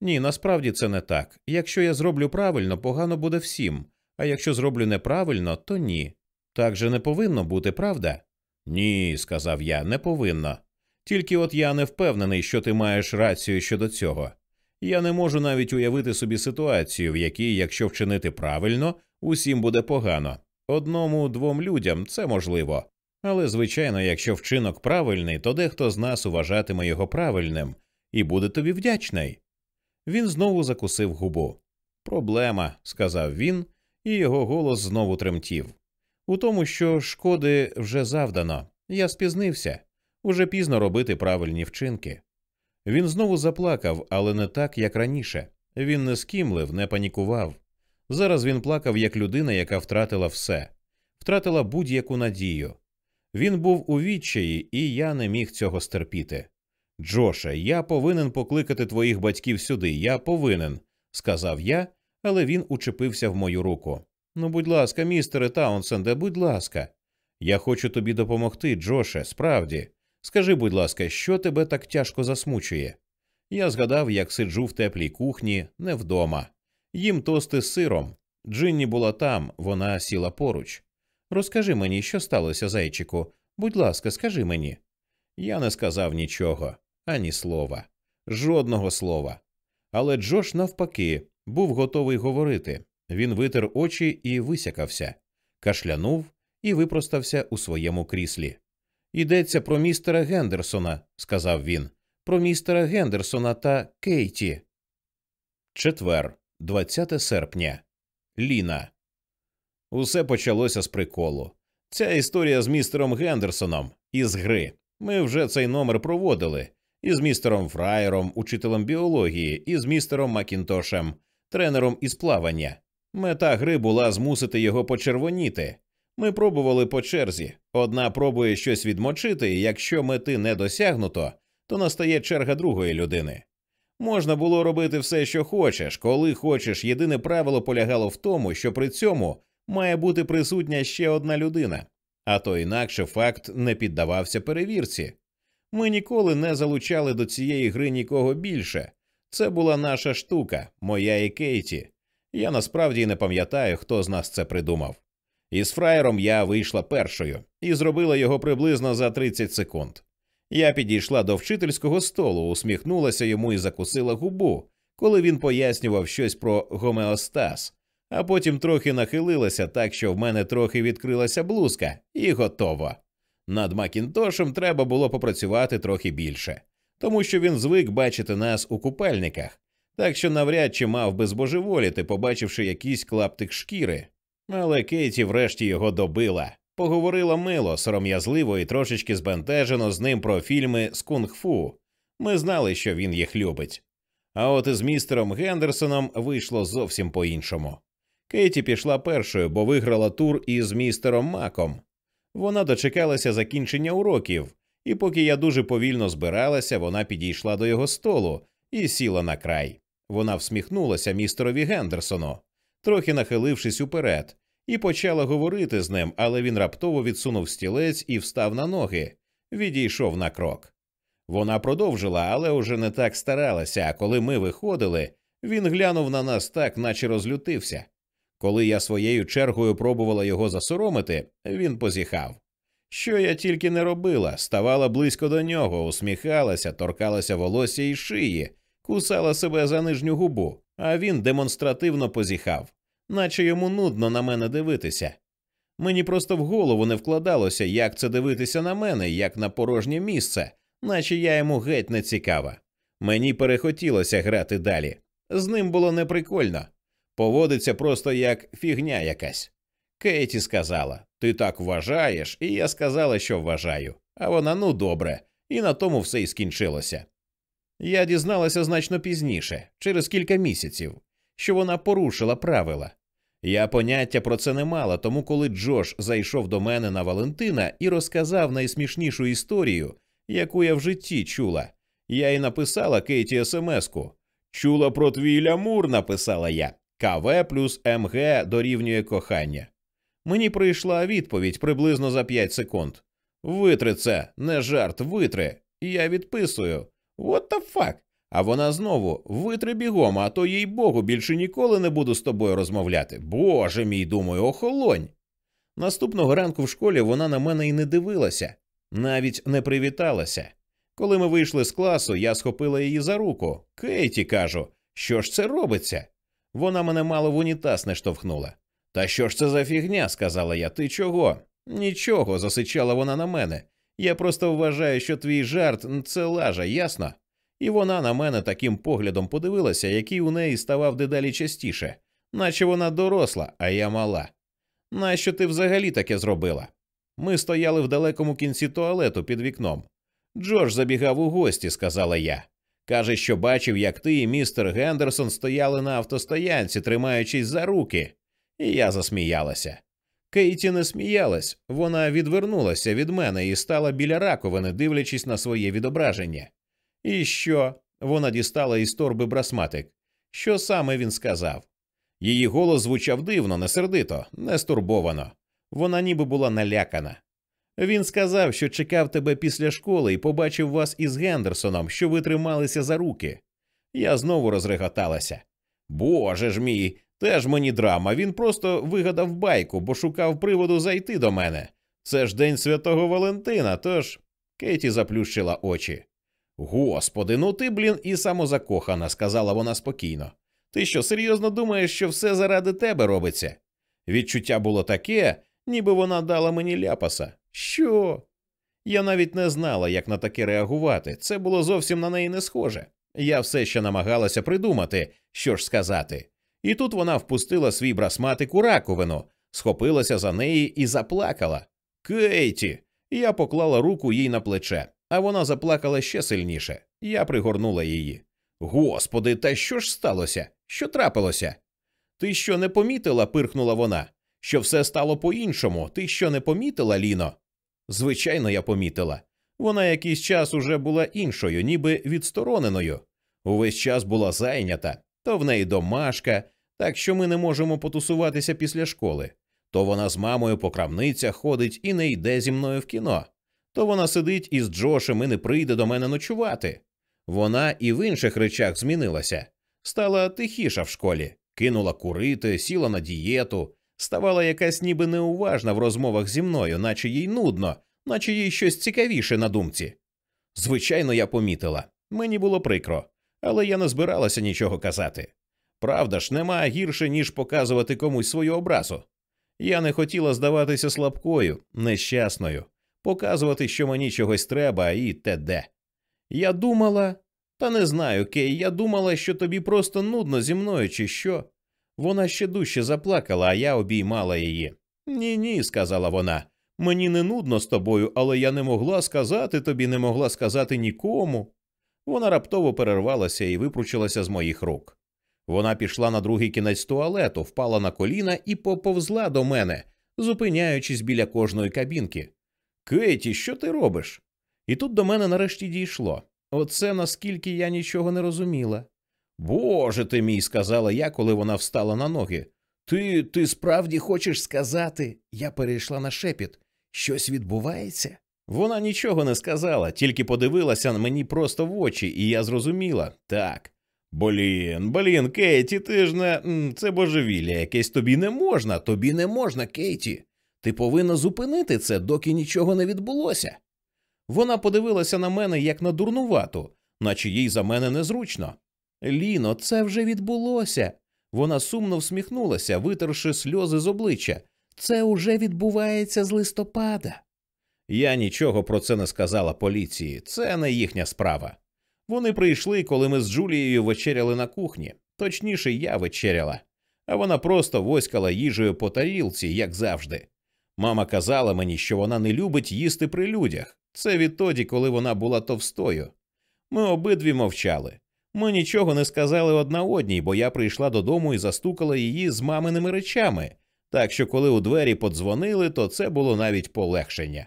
Ні, насправді це не так. Якщо я зроблю правильно, погано буде всім, а якщо зроблю неправильно, то ні. Так же не повинно бути, правда? Ні, сказав я, не повинно. Тільки от я не впевнений, що ти маєш рацію щодо цього. Я не можу навіть уявити собі ситуацію, в якій, якщо вчинити правильно, усім буде погано. Одному двом людям це можливо. Але, звичайно, якщо вчинок правильний, то дехто з нас уважатиме його правильним і буде тобі вдячний. Він знову закусив губу. Проблема, сказав він, і його голос знову тремтів. У тому, що шкоди вже завдано. Я спізнився. Уже пізно робити правильні вчинки. Він знову заплакав, але не так, як раніше. Він не скімлив, не панікував. Зараз він плакав як людина, яка втратила все, втратила будь-яку надію. Він був у відчаї, і я не міг цього стерпіти. Джоше, я повинен покликати твоїх батьків сюди, я повинен, сказав я, але він учепився в мою руку. Ну, будь ласка, містере Таунсенде, будь ласка, я хочу тобі допомогти, Джоше, справді. Скажи, будь ласка, що тебе так тяжко засмучує? Я згадав, як сиджу в теплій кухні, не вдома. Їм тости з сиром. Джинні була там, вона сіла поруч. Розкажи мені, що сталося, зайчику. Будь ласка, скажи мені. Я не сказав нічого, ані слова, жодного слова. Але Джош, навпаки, був готовий говорити. Він витер очі і висякався, кашлянув і випростався у своєму кріслі. Йдеться про містера Гендерсона, сказав він, про містера Гендерсона та Кейті. Четвер, 20 серпня. Ліна. Усе почалося з приколу. Ця історія з містером Гендерсоном із гри. Ми вже цей номер проводили із містером Фраєром, учителем біології, і з містером Макінтошем, тренером із плавання. Мета гри була змусити його почервоніти. Ми пробували по черзі. Одна пробує щось відмочити, і якщо мети не досягнуто, то настає черга другої людини. Можна було робити все, що хочеш, коли хочеш. Єдине правило полягало в тому, що при цьому має бути присутня ще одна людина. а то інакше факт не піддавався перевірці. Ми ніколи не залучали до цієї гри нікого більше. Це була наша штука, моя і Кейті. Я насправді не пам'ятаю, хто з нас це придумав. Із фраєром я вийшла першою і зробила його приблизно за 30 секунд. Я підійшла до вчительського столу, усміхнулася йому і закусила губу, коли він пояснював щось про гомеостаз, а потім трохи нахилилася так, що в мене трохи відкрилася блузка, і готово. Над Макінтошем треба було попрацювати трохи більше, тому що він звик бачити нас у купальниках, так що навряд чи мав би збожеволіти, побачивши якийсь клаптик шкіри. Але Кейті врешті його добила. Поговорила мило, сором'язливо і трошечки збентежено з ним про фільми з кунг-фу. Ми знали, що він їх любить. А от із містером Гендерсоном вийшло зовсім по іншому. Кейті пішла першою, бо виграла тур із містером Маком. Вона дочекалася закінчення уроків, і поки я дуже повільно збиралася, вона підійшла до його столу і сіла на край. Вона всміхнулася містерові Гендерсону, трохи нахилившись уперед, і почала говорити з ним, але він раптово відсунув стілець і встав на ноги, відійшов на крок. Вона продовжила, але уже не так старалася, а коли ми виходили, він глянув на нас так, наче розлютився. Коли я своєю чергою пробувала його засоромити, він позіхав. Що я тільки не робила, ставала близько до нього, усміхалася, торкалася волосся і шиї, кусала себе за нижню губу, а він демонстративно позіхав, наче йому нудно на мене дивитися. Мені просто в голову не вкладалося, як це дивитися на мене, як на порожнє місце, наче я йому геть не цікава. Мені перехотілося грати далі. З ним було неприкольно. Поводиться просто як фігня якась. Кейті сказала Ти так вважаєш, і я сказала, що вважаю. А вона ну добре, і на тому все й скінчилося. Я дізналася значно пізніше, через кілька місяців, що вона порушила правила. Я поняття про це не мала, тому коли Джош зайшов до мене на Валентина і розказав найсмішнішу історію, яку я в житті чула, я й написала Кейті смс-ку. Чула про твій лямур, написала я. КВ плюс МГ дорівнює кохання. Мені прийшла відповідь приблизно за 5 секунд. Витри це, не жарт, витри. Я відписую. What the fuck? А вона знову витри бігом, а то їй богу більше ніколи не буду з тобою розмовляти. Боже мій, думаю, охолонь. Наступного ранку в школі вона на мене і не дивилася, навіть не привіталася. Коли ми вийшли з класу, я схопила її за руку. Кейті кажу, що ж це робиться? Вона мене мало в унітаз не штовхнула. Та що ж це за фігня? сказала я. Ти чого? Нічого, засичала вона на мене. Я просто вважаю, що твій жарт це лажа, ясно? І вона на мене таким поглядом подивилася, який у неї ставав дедалі частіше, наче вона доросла, а я мала. Нащо ти взагалі таке зробила? Ми стояли в далекому кінці туалету під вікном. Джордж забігав у гості, сказала я. Каже, що бачив, як ти і містер Гендерсон стояли на автостоянці, тримаючись за руки, і я засміялася. Кейті не сміялась, вона відвернулася від мене і стала біля раковини, дивлячись на своє відображення. І що? Вона дістала із торби брасматик. Що саме він сказав? Її голос звучав дивно, не сердито, не стурбовано. Вона ніби була налякана. Він сказав, що чекав тебе після школи і побачив вас із Гендерсоном, що ви трималися за руки. Я знову розреготалася. Боже ж мій, теж мені драма. Він просто вигадав байку, бо шукав приводу зайти до мене. Це ж день святого Валентина, тож. Кейті заплющила очі. Господи, ну ти, блін, і самозакохана, сказала вона спокійно. Ти що, серйозно думаєш, що все заради тебе робиться? Відчуття було таке, ніби вона дала мені ляпаса. Що? Я навіть не знала, як на таке реагувати. Це було зовсім на неї не схоже. Я все ще намагалася придумати, що ж сказати. І тут вона впустила свій брасматик у раковину, схопилася за неї і заплакала. Кейті! Я поклала руку їй на плече, а вона заплакала ще сильніше. Я пригорнула її. Господи, та що ж сталося? Що трапилося? Ти що не помітила? пирхнула вона. Що все стало по іншому. Ти що не помітила, Ліно? Звичайно, я помітила. Вона якийсь час уже була іншою, ніби відстороненою. Увесь час була зайнята, то в неї домашка, так що ми не можемо потусуватися після школи. То вона з мамою по крамницях ходить і не йде зі мною в кіно, то вона сидить із Джошем і не прийде до мене ночувати. Вона і в інших речах змінилася, стала тихіша в школі, кинула курити, сіла на дієту, ставала якась ніби неуважна в розмовах зі мною, наче їй нудно, наче їй щось цікавіше на думці. Звичайно, я помітила. Мені було прикро, але я не збиралася нічого казати. Правда ж, нема гірше, ніж показувати комусь свою образу. Я не хотіла здаватися слабкою, нещасною, показувати, що мені чогось треба, і т.д. Я думала, та не знаю, Кей, я думала, що тобі просто нудно зі мною, чи що. Вона ще дужче заплакала, а я обіймала її. Ні, ні, сказала вона. Мені не нудно з тобою, але я не могла сказати тобі, не могла сказати нікому. Вона раптово перервалася і випручилася з моїх рук. Вона пішла на другий кінець туалету, впала на коліна і поповзла до мене, зупиняючись біля кожної кабінки. Кеті, що ти робиш? І тут до мене нарешті дійшло. Оце наскільки я нічого не розуміла. Боже ти мій, сказала я, коли вона встала на ноги. Ти ти справді хочеш сказати? Я перейшла на шепіт. Щось відбувається? Вона нічого не сказала, тільки подивилася на мені просто в очі, і я зрозуміла так. Блін, блін, Кейті, ти ж не. Це божевілля, якесь тобі не можна, тобі не можна, Кейті. Ти повинна зупинити це, доки нічого не відбулося. Вона подивилася на мене як на дурнувату, наче їй за мене незручно. Ліно, це вже відбулося. Вона сумно всміхнулася, витерши сльози з обличчя. Це уже відбувається з листопада. Я нічого про це не сказала поліції, це не їхня справа. Вони прийшли, коли ми з Джулією вечеряли на кухні, точніше, я вечеряла, а вона просто воськала їжею по тарілці, як завжди. Мама казала мені, що вона не любить їсти при людях. Це відтоді, коли вона була товстою. Ми обидві мовчали. Ми нічого не сказали одна одній, бо я прийшла додому і застукала її з маминими речами, так що, коли у двері подзвонили, то це було навіть полегшення.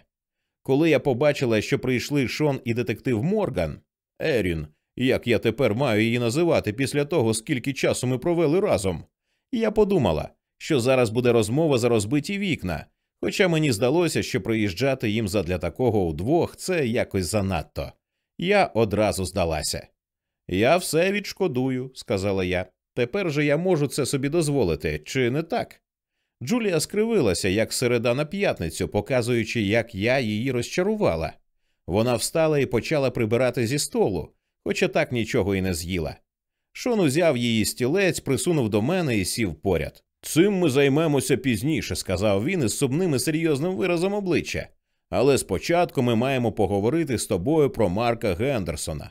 Коли я побачила, що прийшли Шон і детектив Морган, Ерін, як я тепер маю її називати після того, скільки часу ми провели разом, я подумала, що зараз буде розмова за розбиті вікна, хоча мені здалося, що приїжджати їм задля такого удвох це якось занадто. Я одразу здалася. Я все відшкодую, сказала я. Тепер же я можу це собі дозволити, чи не так? Джулія скривилася, як середа на п'ятницю, показуючи, як я її розчарувала. Вона встала і почала прибирати зі столу, хоча так нічого і не з'їла. Шон узяв її стілець, присунув до мене і сів поряд. Цим ми займемося пізніше, сказав він із сумним і серйозним виразом обличчя. Але спочатку ми маємо поговорити з тобою про Марка Гендерсона.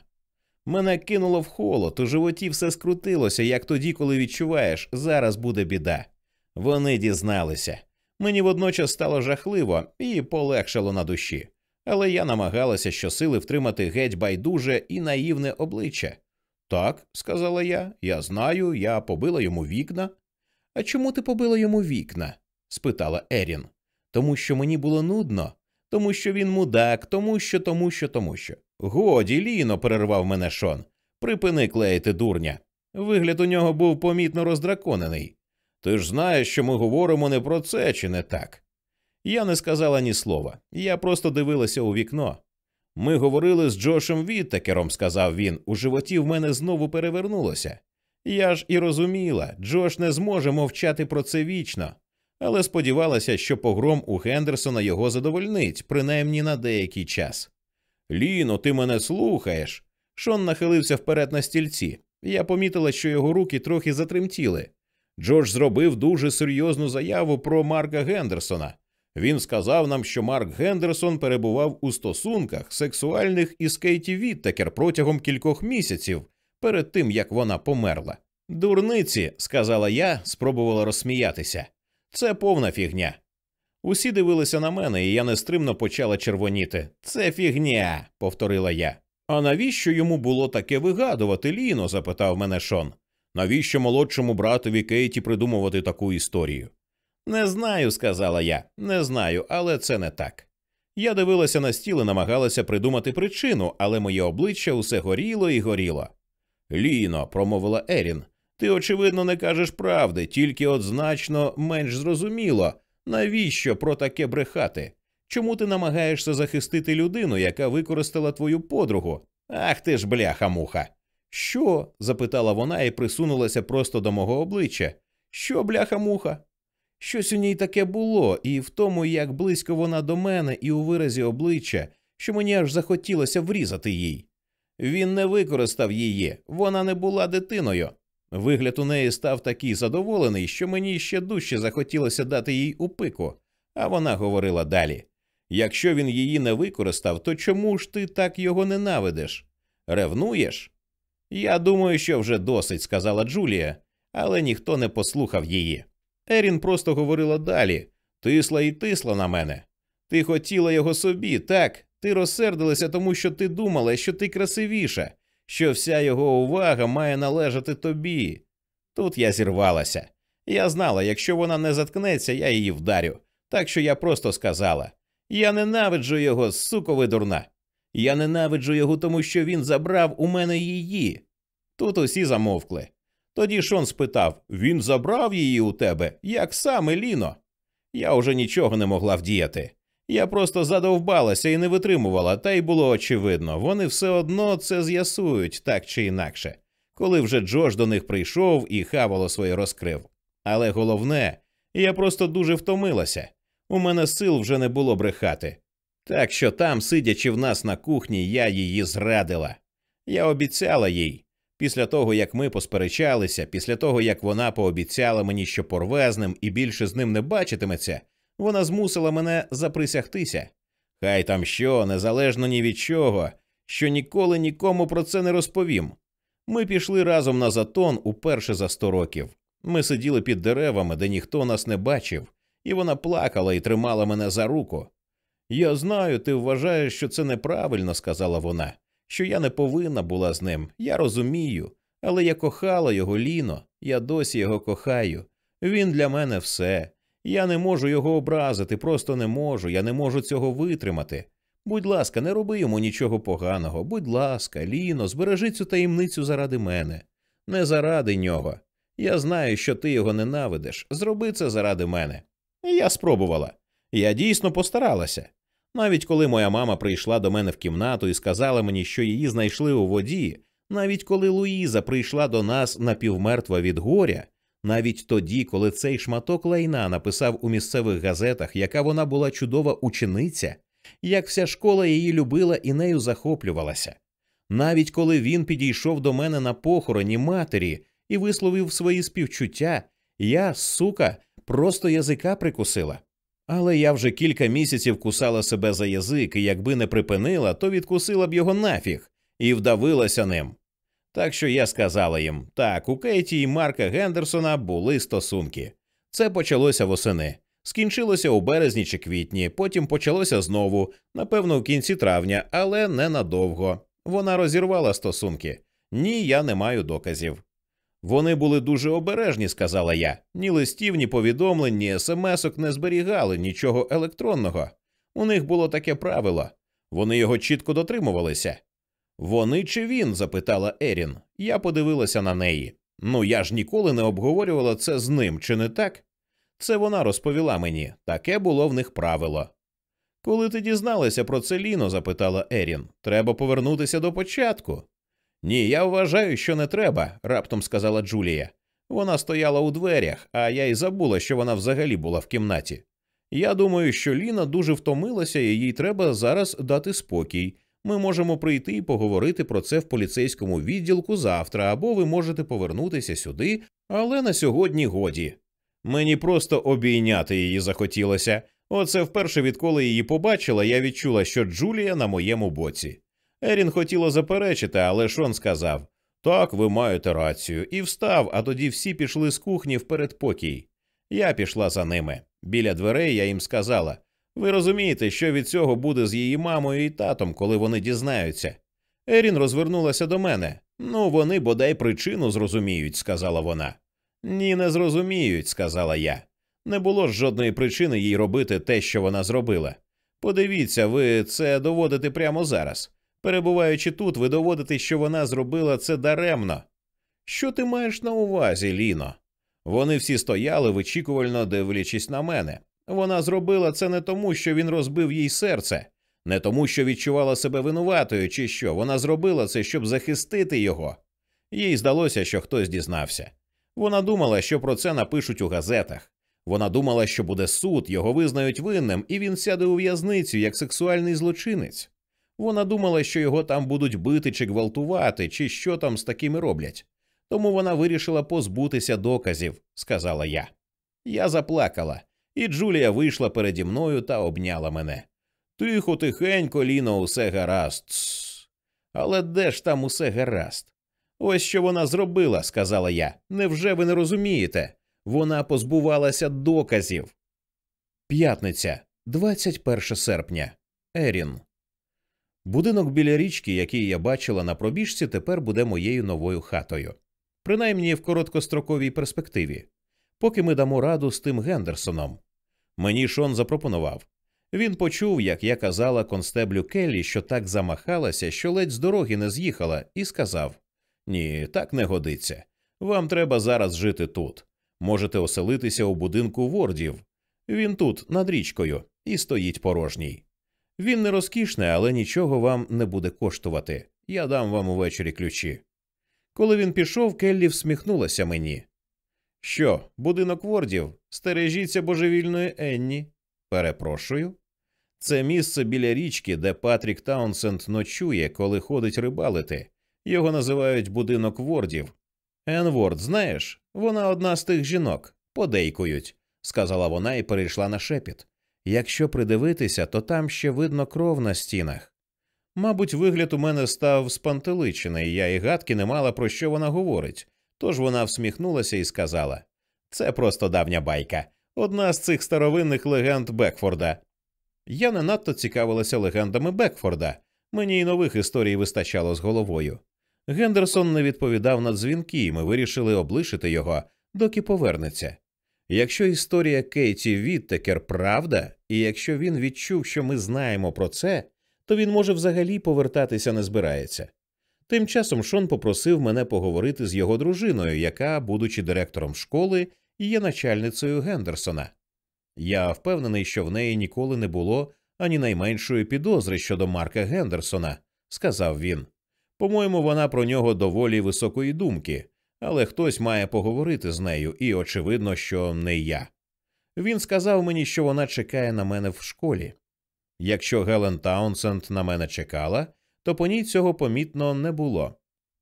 Мене кинуло в холод, у животі все скрутилося, як тоді, коли відчуваєш, зараз буде біда. Вони дізналися. Мені водночас стало жахливо і полегшало на душі, але я намагалася щосили втримати геть байдуже і наївне обличчя. Так, сказала я, я знаю, я побила йому вікна. А чому ти побила йому вікна? спитала Ерін. Тому що мені було нудно, тому що він мудак, тому що, тому що, тому що. Годі, Ліно, перервав мене Шон. Припини клеїти дурня. Вигляд у нього був помітно роздраконений. Ти ж знаєш, що ми говоримо не про це, чи не так? Я не сказала ні слова, я просто дивилася у вікно. Ми говорили з Джошем Віттекером, сказав він, у животі в мене знову перевернулося. Я ж і розуміла, Джош не зможе мовчати про це вічно, але сподівалася, що погром у Гендерсона його задовольнить, принаймні на деякий час. Ліно, ти мене слухаєш. Шон нахилився вперед на стільці. Я помітила, що його руки трохи затремтіли. Джордж зробив дуже серйозну заяву про Марка Гендерсона. Він сказав нам, що Марк Гендерсон перебував у стосунках сексуальних із Кейті Віттекер протягом кількох місяців перед тим як вона померла. Дурниці, сказала я, спробувала розсміятися. Це повна фігня. Усі дивилися на мене, і я нестримно почала червоніти. Це фігня, повторила я. А навіщо йому було таке вигадувати, Ліно? запитав мене Шон. Навіщо молодшому братові Кейті придумувати таку історію? Не знаю, сказала я, не знаю, але це не так. Я дивилася на стіл і намагалася придумати причину, але моє обличчя усе горіло і горіло. Ліно, промовила Ерін, ти, очевидно, не кажеш правди, тільки от значно менш зрозуміло, Навіщо про таке брехати? Чому ти намагаєшся захистити людину, яка використала твою подругу? Ах ти ж бляха муха. Що? запитала вона і присунулася просто до мого обличчя. Що, бляха муха? Щось у ній таке було, і в тому, як близько вона до мене, і у виразі обличчя, що мені аж захотілося врізати їй. Він не використав її, вона не була дитиною. Вигляд у неї став такий задоволений, що мені ще дужче захотілося дати їй у пику, а вона говорила далі якщо він її не використав, то чому ж ти так його ненавидиш? Ревнуєш? Я думаю, що вже досить, сказала Джулія, але ніхто не послухав її. Ерін просто говорила далі тисла і тисла на мене. Ти хотіла його собі, так, ти розсердилася, тому що ти думала, що ти красивіша, що вся його увага має належати тобі. Тут я зірвалася. Я знала, якщо вона не заткнеться, я її вдарю. Так що я просто сказала я ненавиджу його, сукови дурна. Я ненавиджу його, тому що він забрав у мене її. Тут усі замовкли. Тоді Шон спитав він забрав її у тебе, як саме Ліно? Я уже нічого не могла вдіяти. Я просто задовбалася і не витримувала, та й було очевидно, вони все одно це з'ясують так чи інакше, коли вже Джош до них прийшов і хавало своє розкрив. Але головне, я просто дуже втомилася. У мене сил вже не було брехати. Так що там, сидячи в нас на кухні, я її зрадила. Я обіцяла їй. Після того, як ми посперечалися, після того, як вона пообіцяла мені, що порве з ним і більше з ним не бачитиметься, вона змусила мене заприсягтися. Хай там що, незалежно ні від чого, що ніколи нікому про це не розповім. Ми пішли разом на затон уперше за сто років. Ми сиділи під деревами, де ніхто нас не бачив, і вона плакала і тримала мене за руку. Я знаю, ти вважаєш, що це неправильно, сказала вона, що я не повинна була з ним. Я розумію, але я кохала його Ліно, я досі його кохаю. Він для мене все. Я не можу його образити, просто не можу, я не можу цього витримати. Будь ласка, не роби йому нічого поганого. Будь ласка, Ліно, збережи цю таємницю заради мене, не заради нього. Я знаю, що ти його ненавидиш. Зроби це заради мене. Я спробувала. Я дійсно постаралася. Навіть коли моя мама прийшла до мене в кімнату і сказала мені, що її знайшли у воді, навіть коли Луїза прийшла до нас напівмертва від горя, навіть тоді, коли цей шматок лайна написав у місцевих газетах, яка вона була чудова учениця, як вся школа її любила і нею захоплювалася. Навіть коли він підійшов до мене на похороні матері і висловив свої співчуття, я, сука, просто язика прикусила. Але я вже кілька місяців кусала себе за язик, і якби не припинила, то відкусила б його нафіг і вдавилася ним. Так що я сказала їм так, у Кейті і Марка Гендерсона були стосунки. Це почалося восени, скінчилося у березні чи квітні, потім почалося знову, напевно, в кінці травня, але ненадовго. Вона розірвала стосунки. Ні, я не маю доказів. Вони були дуже обережні, сказала я. Ні листів, ні повідомлень, ні смс-ок не зберігали нічого електронного. У них було таке правило. Вони його чітко дотримувалися. Вони чи він? запитала Ерін. Я подивилася на неї. Ну я ж ніколи не обговорювала це з ним, чи не так? Це вона розповіла мені таке було в них правило. Коли ти дізналася про це Ліно? запитала Ерін. Треба повернутися до початку. Ні, я вважаю, що не треба, раптом сказала Джулія. Вона стояла у дверях, а я й забула, що вона взагалі була в кімнаті. Я думаю, що Ліна дуже втомилася, і їй треба зараз дати спокій. Ми можемо прийти і поговорити про це в поліцейському відділку завтра, або ви можете повернутися сюди, але на сьогодні годі. Мені просто обійняти її захотілося. Оце вперше, відколи її побачила, я відчула, що Джулія на моєму боці. Ерін хотіла заперечити, але Шон сказав так, ви маєте рацію, і встав, а тоді всі пішли з кухні в передпокій. Я пішла за ними. Біля дверей я їм сказала ви розумієте, що від цього буде з її мамою і татом, коли вони дізнаються. Ерін розвернулася до мене. Ну, вони бодай причину зрозуміють, сказала вона. Ні, не зрозуміють, сказала я. Не було ж жодної причини їй робити те, що вона зробила. Подивіться, ви це доводите прямо зараз. Перебуваючи тут, ви доводите, що вона зробила це даремно. Що ти маєш на увазі, Ліно? Вони всі стояли, вичікувально дивлячись на мене. Вона зробила це не тому, що він розбив їй серце, не тому, що відчувала себе винуватою, чи що. Вона зробила це, щоб захистити його. Їй здалося, що хтось дізнався. Вона думала, що про це напишуть у газетах. Вона думала, що буде суд, його визнають винним, і він сяде у в'язницю як сексуальний злочинець. Вона думала, що його там будуть бити чи гвалтувати, чи що там з такими роблять. Тому вона вирішила позбутися доказів, сказала я. Я заплакала, і Джулія вийшла переді мною та обняла мене. Тихо, тихенько, Ліно, усе гаразд. Але де ж там усе гаразд? Ось що вона зробила, сказала я. Невже ви не розумієте? Вона позбувалася доказів. П'ятниця, 21 серпня. Ерін. Будинок біля річки, який я бачила на пробіжці, тепер буде моєю новою хатою. Принаймні в короткостроковій перспективі. Поки ми дамо раду з тим Гендерсоном. Мені Шон запропонував. Він почув, як я казала констеблю Келлі, що так замахалася, що ледь з дороги не з'їхала, і сказав Ні, так не годиться. Вам треба зараз жити тут. Можете оселитися у будинку вордів. Він тут, над річкою, і стоїть порожній. Він не розкішний, але нічого вам не буде коштувати. Я дам вам увечері ключі. Коли він пішов, Келлі всміхнулася мені. Що, будинок вордів? Стережіться божевільної Енні. Перепрошую. Це місце біля річки, де Патрік Таунсенд ночує, коли ходить рибалити. Його називають будинок вордів. Енворд, знаєш, вона одна з тих жінок, подейкують, сказала вона і перейшла на шепіт. Якщо придивитися, то там ще видно кров на стінах. Мабуть, вигляд у мене став спантеличений, я і гадки не мала про що вона говорить, тож вона всміхнулася і сказала це просто давня байка, одна з цих старовинних легенд Бекфорда. Я не надто цікавилася легендами Бекфорда, мені й нових історій вистачало з головою. Гендерсон не відповідав на дзвінки, і ми вирішили облишити його, доки повернеться. Якщо історія Кейті Віттекер правда, і якщо він відчув, що ми знаємо про це, то він може взагалі повертатися не збирається. Тим часом Шон попросив мене поговорити з його дружиною, яка, будучи директором школи, є начальницею Гендерсона. Я впевнений, що в неї ніколи не було ані найменшої підозри щодо Марка Гендерсона, сказав він. По-моєму, вона про нього доволі високої думки, але хтось має поговорити з нею, і очевидно, що не я. Він сказав мені, що вона чекає на мене в школі. Якщо Гелен Таунсенд на мене чекала, то по ній цього помітно не було.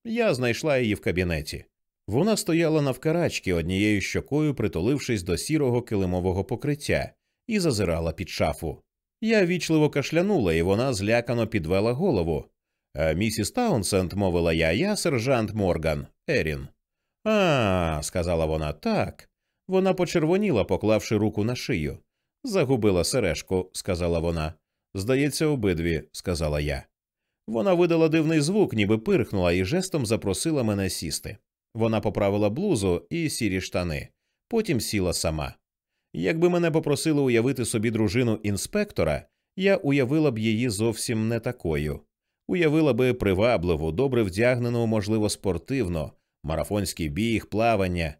Я знайшла її в кабінеті. Вона стояла навкарачки однією щокою, притулившись до сірого килимового покриття, і зазирала під шафу. Я вічливо кашлянула, і вона злякано підвела голову. «Е, Місіс Таунсенд, мовила я, я сержант Морган, Ерін. А, сказала вона, так. Вона почервоніла, поклавши руку на шию. Загубила сережку, сказала вона. Здається, обидві, сказала я. Вона видала дивний звук, ніби пирхнула, і жестом запросила мене сісти. Вона поправила блузу і сірі штани, потім сіла сама. Якби мене попросили уявити собі дружину інспектора, я уявила б її зовсім не такою. Уявила би привабливу, добре вдягнену, можливо, спортивно, марафонський біг, плавання.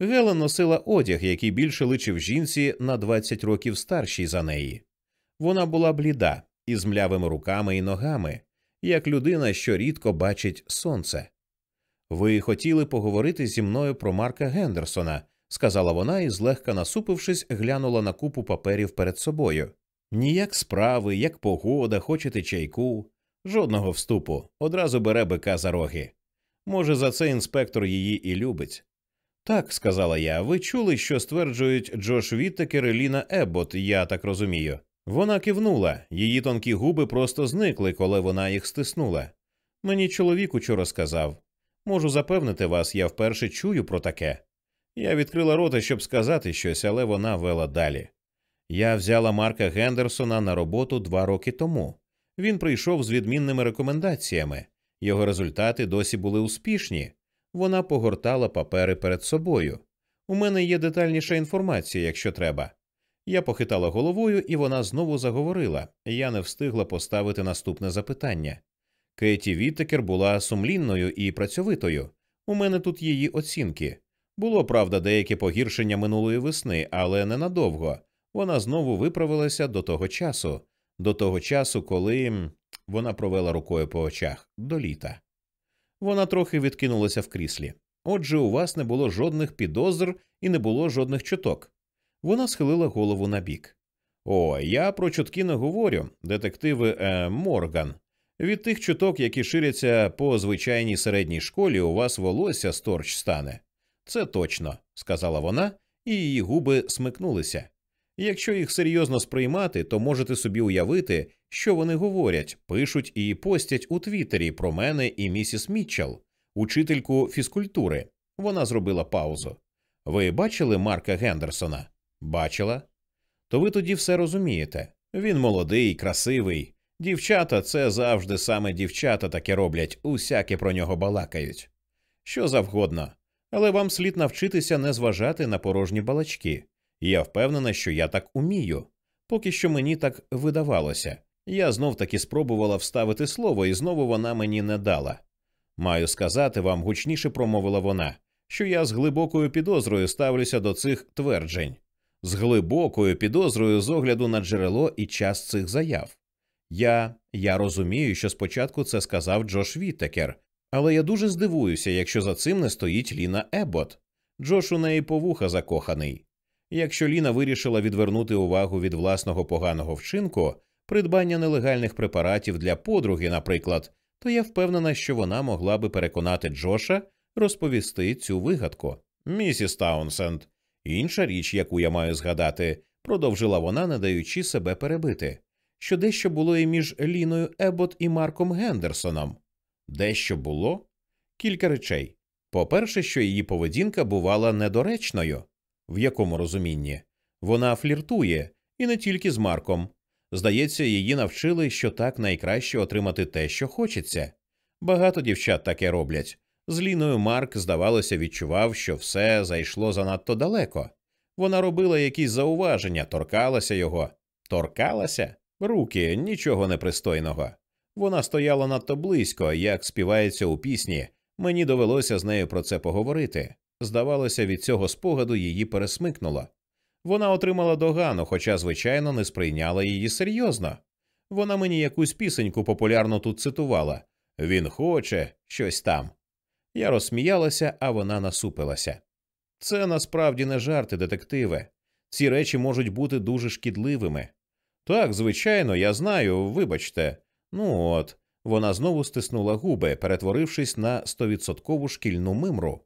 Гелен носила одяг, який більше личив жінці на 20 років старшій за неї. Вона була бліда, із млявими руками і ногами, як людина, що рідко бачить сонце. Ви хотіли поговорити зі мною про Марка Гендерсона, сказала вона і, злегка насупившись, глянула на купу паперів перед собою. Ніяк справи, як погода, хочете чайку, жодного вступу, одразу бере бика за роги. Може, за це інспектор її і любить. Так, сказала я, ви чули, що стверджують Джош Віттекер і Ліна Еббот, я так розумію. Вона кивнула, її тонкі губи просто зникли, коли вона їх стиснула. Мені чоловік учора сказав можу запевнити вас, я вперше чую про таке. Я відкрила рота, щоб сказати щось, але вона вела далі. Я взяла Марка Гендерсона на роботу два роки тому. Він прийшов з відмінними рекомендаціями, його результати досі були успішні. Вона погортала папери перед собою. У мене є детальніша інформація, якщо треба. Я похитала головою, і вона знову заговорила. Я не встигла поставити наступне запитання. Кеті Віттекер була сумлінною і працьовитою. У мене тут її оцінки. Було правда деяке погіршення минулої весни, але ненадовго. Вона знову виправилася до того часу, до того часу, коли вона провела рукою по очах до літа. Вона трохи відкинулася в кріслі. Отже, у вас не було жодних підозр і не було жодних чуток. Вона схилила голову на бік. О, я про чутки не говорю, детективи е, Морган. Від тих чуток, які ширяться по звичайній середній школі, у вас волосся сторч стане. Це точно, сказала вона, і її губи смикнулися. Якщо їх серйозно сприймати, то можете собі уявити, що вони говорять, пишуть і постять у Твіттері про мене і місіс Мітчелл, учительку фізкультури. Вона зробила паузу. Ви бачили Марка Гендерсона? Бачила? То ви тоді все розумієте. Він молодий, красивий. Дівчата це завжди саме дівчата таке роблять, усяке про нього балакають. Що завгодно. Але вам слід навчитися не зважати на порожні балачки. Я впевнена, що я так умію. Поки що мені так видавалося. Я знов таки спробувала вставити слово, і знову вона мені не дала. Маю сказати вам, гучніше промовила вона, що я з глибокою підозрою ставлюся до цих тверджень, з глибокою підозрою з огляду на джерело і час цих заяв. Я я розумію, що спочатку це сказав Джош Віттекер, але я дуже здивуюся, якщо за цим не стоїть Ліна Еббот. Джош у неї по вуха закоханий. Якщо Ліна вирішила відвернути увагу від власного поганого вчинку, придбання нелегальних препаратів для подруги, наприклад, то я впевнена, що вона могла би переконати Джоша розповісти цю вигадку. Місіс Таунсенд, інша річ, яку я маю згадати, продовжила вона, не даючи себе перебити, що дещо було і між Ліною Ебот і Марком Гендерсоном. Дещо було? Кілька речей. По-перше, що її поведінка бувала недоречною. В якому розумінні? Вона фліртує, і не тільки з Марком. Здається, її навчили, що так найкраще отримати те, що хочеться. Багато дівчат таке роблять. З Ліною Марк, здавалося, відчував, що все зайшло занадто далеко. Вона робила якісь зауваження, торкалася його. Торкалася? Руки, нічого непристойного. Вона стояла надто близько, як співається у пісні. Мені довелося з нею про це поговорити. Здавалося, від цього спогаду її пересмикнуло. Вона отримала догану, хоча, звичайно, не сприйняла її серйозно. Вона мені якусь пісеньку популярно тут цитувала Він хоче щось там. Я розсміялася, а вона насупилася. Це насправді не жарти, детективи. Ці речі можуть бути дуже шкідливими. Так, звичайно, я знаю, вибачте. Ну от, вона знову стиснула губи, перетворившись на стовідсоткову шкільну мимру.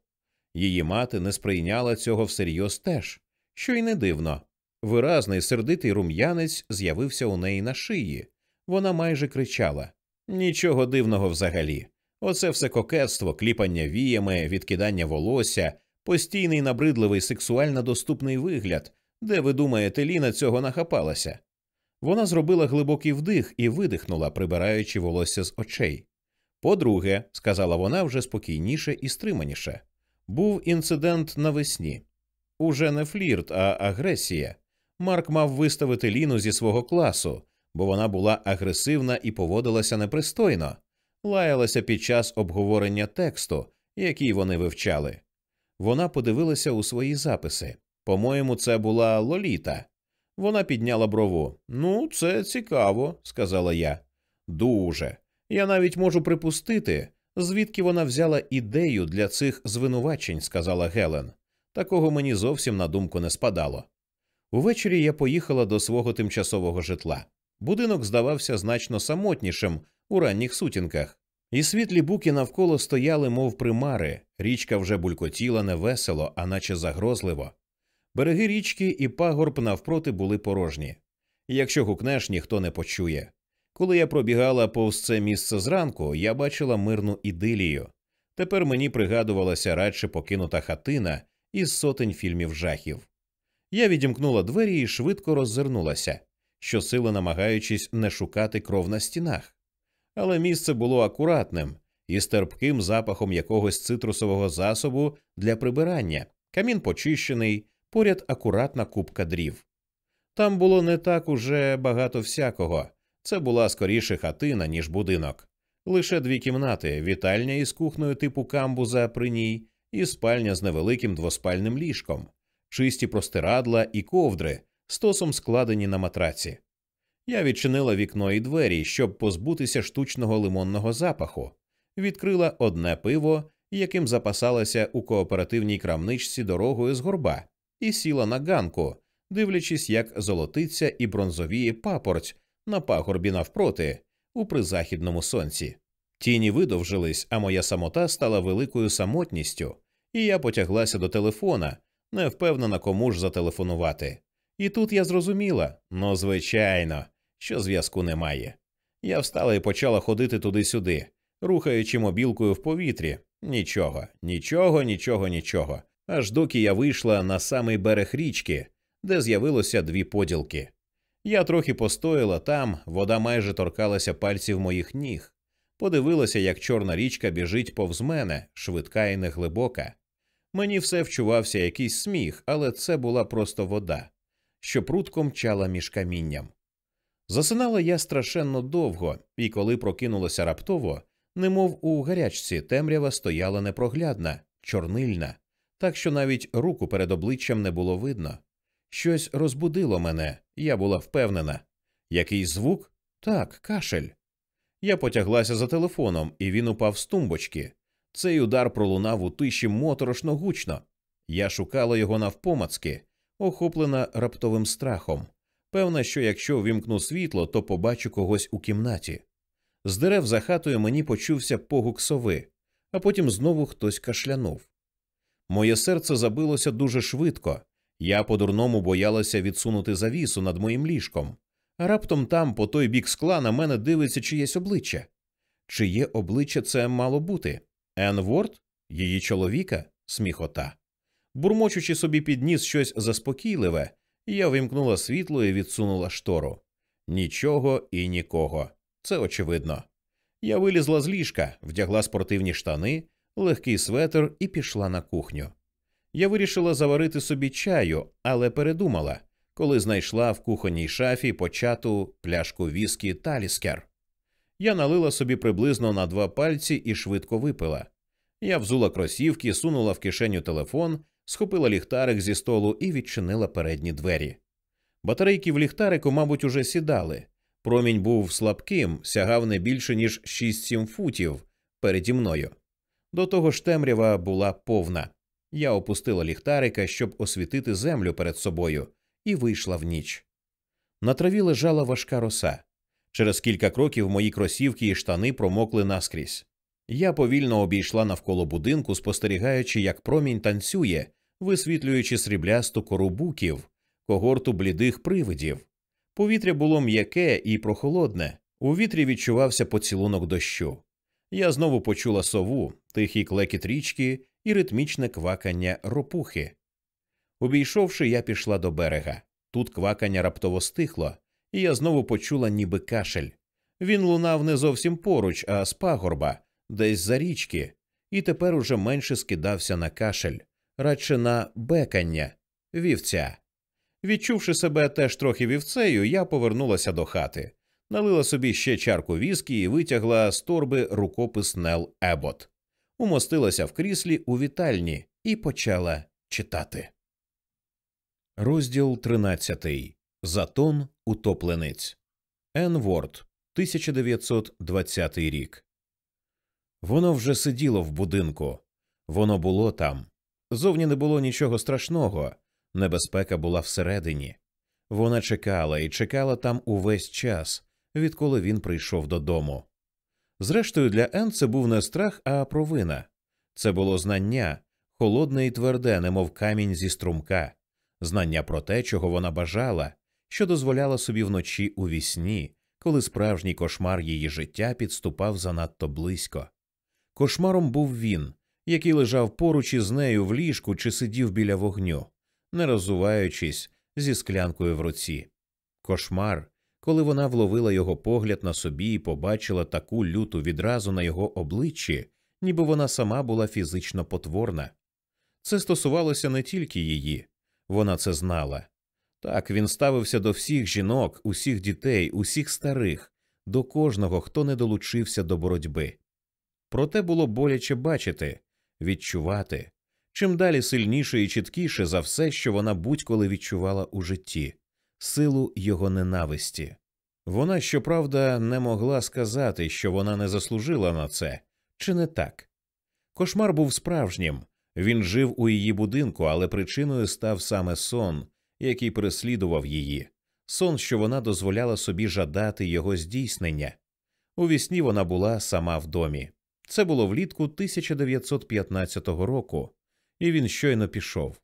Її мати не сприйняла цього всерйоз теж, що й не дивно. Виразний сердитий рум'янець з'явився у неї на шиї. Вона майже кричала Нічого дивного взагалі. Оце все кокетство, кліпання віями, відкидання волосся, постійний набридливий сексуально доступний вигляд, де ви думаєте, Ліна цього нахапалася. Вона зробила глибокий вдих і видихнула, прибираючи волосся з очей. По-друге, сказала вона вже спокійніше і стриманіше, був інцидент навесні. Уже не флірт, а агресія. Марк мав виставити Ліну зі свого класу, бо вона була агресивна і поводилася непристойно, лаялася під час обговорення тексту, який вони вивчали. Вона подивилася у свої записи. По-моєму, це була Лоліта. Вона підняла брову. Ну, це цікаво, сказала я. Дуже. Я навіть можу припустити, звідки вона взяла ідею для цих звинувачень, сказала Гелен. Такого мені зовсім на думку не спадало. Увечері я поїхала до свого тимчасового житла. Будинок здавався значно самотнішим у ранніх сутінках, і світлі буки навколо стояли, мов примари, річка вже булькотіла невесело, а наче загрозливо. Береги річки і пагорб навпроти були порожні. Якщо гукнеш, ніхто не почує. Коли я пробігала повз це місце зранку, я бачила мирну ідилію. Тепер мені пригадувалася радше покинута хатина із сотень фільмів жахів. Я відімкнула двері і швидко роззирнулася, щосили намагаючись не шукати кров на стінах. Але місце було акуратним із терпким запахом якогось цитрусового засобу для прибирання, камін почищений, поряд акуратна купка дрів. Там було не так уже багато всякого. Це була скоріше хатина, ніж будинок. Лише дві кімнати, вітальня із кухнею типу камбуза при ній, і спальня з невеликим двоспальним ліжком, чисті простирадла і ковдри, стосом складені на матраці. Я відчинила вікно і двері, щоб позбутися штучного лимонного запаху, відкрила одне пиво, яким запасалася у кооперативній крамничці дорогою з горба, і сіла на ганку, дивлячись, як золотиться і бронзовіє папорть на пагорбі навпроти, у призахідному сонці. Тіні видовжились, а моя самота стала великою самотністю, і я потяглася до телефона, не впевнена, кому ж зателефонувати. І тут я зрозуміла ну, звичайно, що зв'язку немає. Я встала і почала ходити туди-сюди, рухаючи мобілкою в повітрі. Нічого, нічого, нічого, нічого. Аж доки я вийшла на самий берег річки, де з'явилося дві поділки. Я трохи постояла там, вода майже торкалася пальців моїх ніг, подивилася, як чорна річка біжить повз мене, швидка і неглибока. Мені все вчувався якийсь сміх, але це була просто вода, що прутко мчала між камінням. Засинала я страшенно довго, і коли прокинулася раптово, немов у гарячці темрява стояла непроглядна, чорнильна, так що навіть руку перед обличчям не було видно. Щось розбудило мене, я була впевнена. Який звук? Так, кашель. Я потяглася за телефоном, і він упав з тумбочки. Цей удар пролунав у тиші моторошно гучно. Я шукала його навпомацки, охоплена раптовим страхом. Певна, що якщо вімкну світло, то побачу когось у кімнаті. З дерев за хатою мені почувся погук сови, а потім знову хтось кашлянув. Моє серце забилося дуже швидко, я по-дурному боялася відсунути завісу над моїм ліжком, а раптом там, по той бік скла, на мене дивиться чиєсь обличчя. Чиє обличчя це мало бути? Ен Ворд? Її чоловіка? Сміхота. Бурмочучи собі під ніс щось заспокійливе, я вимкнула світло і відсунула штору. Нічого і нікого. Це очевидно. Я вилізла з ліжка, вдягла спортивні штани, легкий светр і пішла на кухню. Я вирішила заварити собі чаю, але передумала, коли знайшла в кухонній шафі почату пляшку віскі таліскер. Я налила собі приблизно на два пальці і швидко випила. Я взула кросівки, сунула в кишеню телефон, схопила ліхтарик зі столу і відчинила передні двері. Батарейки в ліхтарику, мабуть, уже сідали. Промінь був слабким, сягав не більше ніж 6-7 футів переді мною. До того ж темрява була повна. Я опустила ліхтарика, щоб освітити землю перед собою, і вийшла в ніч. На траві лежала важка роса. Через кілька кроків мої кросівки і штани промокли наскрізь. Я повільно обійшла навколо будинку, спостерігаючи, як промінь танцює, висвітлюючи сріблясту кору буків, когорту блідих привидів. Повітря було м'яке і прохолодне, у вітрі відчувався поцілунок дощу. Я знову почула сову, тихий клекіт річки і ритмічне квакання ропухи. Обійшовши, я пішла до берега. Тут квакання раптово стихло, і я знову почула ніби кашель. Він лунав не зовсім поруч, а з пагорба, десь за річки, і тепер уже менше скидався на кашель, радше на бекання, вівця. Відчувши себе теж трохи вівцею, я повернулася до хати, налила собі ще чарку віскі і витягла з торби рукопис Нел Ебот умостилася в кріслі у вітальні і почала читати. Розділ 13. Затон утопленець. Ен Ворд, 1920 рік. Воно вже сиділо в будинку. Воно було там. Зовні не було нічого страшного. Небезпека була всередині. Вона чекала і чекала там увесь час, відколи він прийшов додому. Зрештою, для Ен це був не страх, а провина. Це було знання, холодне і тверде, немов камінь зі струмка, знання про те, чого вона бажала, що дозволяла собі вночі у вісні, коли справжній кошмар її життя підступав занадто близько. Кошмаром був він, який лежав поруч із нею в ліжку чи сидів біля вогню, не роззуваючись зі склянкою в руці. Кошмар, коли вона вловила його погляд на собі і побачила таку люту відразу на його обличчі, ніби вона сама була фізично потворна. Це стосувалося не тільки її, вона це знала. Так він ставився до всіх жінок, усіх дітей, усіх старих, до кожного, хто не долучився до боротьби. Проте було боляче бачити, відчувати чим далі сильніше і чіткіше за все, що вона будь-коли відчувала у житті силу його ненависті. Вона, щоправда, не могла сказати, що вона не заслужила на це, чи не так. Кошмар був справжнім. Він жив у її будинку, але причиною став саме сон, який переслідував її, сон, що вона дозволяла собі жадати його здійснення. У вісні вона була сама в домі. Це було влітку 1915 року, і він щойно пішов.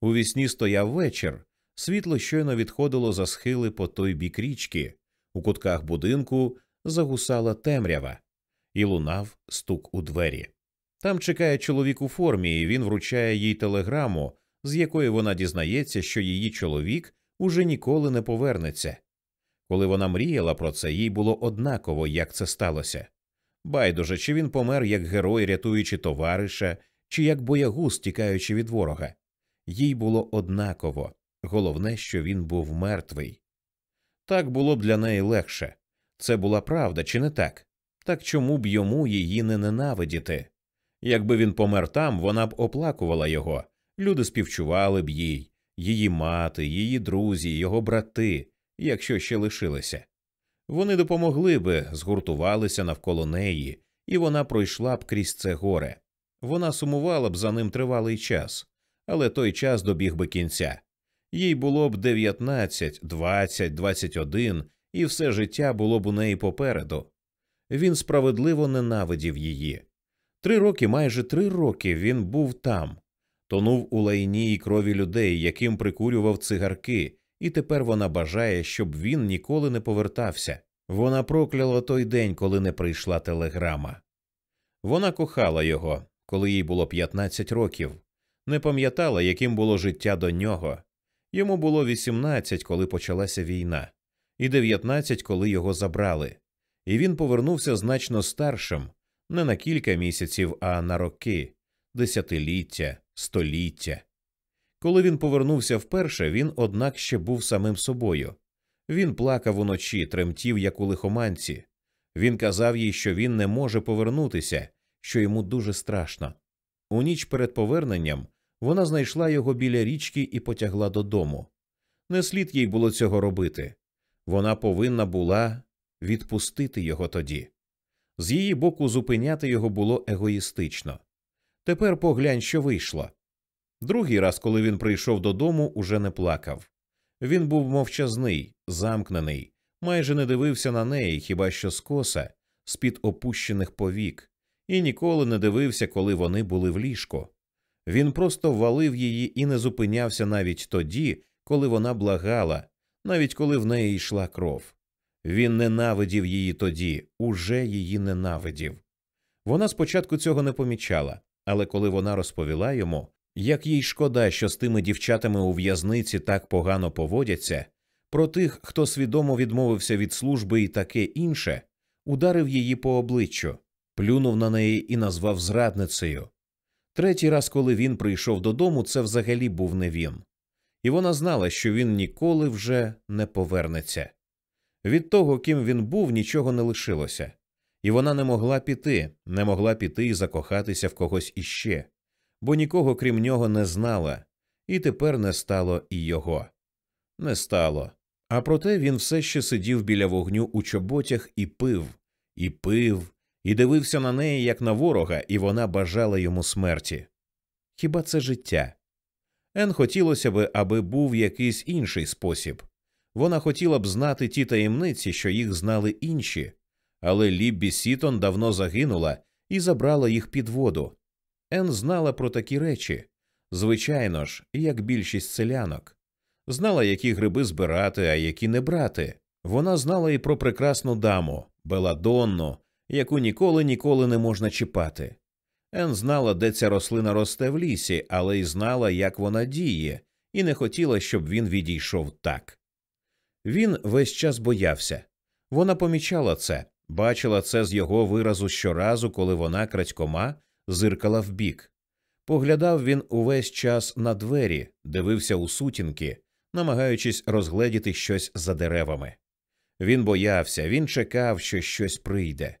У вісні стояв вечір, світло щойно відходило за схили по той бік річки, у кутках будинку загусала темрява, і лунав стук у двері. Там чекає чоловік у формі, і він вручає їй телеграму, з якої вона дізнається, що її чоловік уже ніколи не повернеться. Коли вона мріяла про це, їй було однаково, як це сталося. Байдуже, чи він помер як герой, рятуючи товариша, чи як боягуз, тікаючи від ворога. Їй було однаково головне, що він був мертвий. Так було б для неї легше. Це була правда, чи не так? Так чому б йому її не ненавидіти? Якби він помер там, вона б оплакувала його, люди співчували б їй, її мати, її друзі, його брати, якщо ще лишилися. Вони допомогли би, згуртувалися навколо неї, і вона пройшла б крізь це горе. Вона сумувала б за ним тривалий час, але той час добіг би кінця. Їй було б 19, 20, 21, і все життя було б у неї попереду. Він справедливо ненавидів її. Три роки, майже три роки він був там, тонув у лайні й крові людей, яким прикурював цигарки, і тепер вона бажає, щоб він ніколи не повертався. Вона прокляла той день, коли не прийшла телеграма. Вона кохала його, коли їй було 15 років, не пам'ятала, яким було життя до нього. Йому було 18, коли почалася війна, і 19, коли його забрали, і він повернувся значно старшим, не на кілька місяців, а на роки, десятиліття, століття. Коли він повернувся вперше, він, однак, ще був самим собою. Він плакав уночі, тремтів, як у лихоманці. Він казав їй, що він не може повернутися, що йому дуже страшно. У ніч перед поверненням вона знайшла його біля річки і потягла додому. Не слід їй було цього робити. Вона повинна була відпустити його тоді. З її боку, зупиняти його було егоїстично. Тепер поглянь, що вийшло. Другий раз, коли він прийшов додому, уже не плакав. Він був мовчазний, замкнений, майже не дивився на неї, хіба що скоса, з під опущених повік, і ніколи не дивився, коли вони були в ліжку. Він просто валив її і не зупинявся навіть тоді, коли вона благала, навіть коли в неї йшла кров. Він ненавидів її тоді, уже її ненавидів. Вона спочатку цього не помічала, але коли вона розповіла йому, як їй шкода, що з тими дівчатами у в'язниці так погано поводяться, про тих, хто свідомо відмовився від служби і таке інше, ударив її по обличчю, плюнув на неї і назвав зрадницею. Третій раз, коли він прийшов додому, це взагалі був не він, і вона знала, що він ніколи вже не повернеться. Від того, ким він був, нічого не лишилося, і вона не могла піти, не могла піти і закохатися в когось іще, бо нікого крім нього не знала, і тепер не стало і його. Не стало. А проте він все ще сидів біля вогню у чоботях і пив, і пив, і дивився на неї як на ворога, і вона бажала йому смерті. Хіба це життя? Ен хотілося би, аби був якийсь інший спосіб. Вона хотіла б знати ті таємниці, що їх знали інші, але Ліббі Сітон давно загинула і забрала їх під воду. Ен знала про такі речі, звичайно ж, як більшість селянок. Знала, які гриби збирати, а які не брати. Вона знала і про прекрасну даму, Беладонну, яку ніколи ніколи не можна чіпати. Ен знала, де ця рослина росте в лісі, але й знала, як вона діє, і не хотіла, щоб він відійшов так. Він весь час боявся. Вона помічала це, бачила це з його виразу щоразу, коли вона крадькома зиркала вбік. Поглядав він увесь час на двері, дивився у сутінки, намагаючись розгледіти щось за деревами. Він боявся, він чекав, що щось прийде.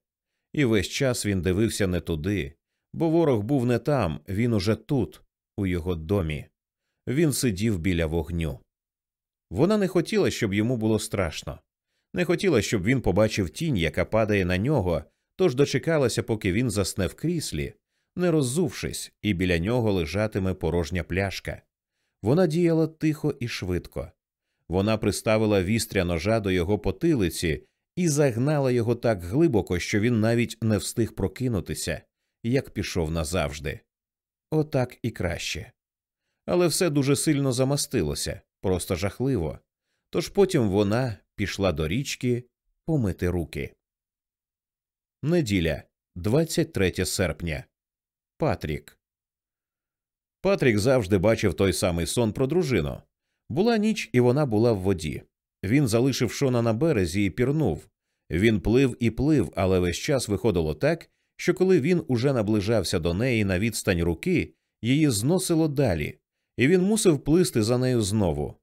І весь час він дивився не туди, бо ворог був не там, він уже тут, у його домі. Він сидів біля вогню. Вона не хотіла, щоб йому було страшно, не хотіла, щоб він побачив тінь, яка падає на нього, тож дочекалася, поки він засне в кріслі, не роззувшись, і біля нього лежатиме порожня пляшка. Вона діяла тихо і швидко. Вона приставила вістря ножа до його потилиці і загнала його так глибоко, що він навіть не встиг прокинутися, як пішов назавжди. Отак і краще. Але все дуже сильно замастилося, просто жахливо. Тож потім вона пішла до річки помити руки. Неділя, 23 серпня. Патрік. Патрік завжди бачив той самий сон про дружину. Була ніч, і вона була в воді. Він залишив шона на березі і пірнув. Він плив і плив, але весь час виходило так, що коли він уже наближався до неї на відстань руки, її зносило далі, і він мусив плисти за нею знову.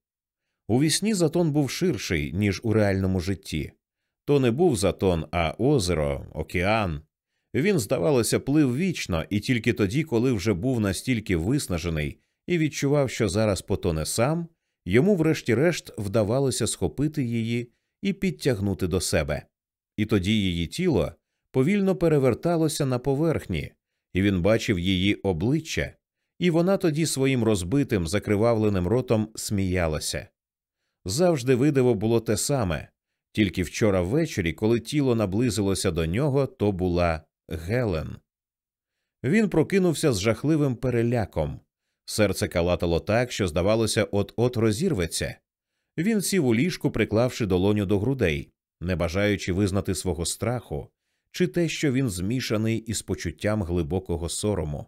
У вісні затон був ширший, ніж у реальному житті. То не був затон, а озеро, океан. Він, здавалося, плив вічно, і тільки тоді, коли вже був настільки виснажений і відчував, що зараз потоне сам, йому, врешті-решт, вдавалося схопити її і підтягнути до себе. І тоді її тіло повільно переверталося на поверхні, і він бачив її обличчя, і вона тоді своїм розбитим, закривавленим ротом сміялася. Завжди видиво було те саме, тільки вчора ввечері, коли тіло наблизилося до нього, то була Гелен. Він прокинувся з жахливим переляком. Серце калатало так, що, здавалося, от от розірветься. Він сів у ліжку, приклавши долоню до грудей, не бажаючи визнати свого страху, чи те, що він змішаний із почуттям глибокого сорому.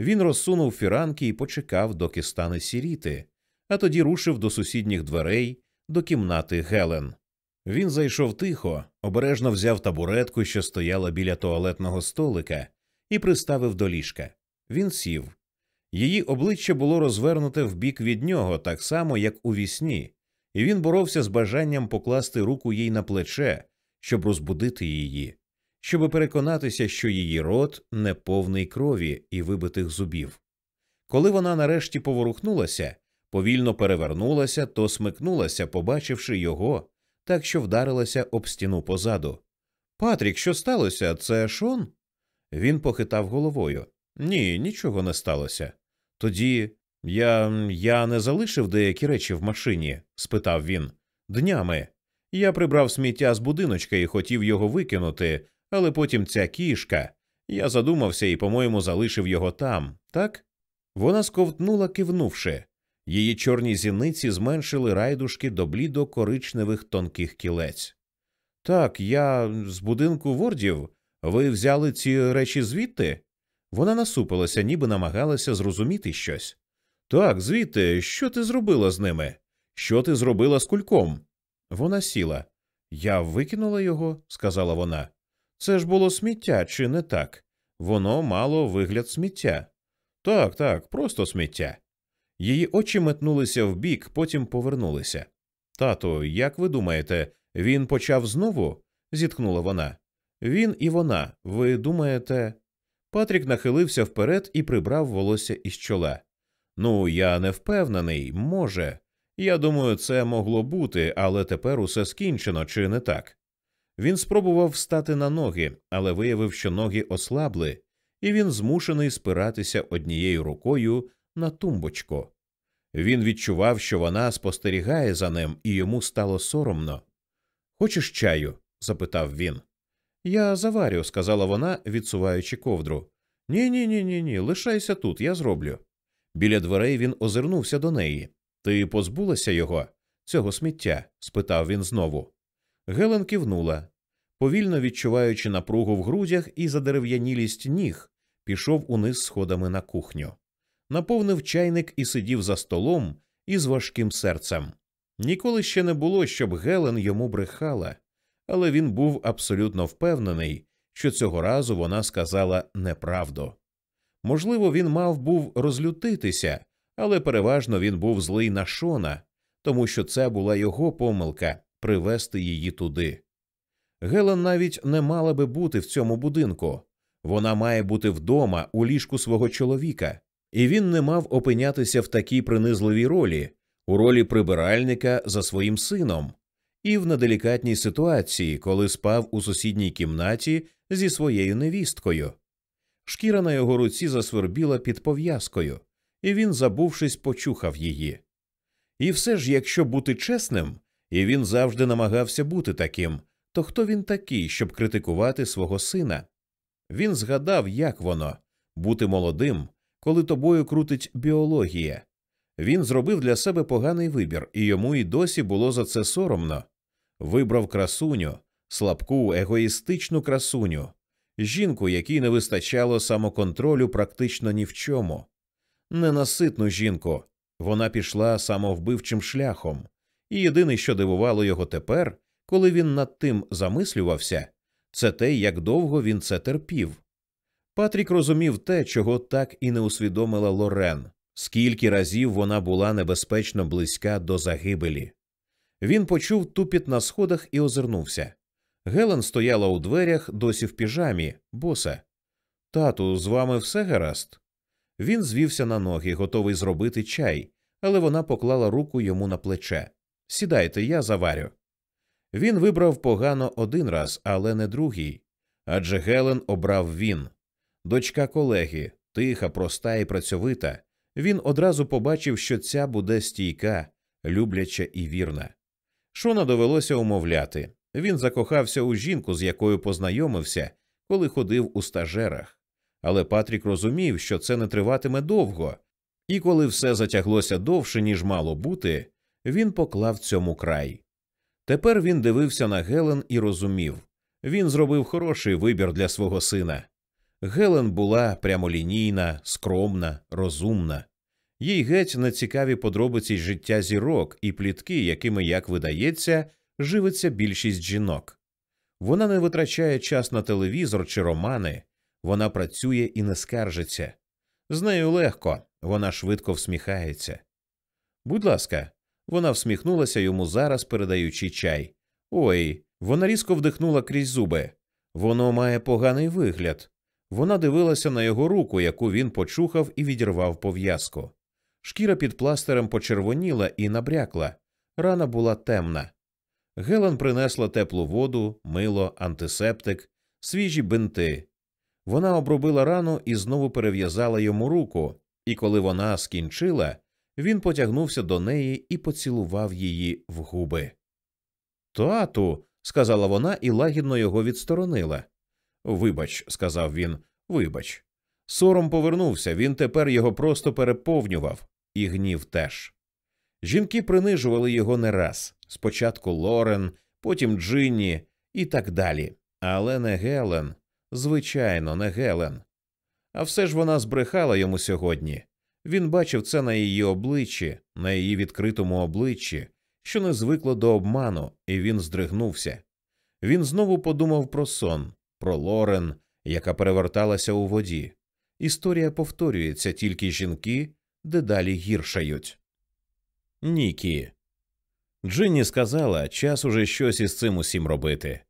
Він розсунув фіранки і почекав, доки стане сіріти, а тоді рушив до сусідніх дверей, до кімнати Гелен. Він зайшов тихо, обережно взяв табуретку, що стояла біля туалетного столика, і приставив до ліжка. Він сів. Її обличчя було розвернуте в бік від нього, так само, як у вісні, і він боровся з бажанням покласти руку їй на плече, щоб розбудити її, щоб переконатися, що її рот не повний крові і вибитих зубів. Коли вона нарешті поворухнулася, повільно перевернулася, то смикнулася, побачивши його, так що вдарилася об стіну позаду. Патрік, що сталося? Це Шон? Він похитав головою. Ні, нічого не сталося. Тоді я я не залишив деякі речі в машині? спитав він. Днями. Я прибрав сміття з будиночка і хотів його викинути, але потім ця кішка. Я задумався і, по-моєму, залишив його там, так? Вона сковтнула, кивнувши. Її чорні зіниці зменшили райдушки до блідо коричневих тонких кілець. Так, я з будинку вордів. Ви взяли ці речі звідти? Вона насупилася, ніби намагалася зрозуміти щось. Так, звідти, що ти зробила з ними? Що ти зробила з кульком? Вона сіла. Я викинула його, сказала вона. Це ж було сміття, чи не так? Воно мало вигляд сміття. Так, так, просто сміття. Її очі метнулися вбік, потім повернулися. Тату, як ви думаєте, він почав знову? зітхнула вона. Він і вона, ви думаєте. Патрік нахилився вперед і прибрав волосся із чола. Ну, я не впевнений, може. Я думаю, це могло бути, але тепер усе скінчено, чи не так? Він спробував встати на ноги, але виявив, що ноги ослабли, і він змушений спиратися однією рукою на тумбочку. Він відчував, що вона спостерігає за ним, і йому стало соромно. Хочеш чаю? запитав він. Я заварю, сказала вона, відсуваючи ковдру. Ні, ні, ні, ні, ні, лишайся тут, я зроблю. Біля дверей він озирнувся до неї. Ти позбулася його, цього сміття? спитав він знову. Гелен кивнула. Повільно відчуваючи напругу в грудях і задерев'янілість ніг, пішов униз сходами на кухню. Наповнив чайник і сидів за столом із важким серцем. Ніколи ще не було, щоб Гелен йому брехала, але він був абсолютно впевнений, що цього разу вона сказала неправду. Можливо, він мав був розлютитися, але переважно він був злий на Шона, тому що це була його помилка привести її туди. Гелен навіть не мала би бути в цьому будинку. Вона має бути вдома у ліжку свого чоловіка, і він не мав опинятися в такій принизливій ролі, у ролі прибиральника за своїм сином, і в неделікатній ситуації, коли спав у сусідній кімнаті зі своєю невісткою. Шкіра на його руці засвербіла під пов'язкою, і він, забувшись, почухав її. І все ж, якщо бути чесним, і він завжди намагався бути таким, то хто він такий, щоб критикувати свого сина? Він згадав, як воно бути молодим, коли тобою крутить біологія. Він зробив для себе поганий вибір, і йому і досі було за це соромно. Вибрав красуню, слабку, егоїстичну красуню, жінку, якій не вистачало самоконтролю практично ні в чому, ненаситну жінку. Вона пішла самовбивчим шляхом, і єдине, що дивувало його тепер, коли він над тим замислювався, це те, як довго він це терпів. Патрік розумів те, чого так і не усвідомила Лорен, скільки разів вона була небезпечно близька до загибелі. Він почув тупіт на сходах і озирнувся. Гелен стояла у дверях досі в піжамі, боса. Тату, з вами все гаразд? Він звівся на ноги, готовий зробити чай, але вона поклала руку йому на плече. Сідайте, я заварю. Він вибрав погано один раз, але не другий. Адже Гелен обрав він. Дочка колеги, тиха, проста і працьовита. Він одразу побачив, що ця буде стійка, любляча і вірна. Шона довелося умовляти. Він закохався у жінку, з якою познайомився, коли ходив у стажерах. Але Патрік розумів, що це не триватиме довго, і коли все затяглося довше, ніж мало бути, він поклав цьому край. Тепер він дивився на Гелен і розумів він зробив хороший вибір для свого сина. Гелен була прямолінійна, скромна, розумна. Їй геть не цікаві подробиці життя зірок і плітки, якими, як видається, живиться більшість жінок. Вона не витрачає час на телевізор чи романи, вона працює і не скаржиться. З нею легко, вона швидко всміхається. Будь ласка, вона всміхнулася йому зараз, передаючи чай. Ой, вона різко вдихнула крізь зуби. Воно має поганий вигляд. Вона дивилася на його руку, яку він почухав і відірвав пов'язку. Шкіра під пластерем почервоніла і набрякла. Рана була темна. Гелен принесла теплу воду, мило, антисептик, свіжі бинти. Вона обробила рану і знову перев'язала йому руку, і коли вона скінчила, він потягнувся до неї і поцілував її в губи. Тату, сказала вона і лагідно його відсторонила. Вибач, сказав він, вибач. Сором повернувся, він тепер його просто переповнював, і гнів теж. Жінки принижували його не раз спочатку Лорен, потім Джинні і так далі. Але не Гелен, звичайно, не Гелен. А все ж вона збрехала йому сьогодні. Він бачив це на її обличчі, на її відкритому обличчі, що не звикло до обману, і він здригнувся. Він знову подумав про сон, про Лорен, яка переверталася у воді. Історія повторюється, тільки жінки дедалі гіршають. Нікі. Джинні сказала, час уже щось із цим усім робити.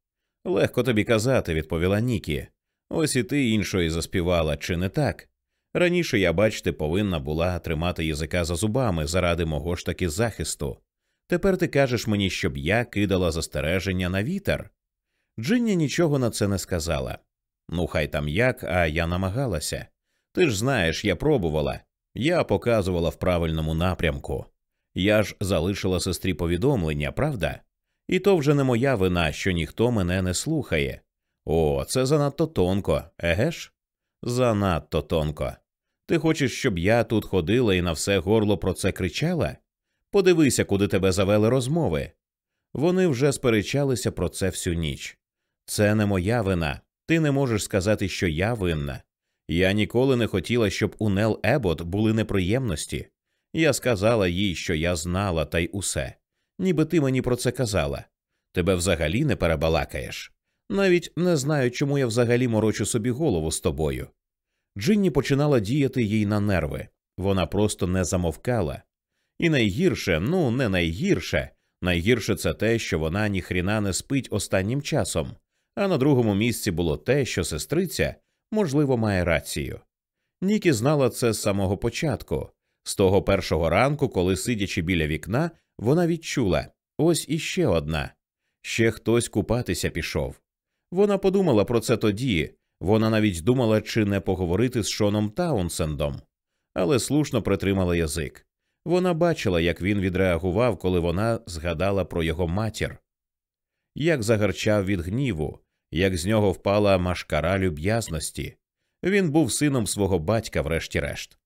Легко тобі казати, відповіла Нікі. Ось і ти іншої заспівала, чи не так? Раніше я, бачте, повинна була тримати язика за зубами заради мого ж таки захисту. Тепер ти кажеш мені, щоб я кидала застереження на вітер. Джинні нічого на це не сказала. Ну, хай там як, а я намагалася. Ти ж знаєш, я пробувала, я показувала в правильному напрямку. Я ж залишила сестрі повідомлення, правда? І то вже не моя вина, що ніхто мене не слухає. О, це занадто тонко, еге ж? Занадто тонко. Ти хочеш, щоб я тут ходила і на все горло про це кричала? Подивися, куди тебе завели розмови. Вони вже сперечалися про це всю ніч. Це не моя вина. Ти не можеш сказати, що я винна. Я ніколи не хотіла, щоб у Нел Ебот були неприємності. Я сказала їй, що я знала, та й усе. Ніби ти мені про це казала. Тебе взагалі не перебалакаєш. Навіть не знаю, чому я взагалі морочу собі голову з тобою. Джинні починала діяти їй на нерви, вона просто не замовкала. І найгірше, ну не найгірше, найгірше це те, що вона ніхріна не спить останнім часом, а на другому місці було те, що сестриця, можливо, має рацію. Нікі знала це з самого початку, З того першого ранку, коли сидячи біля вікна, вона відчула ось іще одна. Ще хтось купатися пішов. Вона подумала про це тоді, вона навіть думала, чи не поговорити з Шоном Таунсендом, але слушно притримала язик. Вона бачила, як він відреагував, коли вона згадала про його матір, як загарчав від гніву, як з нього впала машкара люб'язності. Він був сином свого батька, врешті-решт.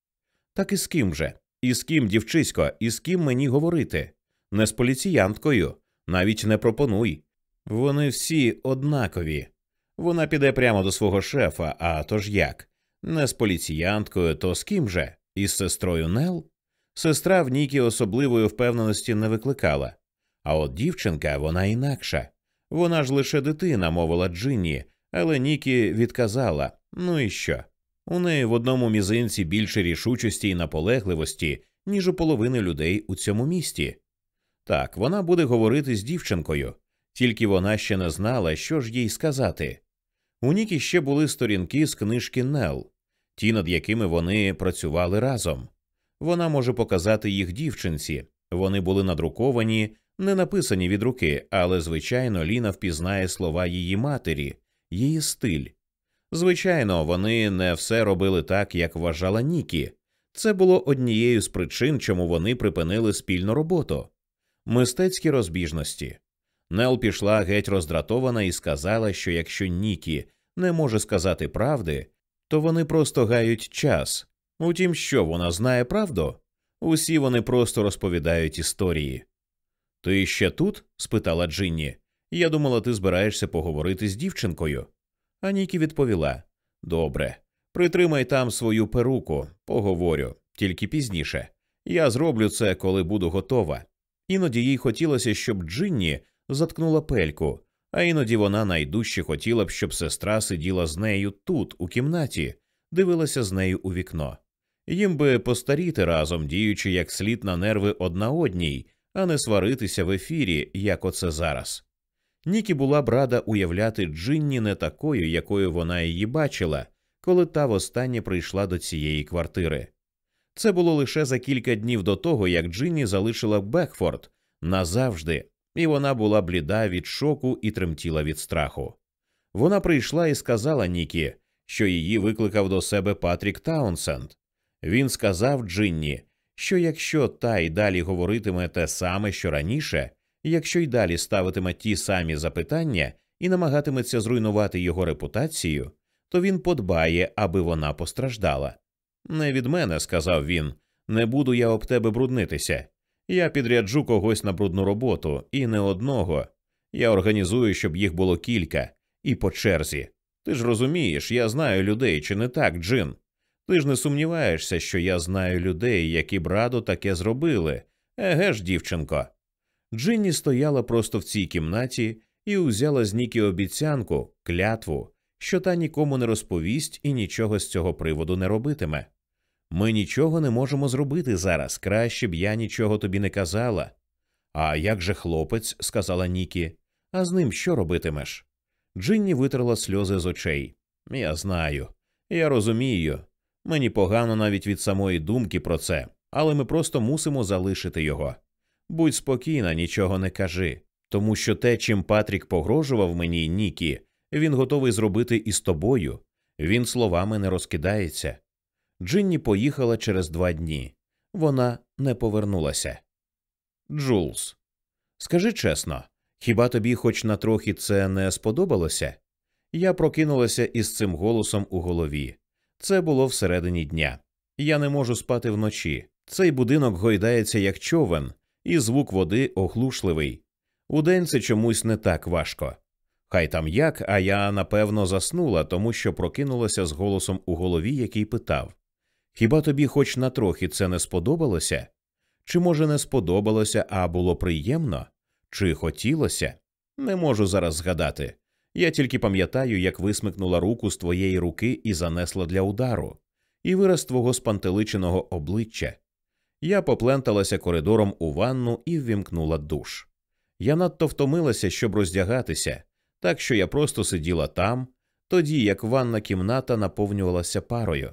Так і з ким же? І з ким, дівчисько, і з ким мені говорити? Не з поліціянткою, навіть не пропонуй. Вони всі однакові. Вона піде прямо до свого шефа, а то ж як? Не з поліціянткою, то з ким же? Із сестрою Нел? Сестра в Нікі особливої впевненості не викликала. А от дівчинка, вона інакша. Вона ж лише дитина, мовила Джинні, але Нікі відказала ну і що? У неї в одному мізинці більше рішучості і наполегливості, ніж у половини людей у цьому місті. Так, вона буде говорити з дівчинкою, тільки вона ще не знала, що ж їй сказати. У Нікі ще були сторінки з книжки Нел, ті, над якими вони працювали разом. Вона може показати їх дівчинці. Вони були надруковані, не написані від руки, але, звичайно, Ліна впізнає слова її матері, її стиль. Звичайно, вони не все робили так, як вважала Нікі. Це було однією з причин, чому вони припинили спільну роботу. Мистецькі розбіжності. Нел пішла геть роздратована і сказала, що якщо Нікі не може сказати правди, то вони просто гають час. Утім, що вона знає правду? Усі вони просто розповідають історії. Ти ще тут? спитала Джинні. Я думала, ти збираєшся поговорити з дівчинкою. А Нікі відповіла Добре, притримай там свою перуку, поговорю, тільки пізніше. Я зроблю це, коли буду готова. Іноді їй хотілося, щоб Джинні заткнула пельку, а іноді вона найдужче хотіла б, щоб сестра сиділа з нею тут, у кімнаті, дивилася з нею у вікно. Їм би постаріти разом, діючи як слід на нерви одна одній, а не сваритися в ефірі, як оце зараз. Нікі була б рада уявляти Джинні не такою, якою вона її бачила, коли та востаннє прийшла до цієї квартири. Це було лише за кілька днів до того, як Джинні залишила Бекфорд назавжди, і вона була бліда від шоку і тремтіла від страху. Вона прийшла і сказала Нікі, що її викликав до себе Патрік Таунсенд. Він сказав Джинні, що якщо та й далі говоритиме те саме, що раніше, якщо й далі ставитиме ті самі запитання і намагатиметься зруйнувати його репутацію, то він подбає, аби вона постраждала. Не від мене, сказав він, не буду я об тебе бруднитися. Я підряджу когось на брудну роботу, і не одного. Я організую, щоб їх було кілька, і по черзі. Ти ж розумієш, я знаю людей, чи не так, Джин? Ти ж не сумніваєшся, що я знаю людей, які б радо таке зробили. Еге ж, дівчинко. Джинні стояла просто в цій кімнаті і узяла з Нікі обіцянку, клятву, що та нікому не розповість і нічого з цього приводу не робитиме. Ми нічого не можемо зробити зараз. Краще б я нічого тобі не казала. А як же хлопець, сказала Нікі, а з ним що робитимеш? Джинні витерла сльози з очей. Я знаю, я розумію. Мені погано навіть від самої думки про це, але ми просто мусимо залишити його. Будь спокійна, нічого не кажи, тому що те, чим Патрік погрожував мені, Нікі, він готовий зробити і з тобою. Він словами не розкидається. Джинні поїхала через два дні. Вона не повернулася. Джулс, скажи чесно, хіба тобі хоч на трохи це не сподобалося? Я прокинулася із цим голосом у голові. Це було всередині дня. Я не можу спати вночі. Цей будинок гойдається як човен, і звук води оглушливий. Удень це чомусь не так важко. Хай там як, а я напевно заснула, тому що прокинулася з голосом у голові, який питав Хіба тобі хоч на трохи це не сподобалося? Чи, може, не сподобалося, а було приємно? Чи хотілося? Не можу зараз згадати. Я тільки пам'ятаю, як висмикнула руку з твоєї руки і занесла для удару, і вираз твого спантеличеного обличчя. Я попленталася коридором у ванну і ввімкнула душ. Я надто втомилася, щоб роздягатися, так що я просто сиділа там, тоді як ванна кімната наповнювалася парою.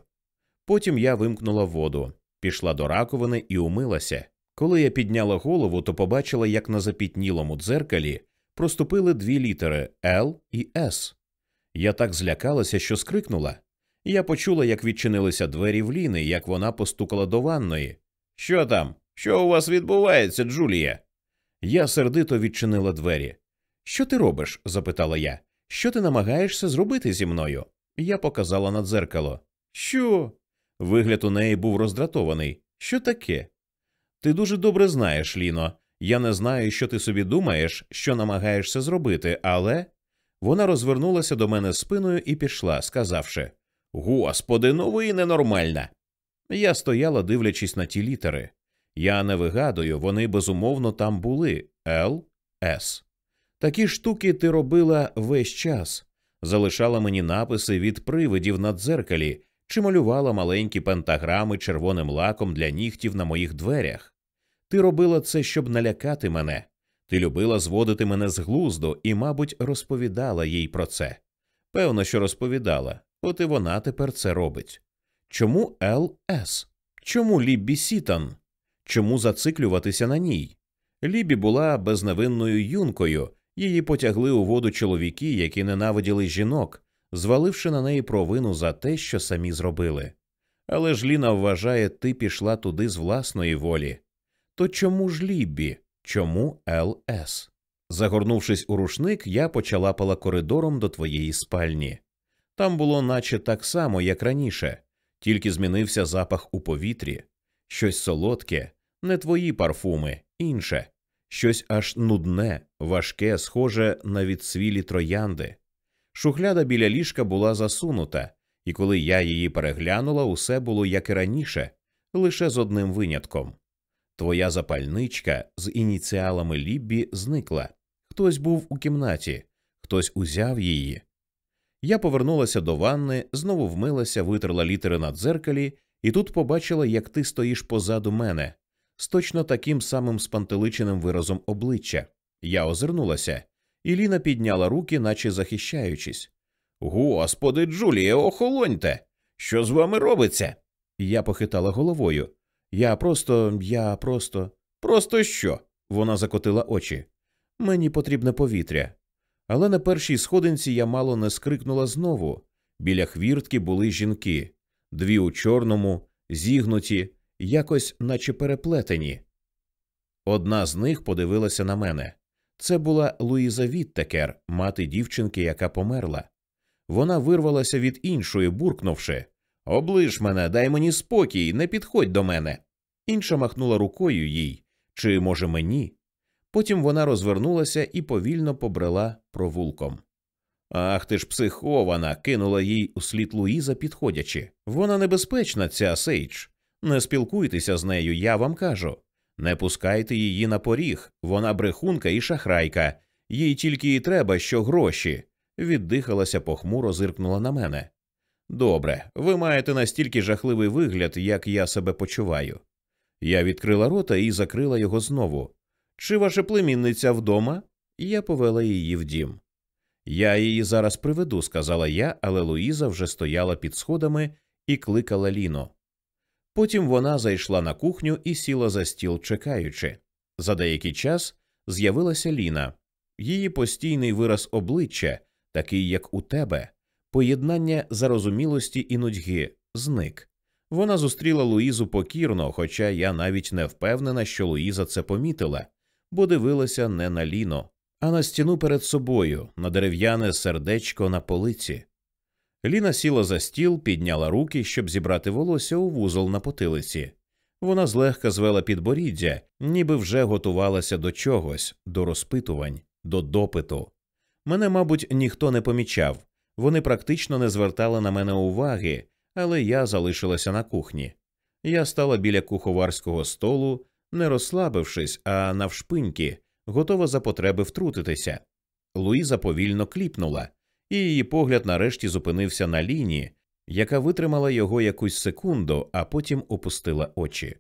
Потім я вимкнула воду, пішла до раковини і умилася. Коли я підняла голову, то побачила, як на запітнілому дзеркалі проступили дві літери Л і С. Я так злякалася, що скрикнула. Я почула, як відчинилися двері в Ліни, як вона постукала до ванної. Що там? Що у вас відбувається, Джулія? Я сердито відчинила двері. Що ти робиш? запитала я. Що ти намагаєшся зробити зі мною? Я показала на дзеркало. Що? Вигляд у неї був роздратований. Що таке? Ти дуже добре знаєш, Ліно. Я не знаю, що ти собі думаєш, що намагаєшся зробити, але. Вона розвернулася до мене спиною і пішла, сказавши Господи, ну ви ненормальна. Я стояла, дивлячись на ті літери. Я не вигадую, вони безумовно там були Л, С. Такі штуки ти робила весь час, залишала мені написи від привидів на дзеркалі чи малювала маленькі пентаграми червоним лаком для нігтів на моїх дверях. Ти робила це, щоб налякати мене. Ти любила зводити мене з глузду і, мабуть, розповідала їй про це. Певно, що розповідала, от і вона тепер це робить. Чому Л.С.? Чому Ліббі Сітон? Чому зациклюватися на ній? Лібі була безневинною юнкою, її потягли у воду чоловіки, які ненавиділи жінок, зваливши на неї провину за те, що самі зробили. Але ж Ліна вважає, ти пішла туди з власної волі. То чому ж Ліббі? Чому Л.С.? Загорнувшись у рушник, я почалапала коридором до твоєї спальні. Там було наче так само, як раніше, тільки змінився запах у повітрі, щось солодке, не твої парфуми, інше, щось аж нудне, важке, схоже на відсвілі троянди. Шухляда біля ліжка була засунута, і коли я її переглянула, усе було як і раніше, лише з одним винятком. Твоя запальничка з ініціалами Ліббі зникла. Хтось був у кімнаті, хтось узяв її. Я повернулася до ванни, знову вмилася, витерла літери на дзеркалі, і тут побачила, як ти стоїш позаду мене, з точно таким самим спантеличеним виразом обличчя. Я озирнулася, і Ліна підняла руки, наче захищаючись. Господи, Джулія, охолоньте! Що з вами робиться? Я похитала головою. Я просто, я просто. Просто що? Вона закотила очі. Мені потрібне повітря. Але на першій сходинці я мало не скрикнула знову. Біля хвіртки були жінки, дві у чорному, зігнуті, якось наче переплетені. Одна з них подивилася на мене. Це була Луїза Віттекер, мати дівчинки, яка померла. Вона вирвалася від іншої, буркнувши Оближ мене, дай мені спокій, не підходь до мене. Інша махнула рукою їй, чи, може, мені. Потім вона розвернулася і повільно побрела провулком. Ах ти ж психована, кинула їй услід Луїза, підходячи. Вона небезпечна, ця Сейдж. Не спілкуйтеся з нею, я вам кажу. Не пускайте її на поріг, вона брехунка і шахрайка, їй тільки і треба, що гроші. Віддихалася похмуро, зиркнула на мене. Добре, ви маєте настільки жахливий вигляд, як я себе почуваю. Я відкрила рота і закрила його знову. Чи ваша племінниця вдома? Я повела її в дім. Я її зараз приведу, сказала я, але Луїза вже стояла під сходами і кликала Ліно. Потім вона зайшла на кухню і сіла за стіл, чекаючи. За деякий час з'явилася Ліна. Її постійний вираз обличчя, такий як у тебе, поєднання зарозумілості і нудьги, зник. Вона зустріла Луїзу покірно, хоча я навіть не впевнена, що Луїза це помітила, бо дивилася не на ліно, а на стіну перед собою, на дерев'яне сердечко на полиці. Ліна сіла за стіл, підняла руки, щоб зібрати волосся у вузол на потилиці. Вона злегка звела підборіддя, ніби вже готувалася до чогось, до розпитувань, до допиту. Мене, мабуть, ніхто не помічав, вони практично не звертали на мене уваги, але я залишилася на кухні. Я стала біля куховарського столу, не розслабившись, а навшпиньки, готова за потреби втрутитися. Луїза повільно кліпнула, і її погляд нарешті зупинився на лінії, яка витримала його якусь секунду, а потім опустила очі.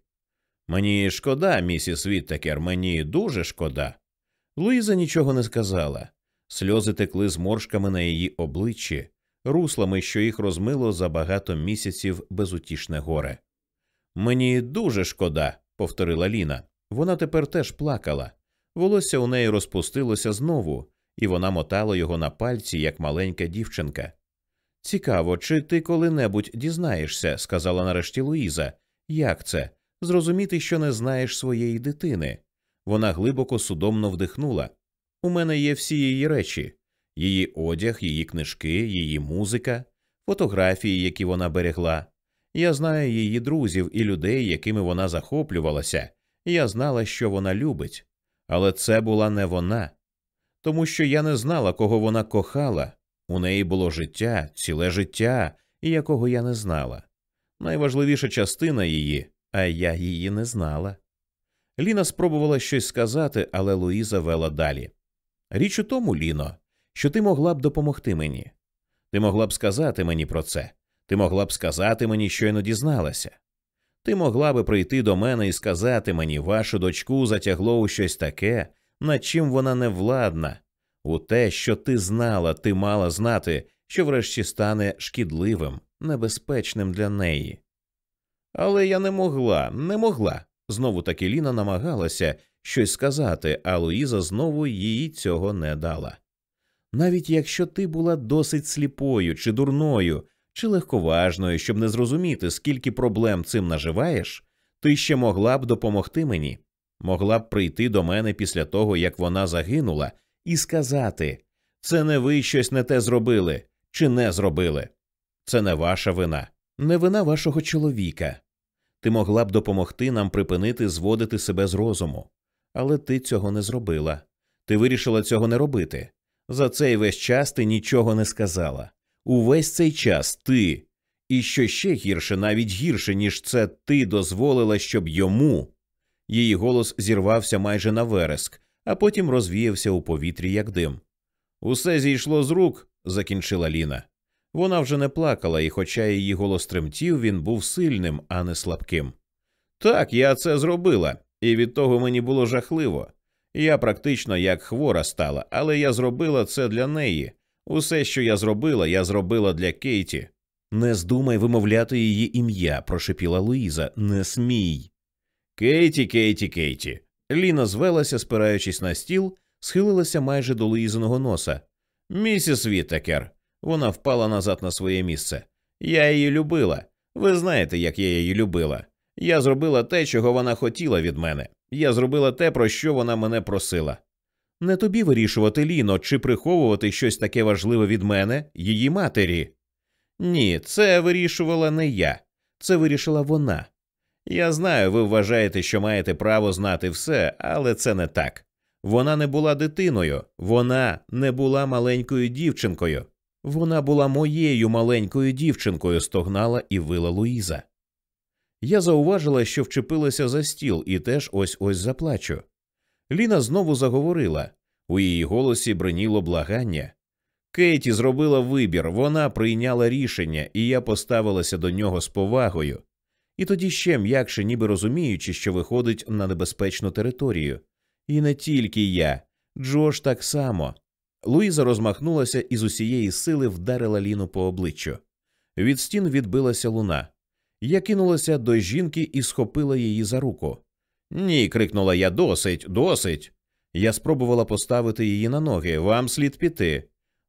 Мені шкода, місіс Віттекер, мені дуже шкода. Луїза нічого не сказала. Сльози текли зморшками на її обличчі, руслами, що їх розмило за багато місяців безутішне горе. Мені дуже шкода, повторила Ліна. Вона тепер теж плакала. Волосся у неї розпустилося знову, і вона мотала його на пальці, як маленька дівчинка. Цікаво, чи ти коли-небудь дізнаєшся, сказала нарешті Луїза. Як це? Зрозуміти, що не знаєш своєї дитини. Вона глибоко судомно вдихнула. У мене є всі її речі її одяг, її книжки, її музика, фотографії, які вона берегла. Я знаю її друзів і людей, якими вона захоплювалася, я знала, що вона любить. Але це була не вона, тому що я не знала, кого вона кохала. У неї було життя, ціле життя, якого я не знала. Найважливіша частина її, а я її не знала. Ліна спробувала щось сказати, але Луїза вела далі. Річ у тому, Ліно, що ти могла б допомогти мені. Ти могла б сказати мені про це, ти могла б сказати мені, щойно дізналася. Ти могла би прийти до мене і сказати мені, вашу дочку затягло у щось таке, над чим вона не владна, у те, що ти знала, ти мала знати, що врешті стане шкідливим, небезпечним для неї. Але я не могла, не могла. Знову таки Ліна намагалася щось сказати, а Луїза знову їй цього не дала. Навіть якщо ти була досить сліпою чи дурною, чи легковажною, щоб не зрозуміти, скільки проблем цим наживаєш, ти ще могла б допомогти мені, могла б прийти до мене після того, як вона загинула, і сказати це не ви щось не те зробили чи не зробили. Це не ваша вина, не вина вашого чоловіка. Ти могла б допомогти нам припинити зводити себе з розуму, але ти цього не зробила. Ти вирішила цього не робити. За цей весь час ти нічого не сказала. Увесь цей час ти. І що ще гірше, навіть гірше, ніж це ти дозволила, щоб йому. Її голос зірвався майже на вереск, а потім розвіявся у повітрі, як дим. Усе зійшло з рук, закінчила Ліна. Вона вже не плакала, і, хоча її голос тремтів, він був сильним, а не слабким. Так, я це зробила, і від того мені було жахливо. Я практично як хвора стала, але я зробила це для неї. Усе, що я зробила, я зробила для Кейті. Не здумай вимовляти її ім'я, прошепіла Луїза. Не смій. Кейті, Кейті, Кейті. Ліна звелася, спираючись на стіл, схилилася майже до Луїзиного носа. Місіс Віттекер. Вона впала назад на своє місце. Я її любила. Ви знаєте, як я її любила. Я зробила те, чого вона хотіла від мене. Я зробила те, про що вона мене просила. Не тобі вирішувати, Ліно, чи приховувати щось таке важливе від мене, її матері. Ні, це вирішувала не я, це вирішила вона. Я знаю, ви вважаєте, що маєте право знати все, але це не так. Вона не була дитиною, вона не була маленькою дівчинкою. Вона була моєю маленькою дівчинкою, стогнала і вила Луїза. Я зауважила, що вчепилася за стіл і теж ось ось заплачу. Ліна знову заговорила у її голосі бриніло благання. Кейті зробила вибір, вона прийняла рішення, і я поставилася до нього з повагою. І тоді ще м'якше, ніби розуміючи, що виходить на небезпечну територію. І не тільки я, Джош так само. Луїза розмахнулася і з усієї сили вдарила Ліну по обличчю. Від стін відбилася луна. Я кинулася до жінки і схопила її за руку. Ні, крикнула я досить, досить. Я спробувала поставити її на ноги. Вам слід піти.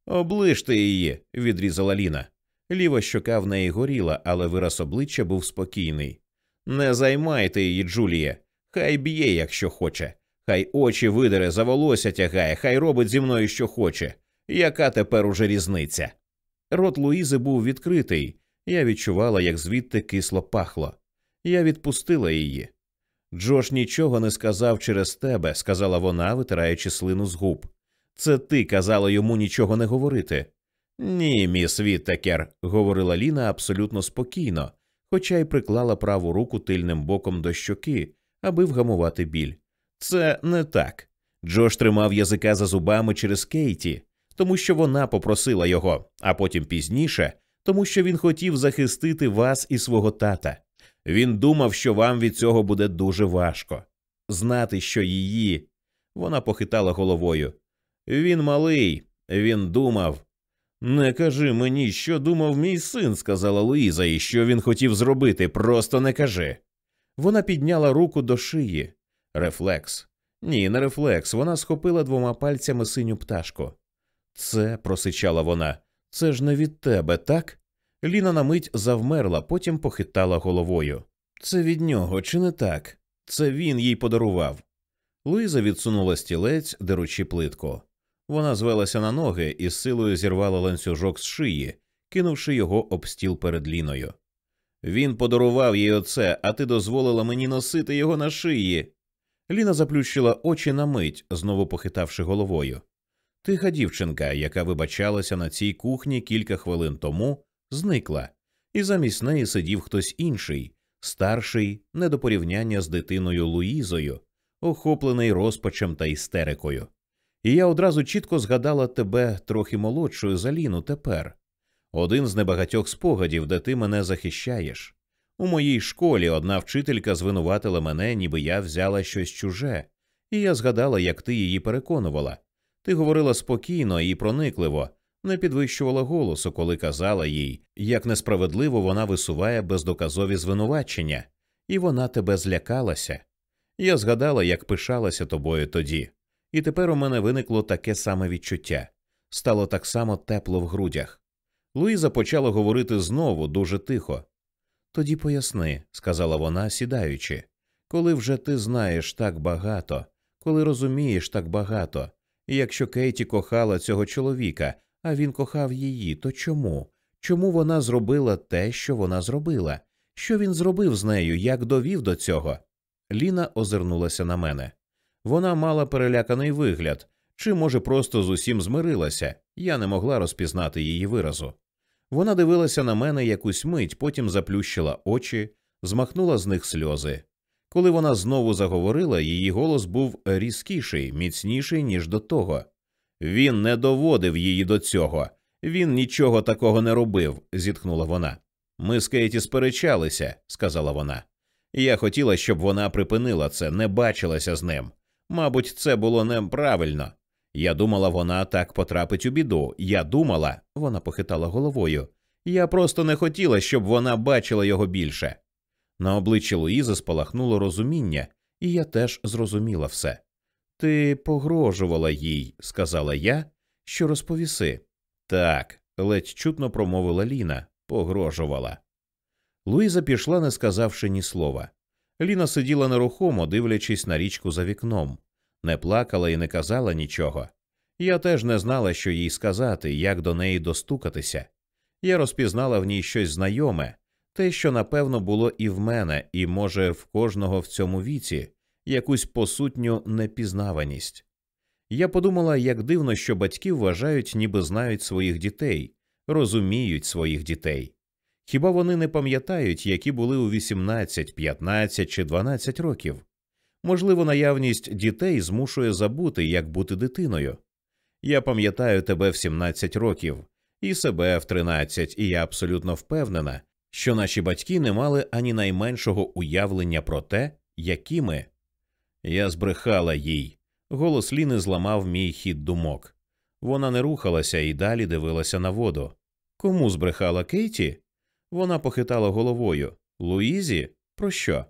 Оближте її, відрізала Ліна. Ліва щока в неї горіла, але вираз обличчя був спокійний. Не займайте її, Джуліє. Хай б'є, якщо хоче. Хай очі видере, за волосся тягає, хай робить зі мною що хоче. Яка тепер уже різниця? Рот Луїзи був відкритий. Я відчувала, як звідти кисло пахло. Я відпустила її. Джош нічого не сказав через тебе, сказала вона, витираючи слину з губ. Це ти казала йому нічого не говорити. Ні, міс Віттекер», – говорила Ліна абсолютно спокійно, хоча й приклала праву руку тильним боком до щоки, аби вгамувати біль. Це не так. Джош тримав язика за зубами через Кейті, тому що вона попросила його, а потім пізніше, тому що він хотів захистити вас і свого тата. Він думав, що вам від цього буде дуже важко. Знати, що її. Вона похитала головою. Він малий, він думав. Не кажи мені, що думав мій син, сказала Луїза, і що він хотів зробити, просто не кажи. Вона підняла руку до шиї. Рефлекс. Ні, не рефлекс. Вона схопила двома пальцями синю пташку. Це, просичала вона, це ж не від тебе, так? Ліна на мить завмерла, потім похитала головою. Це від нього, чи не так? Це він їй подарував. Луїза відсунула стілець, деручи плитку. Вона звелася на ноги і з силою зірвала ланцюжок з шиї, кинувши його об стіл перед Ліною. Він подарував їй оце, а ти дозволила мені носити його на шиї. Ліна заплющила очі на мить, знову похитавши головою. Тиха дівчинка, яка вибачалася на цій кухні кілька хвилин тому, зникла, і замість неї сидів хтось інший, старший, не до порівняння з дитиною Луїзою, охоплений розпачем та істерикою. І я одразу чітко згадала тебе трохи молодшою за Ліну тепер. Один з небагатьох спогадів, де ти мене захищаєш. У моїй школі одна вчителька звинуватила мене, ніби я взяла щось чуже, і я згадала, як ти її переконувала. Ти говорила спокійно і проникливо, не підвищувала голосу, коли казала їй, як несправедливо вона висуває бездоказові звинувачення, і вона тебе злякалася. Я згадала, як пишалася тобою тоді, і тепер у мене виникло таке саме відчуття стало так само тепло в грудях. Луїза почала говорити знову дуже тихо. Тоді поясни, сказала вона, сідаючи, коли вже ти знаєш так багато, коли розумієш так багато, і якщо Кейті кохала цього чоловіка, а він кохав її, то чому? Чому вона зробила те, що вона зробила? Що він зробив з нею, як довів до цього? Ліна озирнулася на мене. Вона мала переляканий вигляд, чи, може, просто з усім змирилася, я не могла розпізнати її виразу. Вона дивилася на мене якусь мить, потім заплющила очі, змахнула з них сльози. Коли вона знову заговорила, її голос був різкіший, міцніший, ніж до того. Він не доводив її до цього, він нічого такого не робив, зітхнула вона. Ми з Кейті сперечалися, сказала вона. Я хотіла, щоб вона припинила це, не бачилася з ним. Мабуть, це було неправильно. Я думала, вона так потрапить у біду. Я думала, вона похитала головою. Я просто не хотіла, щоб вона бачила його більше. На обличчі Луїзи спалахнуло розуміння, і я теж зрозуміла все. Ти погрожувала їй, сказала я, що розповіси. Так, ледь чутно промовила Ліна, погрожувала. Луїза пішла, не сказавши ні слова. Ліна сиділа нерухомо, дивлячись на річку за вікном, не плакала і не казала нічого. Я теж не знала, що їй сказати, як до неї достукатися. Я розпізнала в ній щось знайоме, те, що напевно було і в мене, і, може, в кожного в цьому віці, якусь посутню непізнаваність. Я подумала, як дивно, що батьки вважають, ніби знають своїх дітей, розуміють своїх дітей. Хіба вони не пам'ятають, які були у 18, 15 чи 12 років? Можливо, наявність дітей змушує забути, як бути дитиною. Я пам'ятаю тебе в 17 років, і себе в 13, і я абсолютно впевнена, що наші батьки не мали ані найменшого уявлення про те, які ми. Я збрехала їй. Голос Ліни зламав мій хід думок. Вона не рухалася і далі дивилася на воду. Кому збрехала Кейті? Вона похитала головою. Луїзі? Про що?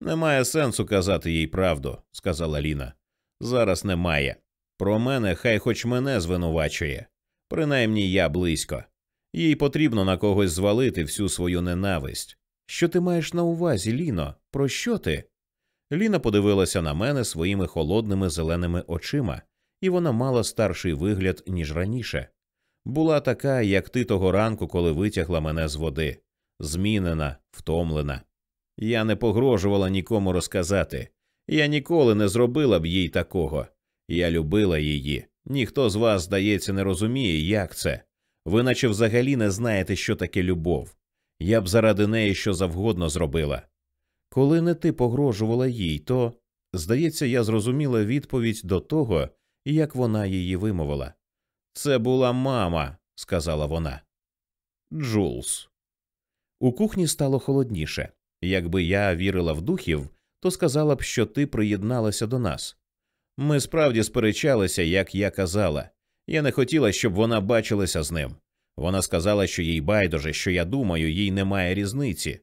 Немає сенсу казати їй правду, сказала Ліна. Зараз немає. Про мене хай хоч мене звинувачує. Принаймні я близько. Їй потрібно на когось звалити всю свою ненависть. Що ти маєш на увазі, Ліно? Про що ти? Ліна подивилася на мене своїми холодними зеленими очима, і вона мала старший вигляд, ніж раніше. Була така, як ти того ранку, коли витягла мене з води, змінена, втомлена. Я не погрожувала нікому розказати. Я ніколи не зробила б їй такого. Я любила її. Ніхто з вас, здається, не розуміє, як це. Ви наче взагалі не знаєте, що таке любов. Я б заради неї що завгодно зробила. Коли не ти погрожувала їй, то, здається, я зрозуміла відповідь до того, як вона її вимовила. Це була мама, сказала вона. Джулс. У кухні стало холодніше. Якби я вірила в духів, то сказала б, що ти приєдналася до нас. Ми справді сперечалися, як я казала. Я не хотіла, щоб вона бачилася з ним. Вона сказала, що їй байдуже, що я думаю, їй немає різниці.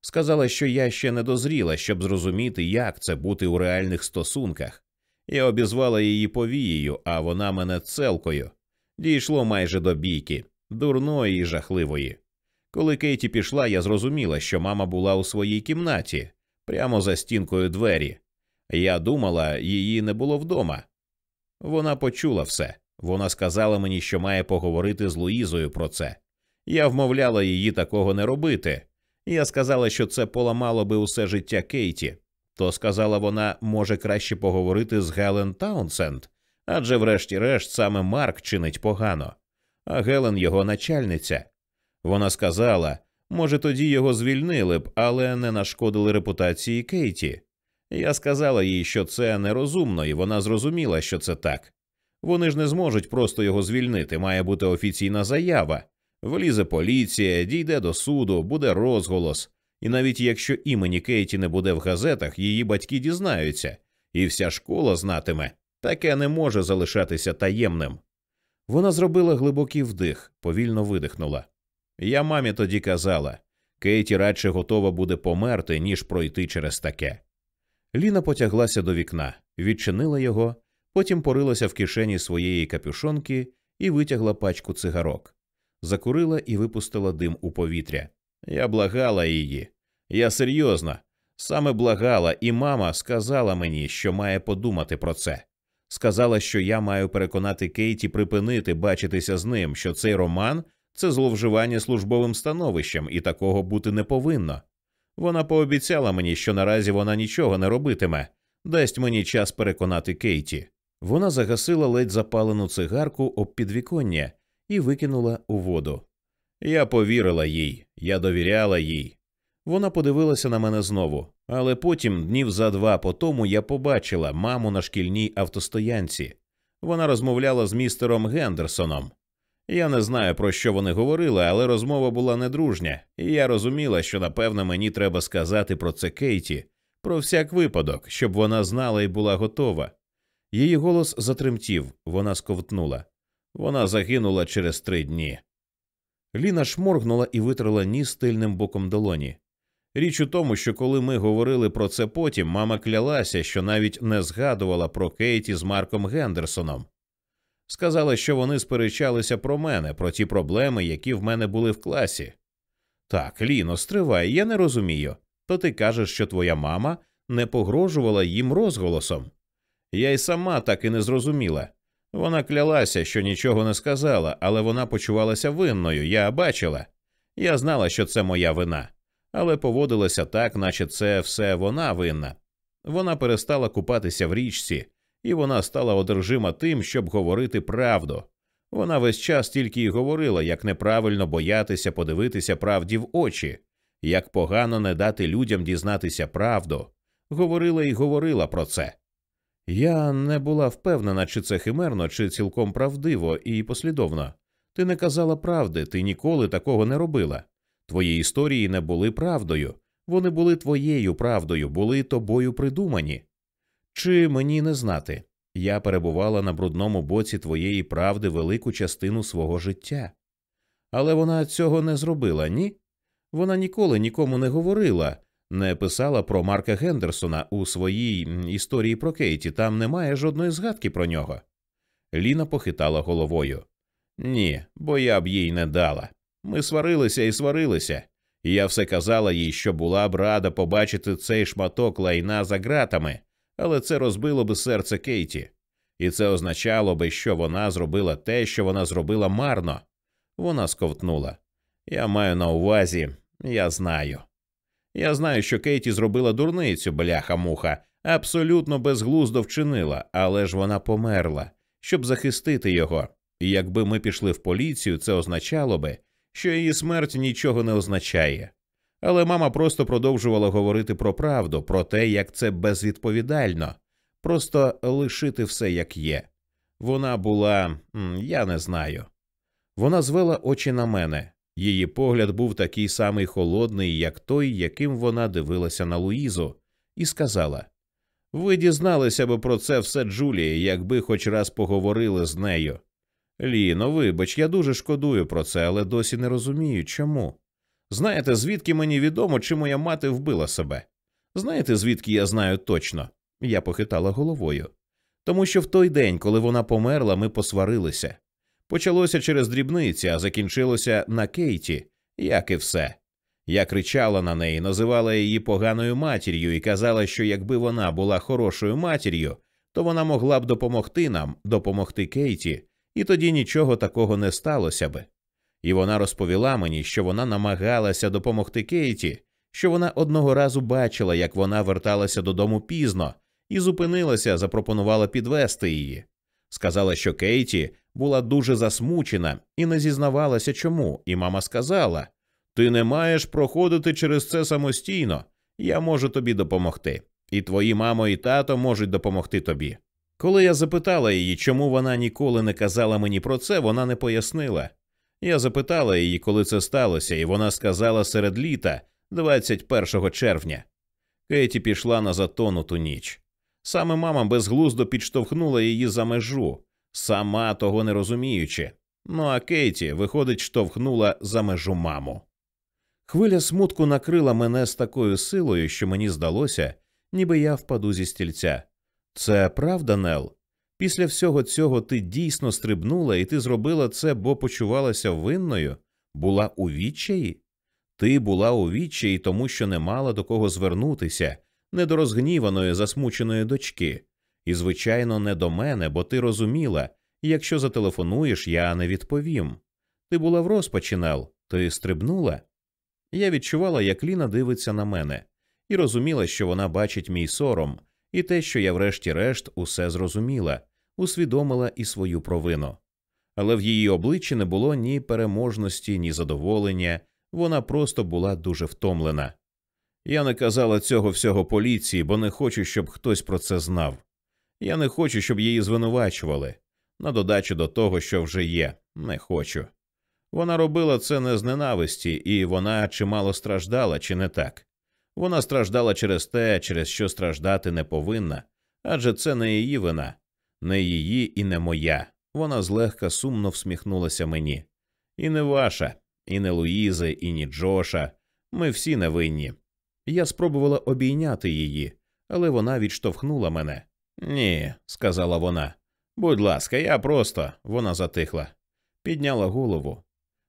Сказала, що я ще не дозріла, щоб зрозуміти, як це бути у реальних стосунках. Я обізвала її повією, а вона мене целкою. Дійшло майже до бійки, дурної і жахливої. Коли Кейті пішла, я зрозуміла, що мама була у своїй кімнаті, прямо за стінкою двері. Я думала, її не було вдома. Вона почула все. Вона сказала мені, що має поговорити з Луїзою про це. Я вмовляла її такого не робити. Я сказала, що це поламало би усе життя Кейті. То сказала вона, може краще поговорити з Гелен Таунсенд, адже, врешті-решт, саме Марк чинить погано, а Гелен його начальниця. Вона сказала, може, тоді його звільнили б, але не нашкодили репутації Кейті. Я сказала їй, що це нерозумно, і вона зрозуміла, що це так. Вони ж не зможуть просто його звільнити, має бути офіційна заява. Влізе поліція, дійде до суду, буде розголос. І навіть якщо імені Кейті не буде в газетах, її батьки дізнаються, і вся школа знатиме, таке не може залишатися таємним. Вона зробила глибокий вдих, повільно видихнула. Я мамі тоді казала Кейті радше готова буде померти, ніж пройти через таке. Ліна потяглася до вікна, відчинила його, потім порилася в кишені своєї капюшонки і витягла пачку цигарок, закурила і випустила дим у повітря. Я благала її. Я серйозно, саме благала, і мама сказала мені, що має подумати про це. Сказала, що я маю переконати Кейті припинити бачитися з ним, що цей роман це зловживання службовим становищем, і такого бути не повинно. Вона пообіцяла мені, що наразі вона нічого не робитиме, дасть мені час переконати Кейті. Вона загасила ледь запалену цигарку об підвіконня і викинула у воду. Я повірила їй, я довіряла їй. Вона подивилася на мене знову, але потім, днів за два по тому, я побачила маму на шкільній автостоянці. Вона розмовляла з містером Гендерсоном. Я не знаю, про що вони говорили, але розмова була недружня, і я розуміла, що напевно мені треба сказати про це Кейті, про всяк випадок, щоб вона знала і була готова. Її голос затремтів, вона сковтнула. Вона загинула через три дні. Ліна шморгнула і витрила ніс тильним боком долоні. Річ у тому, що коли ми говорили про це потім, мама клялася, що навіть не згадувала про Кейті з Марком Гендерсоном. Сказала, що вони сперечалися про мене, про ті проблеми, які в мене були в класі. Так, Ліно, стривай, я не розумію. То ти кажеш, що твоя мама не погрожувала їм розголосом. Я й сама так і не зрозуміла. Вона клялася, що нічого не сказала, але вона почувалася винною, я бачила. Я знала, що це моя вина, але поводилася так, наче це все вона винна. Вона перестала купатися в річці, і вона стала одержима тим, щоб говорити правду. Вона весь час тільки й говорила, як неправильно боятися подивитися правді в очі, як погано не дати людям дізнатися правду. Говорила і говорила про це. Я не була впевнена, чи це химерно, чи цілком правдиво і послідовно. Ти не казала правди, ти ніколи такого не робила. Твої історії не були правдою, вони були твоєю правдою, були тобою придумані. Чи мені не знати? Я перебувала на брудному боці твоєї правди велику частину свого життя. Але вона цього не зробила, ні? Вона ніколи нікому не говорила, не писала про Марка Гендерсона у своїй історії про Кейті, там немає жодної згадки про нього. Ліна похитала головою. Ні, бо я б їй не дала. Ми сварилися і сварилися, і я все казала їй, що була б рада побачити цей шматок лайна за ґратами, але це розбило би серце Кейті, і це означало би, що вона зробила те, що вона зробила марно. Вона сковтнула. Я маю на увазі, я знаю. Я знаю, що Кейті зробила дурницю, бляха муха, абсолютно безглуздо вчинила, але ж вона померла, щоб захистити його. І якби ми пішли в поліцію, це означало би, що її смерть нічого не означає. Але мама просто продовжувала говорити про правду, про те, як це безвідповідально, просто лишити все як є. Вона була, я не знаю. Вона звела очі на мене. Її погляд був такий самий холодний, як той, яким вона дивилася на Луїзу, і сказала Ви дізналися би про це все, Джулії, якби хоч раз поговорили з нею. Ліно, вибач, я дуже шкодую про це, але досі не розумію, чому. Знаєте, звідки мені відомо, чи моя мати вбила себе? Знаєте, звідки я знаю точно? Я похитала головою. Тому що в той день, коли вона померла, ми посварилися. Почалося через дрібниці, а закінчилося на Кейті, як і все. Я кричала на неї, називала її поганою матір'ю і казала, що якби вона була хорошою матір'ю, то вона могла б допомогти нам, допомогти Кейті, і тоді нічого такого не сталося би. І вона розповіла мені, що вона намагалася допомогти Кейті, що вона одного разу бачила, як вона верталася додому пізно, і зупинилася, запропонувала підвести її. Сказала, що Кейті була дуже засмучена і не зізнавалася чому, і мама сказала Ти не маєш проходити через це самостійно, я можу тобі допомогти. І твої мамо і тато можуть допомогти тобі. Коли я запитала її, чому вона ніколи не казала мені про це, вона не пояснила. Я запитала її, коли це сталося, і вона сказала серед літа, 21 червня. Кейті пішла на затонуту ніч. Саме мама безглуздо підштовхнула її за межу, сама того не розуміючи. Ну а Кейті, виходить, штовхнула за межу маму. Хвиля смутку накрила мене з такою силою, що мені здалося, ніби я впаду зі стільця. Це правда, Нел? Після всього цього ти дійсно стрибнула, і ти зробила це, бо почувалася винною, була у відчаї? Ти була у відчаї, тому що не мала до кого звернутися, не до розгніваної, засмученої дочки, і, звичайно, не до мене, бо ти розуміла, якщо зателефонуєш, я не відповім. Ти була в розпачі, Нел, ти стрибнула? Я відчувала, як Ліна дивиться на мене, і розуміла, що вона бачить мій сором, і те, що я, врешті-решт, усе зрозуміла, усвідомила і свою провину. Але в її обличчі не було ні переможності, ні задоволення, вона просто була дуже втомлена. Я не казала цього всього поліції, бо не хочу, щоб хтось про це знав. Я не хочу, щоб її звинувачували. На додачу до того, що вже є, не хочу. Вона робила це не з ненависті, і вона чимало страждала, чи не так. Вона страждала через те, через що страждати не повинна, адже це не її вина, не її і не моя. Вона злегка сумно всміхнулася мені. І не ваша, і не Луїзи, і ні Джоша. Ми всі невинні. Я спробувала обійняти її, але вона відштовхнула мене. Ні, сказала вона. Будь ласка, я просто. Вона затихла. Підняла голову.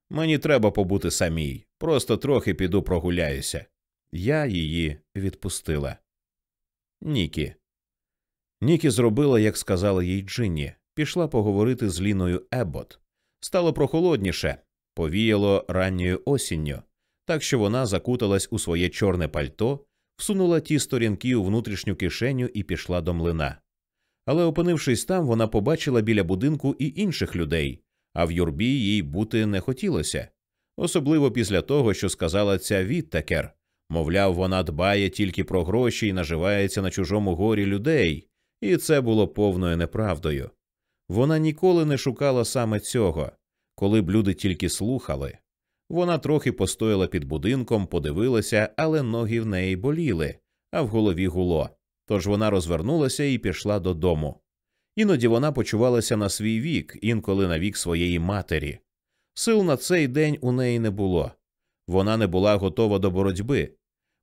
Мені треба побути самій, просто трохи піду прогуляюся. Я її відпустила. Нікі. Нікі зробила, як сказала їй Джинні, пішла поговорити з Ліною Еббот. Стало прохолодніше, повіяло ранньою осінню, так що вона закуталась у своє чорне пальто, всунула ті сторінки у внутрішню кишеню і пішла до млина. Але, опинившись там, вона побачила біля будинку і інших людей, а в юрбі їй бути не хотілося, особливо після того, що сказала ця Віттакер. Мовляв, вона дбає тільки про гроші і наживається на чужому горі людей, і це було повною неправдою. Вона ніколи не шукала саме цього, коли б люди тільки слухали. Вона трохи постояла під будинком, подивилася, але ноги в неї боліли, а в голові гуло. Тож вона розвернулася і пішла додому. Іноді вона почувалася на свій вік, інколи на вік своєї матері. Сил на цей день у неї не було. Вона не була готова до боротьби.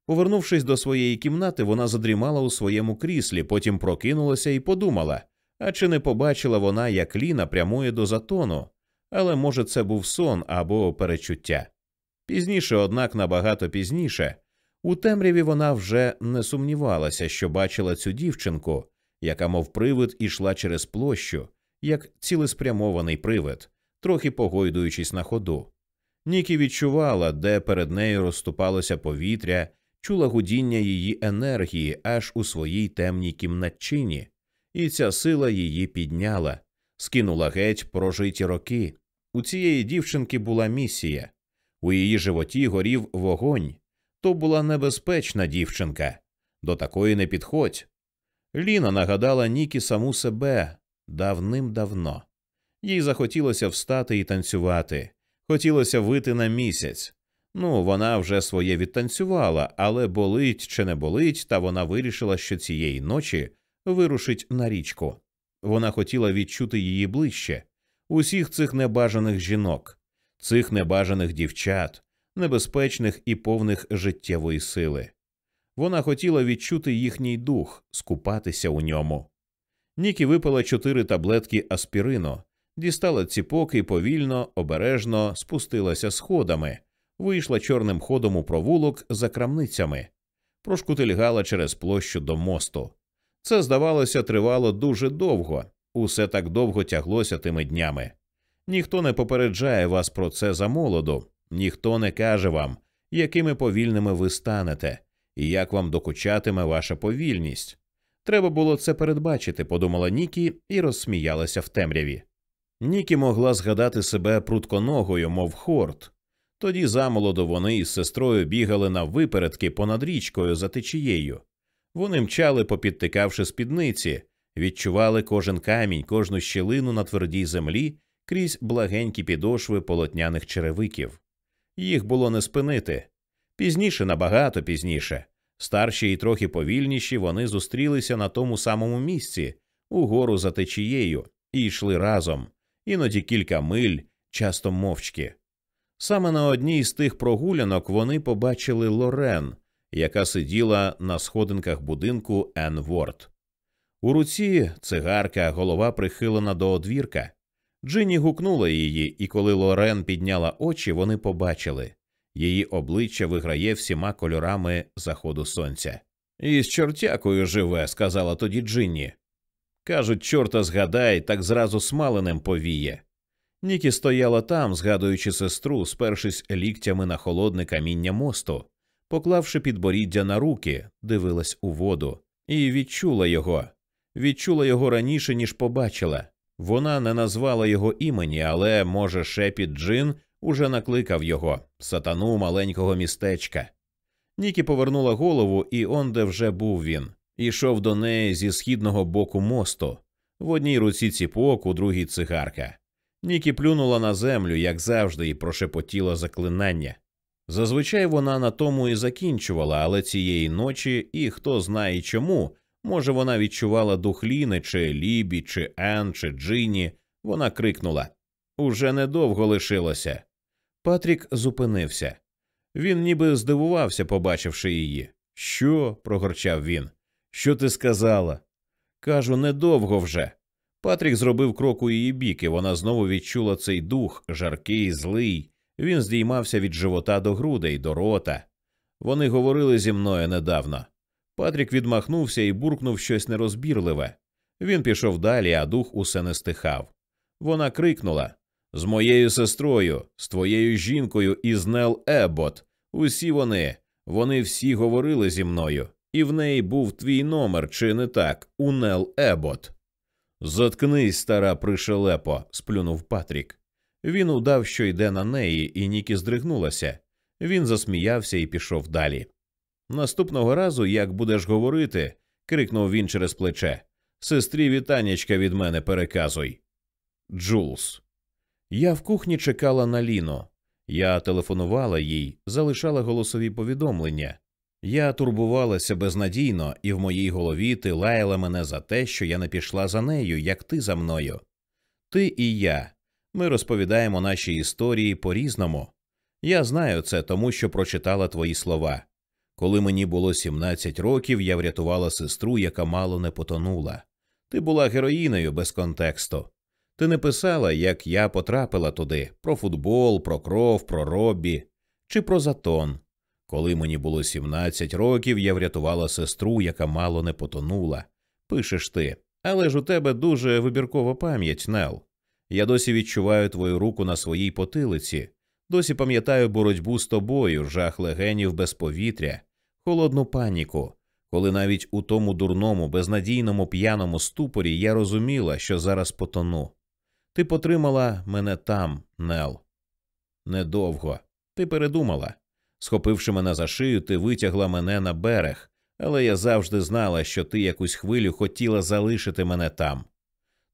Повернувшись до своєї кімнати, вона задрімала у своєму кріслі, потім прокинулася і подумала а чи не побачила вона, як Ліна прямує до затону, але, може, це був сон або перечуття. Пізніше, однак набагато пізніше, у темряві вона вже не сумнівалася, що бачила цю дівчинку, яка, мов привид, ішла через площу, як цілеспрямований привид, трохи погойдуючись на ходу. Нікі відчувала, де перед нею розступалося повітря, чула гудіння її енергії аж у своїй темній кімнатчині, і ця сила її підняла, скинула геть прожиті роки. У цієї дівчинки була місія, у її животі горів вогонь. То була небезпечна дівчинка. До такої не підходь. Ліна нагадала Нікі саму себе давним-давно. Їй захотілося встати і танцювати, хотілося вити на місяць. Ну, вона вже своє відтанцювала, але болить чи не болить, та вона вирішила, що цієї ночі вирушить на річку. Вона хотіла відчути її ближче, усіх цих небажаних жінок, цих небажаних дівчат, небезпечних і повних життєвої сили. Вона хотіла відчути їхній дух, скупатися у ньому. Нікі випила чотири таблетки аспірину, дістала ціпок і повільно, обережно спустилася сходами, вийшла чорним ходом у провулок за крамницями, прошкутильгала через площу до мосту. Це, здавалося, тривало дуже довго, усе так довго тяглося тими днями. Ніхто не попереджає вас про це за молоду, ніхто не каже вам, якими повільними ви станете, і як вам докучатиме ваша повільність. Треба було це передбачити, подумала Нікі і розсміялася в темряві. Нікі могла згадати себе прутконогою, мов хорт. Тоді замолоду вони із сестрою бігали на випередки понад річкою за течією. Вони мчали, попідтикавши спідниці, відчували кожен камінь, кожну щілину на твердій землі крізь благенькі підошви полотняних черевиків. Їх було не спинити. Пізніше, набагато пізніше, старші і трохи повільніші, вони зустрілися на тому самому місці, угору за течією, і йшли разом, іноді кілька миль, часто мовчки. Саме на одній з тих прогулянок вони побачили Лорен, яка сиділа на сходинках будинку Енн Ворд. У руці цигарка, голова прихилена до одвірка. Джинні гукнула її, і коли Лорен підняла очі, вони побачили її обличчя виграє всіма кольорами заходу сонця. Із чортякою живе, сказала тоді Джинні. Кажуть, чорта згадай, так зразу смаленим повіє. Нікі стояла там, згадуючи сестру, спершись ліктями на холодне каміння мосту, поклавши підборіддя на руки, дивилась у воду, і відчула його. Відчула його раніше, ніж побачила. Вона не назвала його імені, але, може, шепіт Джин уже накликав його, сатану маленького містечка. Нікі повернула голову, і он де вже був він. Ішов до неї зі східного боку мосту, в одній руці ціпок, у другій цигарка. Нікі плюнула на землю, як завжди, і прошепотіла заклинання. Зазвичай вона на тому і закінчувала, але цієї ночі, і хто знає чому, може, вона відчувала дух Ліни, чи Лібі, чи Ен, чи Джині, вона крикнула Уже недовго лишилося. Патрік зупинився. Він ніби здивувався, побачивши її. Що? прогорчав він. Що ти сказала? Кажу, недовго вже. Патрік зробив крок у її бік, і вона знову відчула цей дух, жаркий, злий. Він здіймався від живота до грудей, до рота. Вони говорили зі мною недавно. Патрік відмахнувся і буркнув щось нерозбірливе. Він пішов далі, а дух усе не стихав. Вона крикнула з моєю сестрою, з твоєю жінкою і з Нел Ебот. Усі вони, вони всі говорили зі мною, і в неї був твій номер, чи не так, у Нел Ебот. Заткнись, стара пришелепо, сплюнув Патрік. Він удав, що йде на неї, і Нікі здригнулася. Він засміявся і пішов далі. Наступного разу, як будеш говорити, крикнув він через плече. Сестрі вітаннячка від мене переказуй. Джулс. Я в кухні чекала на Ліно. Я телефонувала їй, залишала голосові повідомлення. Я турбувалася безнадійно, і в моїй голові ти лаяла мене за те, що я не пішла за нею, як ти за мною. Ти і я. Ми розповідаємо наші історії по різному. Я знаю це, тому що прочитала твої слова. Коли мені було 17 років, я врятувала сестру, яка мало не потонула. Ти була героїною без контексту. Ти не писала, як я потрапила туди, про футбол, про кров, про роббі чи про затон. Коли мені було 17 років, я врятувала сестру, яка мало не потонула. Пишеш ти, але ж у тебе дуже вибіркова пам'ять, Нел. Я досі відчуваю твою руку на своїй потилиці, досі пам'ятаю боротьбу з тобою, жах легенів без повітря, холодну паніку, коли навіть у тому дурному, безнадійному п'яному ступорі я розуміла, що зараз потону. Ти потримала мене там, Нел. Недовго. Ти передумала. Схопивши мене за шию, ти витягла мене на берег, але я завжди знала, що ти якусь хвилю хотіла залишити мене там.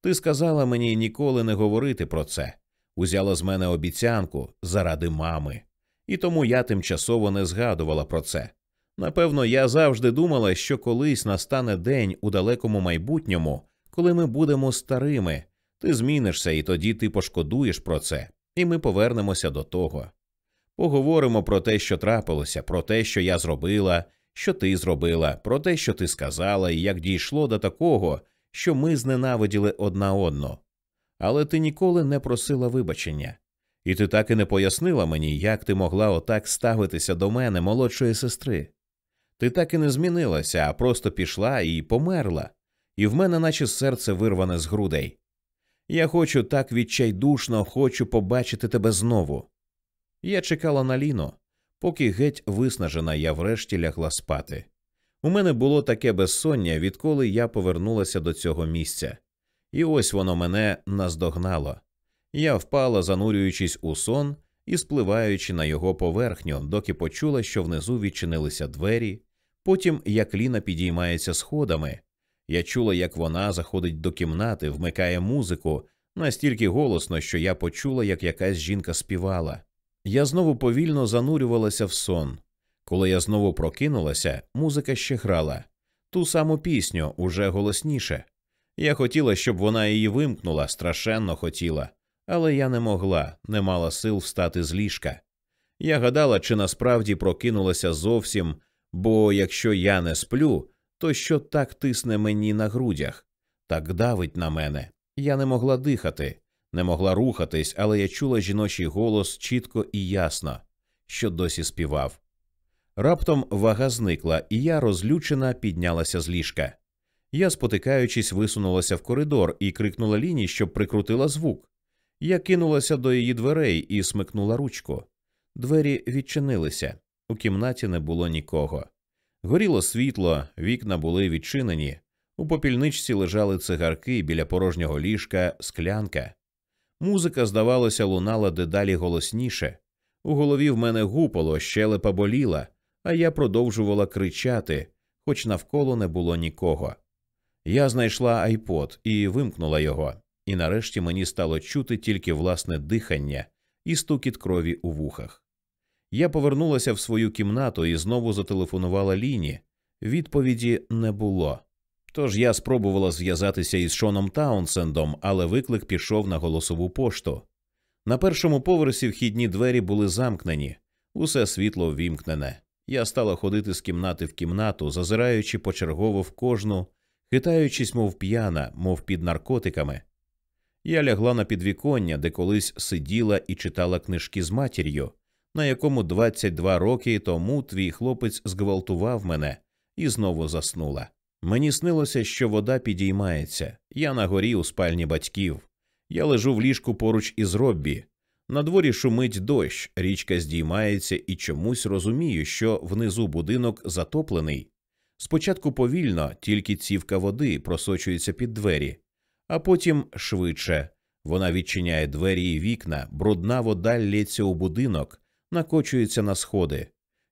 Ти сказала мені ніколи не говорити про це, узяла з мене обіцянку заради мами, і тому я тимчасово не згадувала про це. Напевно, я завжди думала, що колись настане день у далекому майбутньому, коли ми будемо старими, ти змінишся, і тоді ти пошкодуєш про це, і ми повернемося до того. Поговоримо про те, що трапилося, про те, що я зробила, що ти зробила, про те, що ти сказала, і як дійшло до такого, що ми зненавиділи одна одну. Але ти ніколи не просила вибачення, і ти так і не пояснила мені, як ти могла отак ставитися до мене, молодшої сестри. Ти так і не змінилася, а просто пішла і померла, і в мене, наче серце вирване з грудей. Я хочу так відчайдушно, хочу побачити тебе знову. Я чекала на ліно, поки геть виснажена, я врешті лягла спати. У мене було таке безсоння, відколи я повернулася до цього місця, і ось воно мене наздогнало. Я впала, занурюючись у сон і спливаючи на його поверхню, доки почула, що внизу відчинилися двері, потім як Ліна підіймається сходами. Я чула, як вона заходить до кімнати, вмикає музику настільки голосно, що я почула, як якась жінка співала. Я знову повільно занурювалася в сон. Коли я знову прокинулася, музика ще грала ту саму пісню уже голосніше. Я хотіла, щоб вона її вимкнула, страшенно хотіла, але я не могла, не мала сил встати з ліжка. Я гадала, чи насправді прокинулася зовсім, бо якщо я не сплю, то що так тисне мені на грудях, так давить на мене. Я не могла дихати, не могла рухатись, але я чула жіночий голос чітко і ясно, що досі співав. Раптом вага зникла, і я, розлючена, піднялася з ліжка. Я, спотикаючись, висунулася в коридор і крикнула ліні, щоб прикрутила звук. Я кинулася до її дверей і смикнула ручку. Двері відчинилися. У кімнаті не було нікого. Горіло світло, вікна були відчинені. У попільничці лежали цигарки біля порожнього ліжка, склянка. Музика, здавалося, лунала дедалі голосніше. У голові в мене гупало, щелепа боліла, а я продовжувала кричати, хоч навколо не було нікого. Я знайшла айпод і вимкнула його, і нарешті мені стало чути тільки власне дихання і стукіт крові у вухах. Я повернулася в свою кімнату і знову зателефонувала Ліні. Відповіді не було. Тож я спробувала зв'язатися із Шоном Таунсендом, але виклик пішов на голосову пошту. На першому поверсі вхідні двері були замкнені, усе світло ввімкнене. Я стала ходити з кімнати в кімнату, зазираючи почергово в кожну, хитаючись, мов п'яна, мов під наркотиками. Я лягла на підвіконня, де колись сиділа і читала книжки з матір'ю, на якому 22 роки тому твій хлопець зґвалтував мене і знову заснула. Мені снилося, що вода підіймається. Я на горі у спальні батьків. Я лежу в ліжку поруч із Роббі. На дворі шумить дощ, річка здіймається і чомусь розумію, що внизу будинок затоплений. Спочатку повільно, тільки цівка води просочується під двері, а потім швидше. Вона відчиняє двері і вікна, брудна вода лється у будинок, накочується на сходи.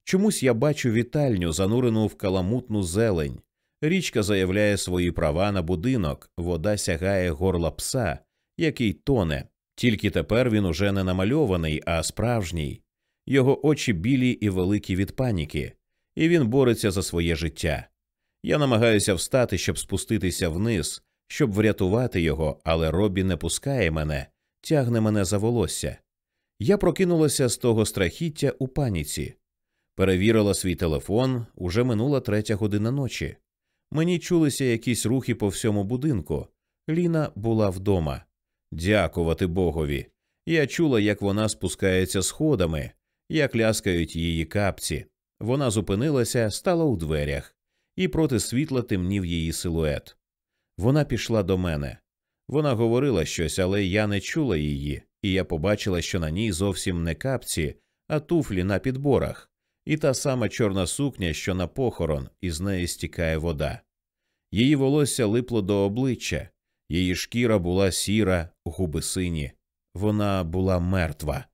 Чомусь я бачу вітальню, занурену в каламутну зелень. Річка заявляє свої права на будинок, вода сягає горла пса, який тоне. Тільки тепер він уже не намальований, а справжній. Його очі білі і великі від паніки, і він бореться за своє життя. Я намагаюся встати, щоб спуститися вниз, щоб врятувати його, але Робі не пускає мене, тягне мене за волосся. Я прокинулася з того страхіття у паніці, перевірила свій телефон уже минула третя година ночі. Мені чулися якісь рухи по всьому будинку. Ліна була вдома. Дякувати Богові. Я чула, як вона спускається сходами, як ляскають її капці. Вона зупинилася, стала у дверях, і проти світла темнів її силует. Вона пішла до мене. Вона говорила щось, але я не чула її, і я побачила, що на ній зовсім не капці, а туфлі на підборах і та сама чорна сукня, що на похорон, із неї стікає вода. Її волосся липло до обличчя, її шкіра була сіра, губи сині, вона була мертва.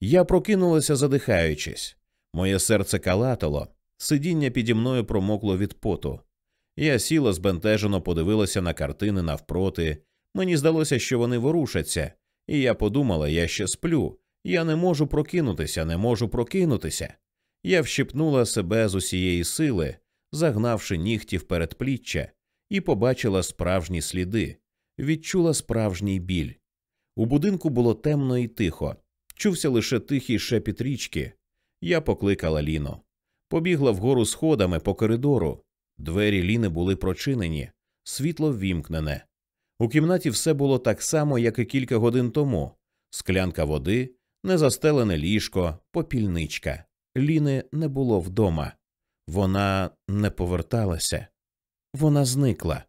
Я прокинулася, задихаючись. Моє серце калатало, сидіння піді мною промокло від поту. Я сіла збентежено, подивилася на картини навпроти. Мені здалося, що вони ворушаться, і я подумала, я ще сплю, я не можу прокинутися, не можу прокинутися. Я вщипнула себе з усієї сили, загнавши нігті в передпліччя, і побачила справжні сліди, відчула справжній біль. У будинку було темно і тихо. Чувся лише тихий шепіт річки. Я покликала Ліну. Побігла вгору сходами по коридору. Двері Ліни були прочинені, світло ввімкнене. У кімнаті все було так само, як і кілька годин тому склянка води, незастелене ліжко, попільничка. Ліни не було вдома. Вона не поверталася, вона зникла.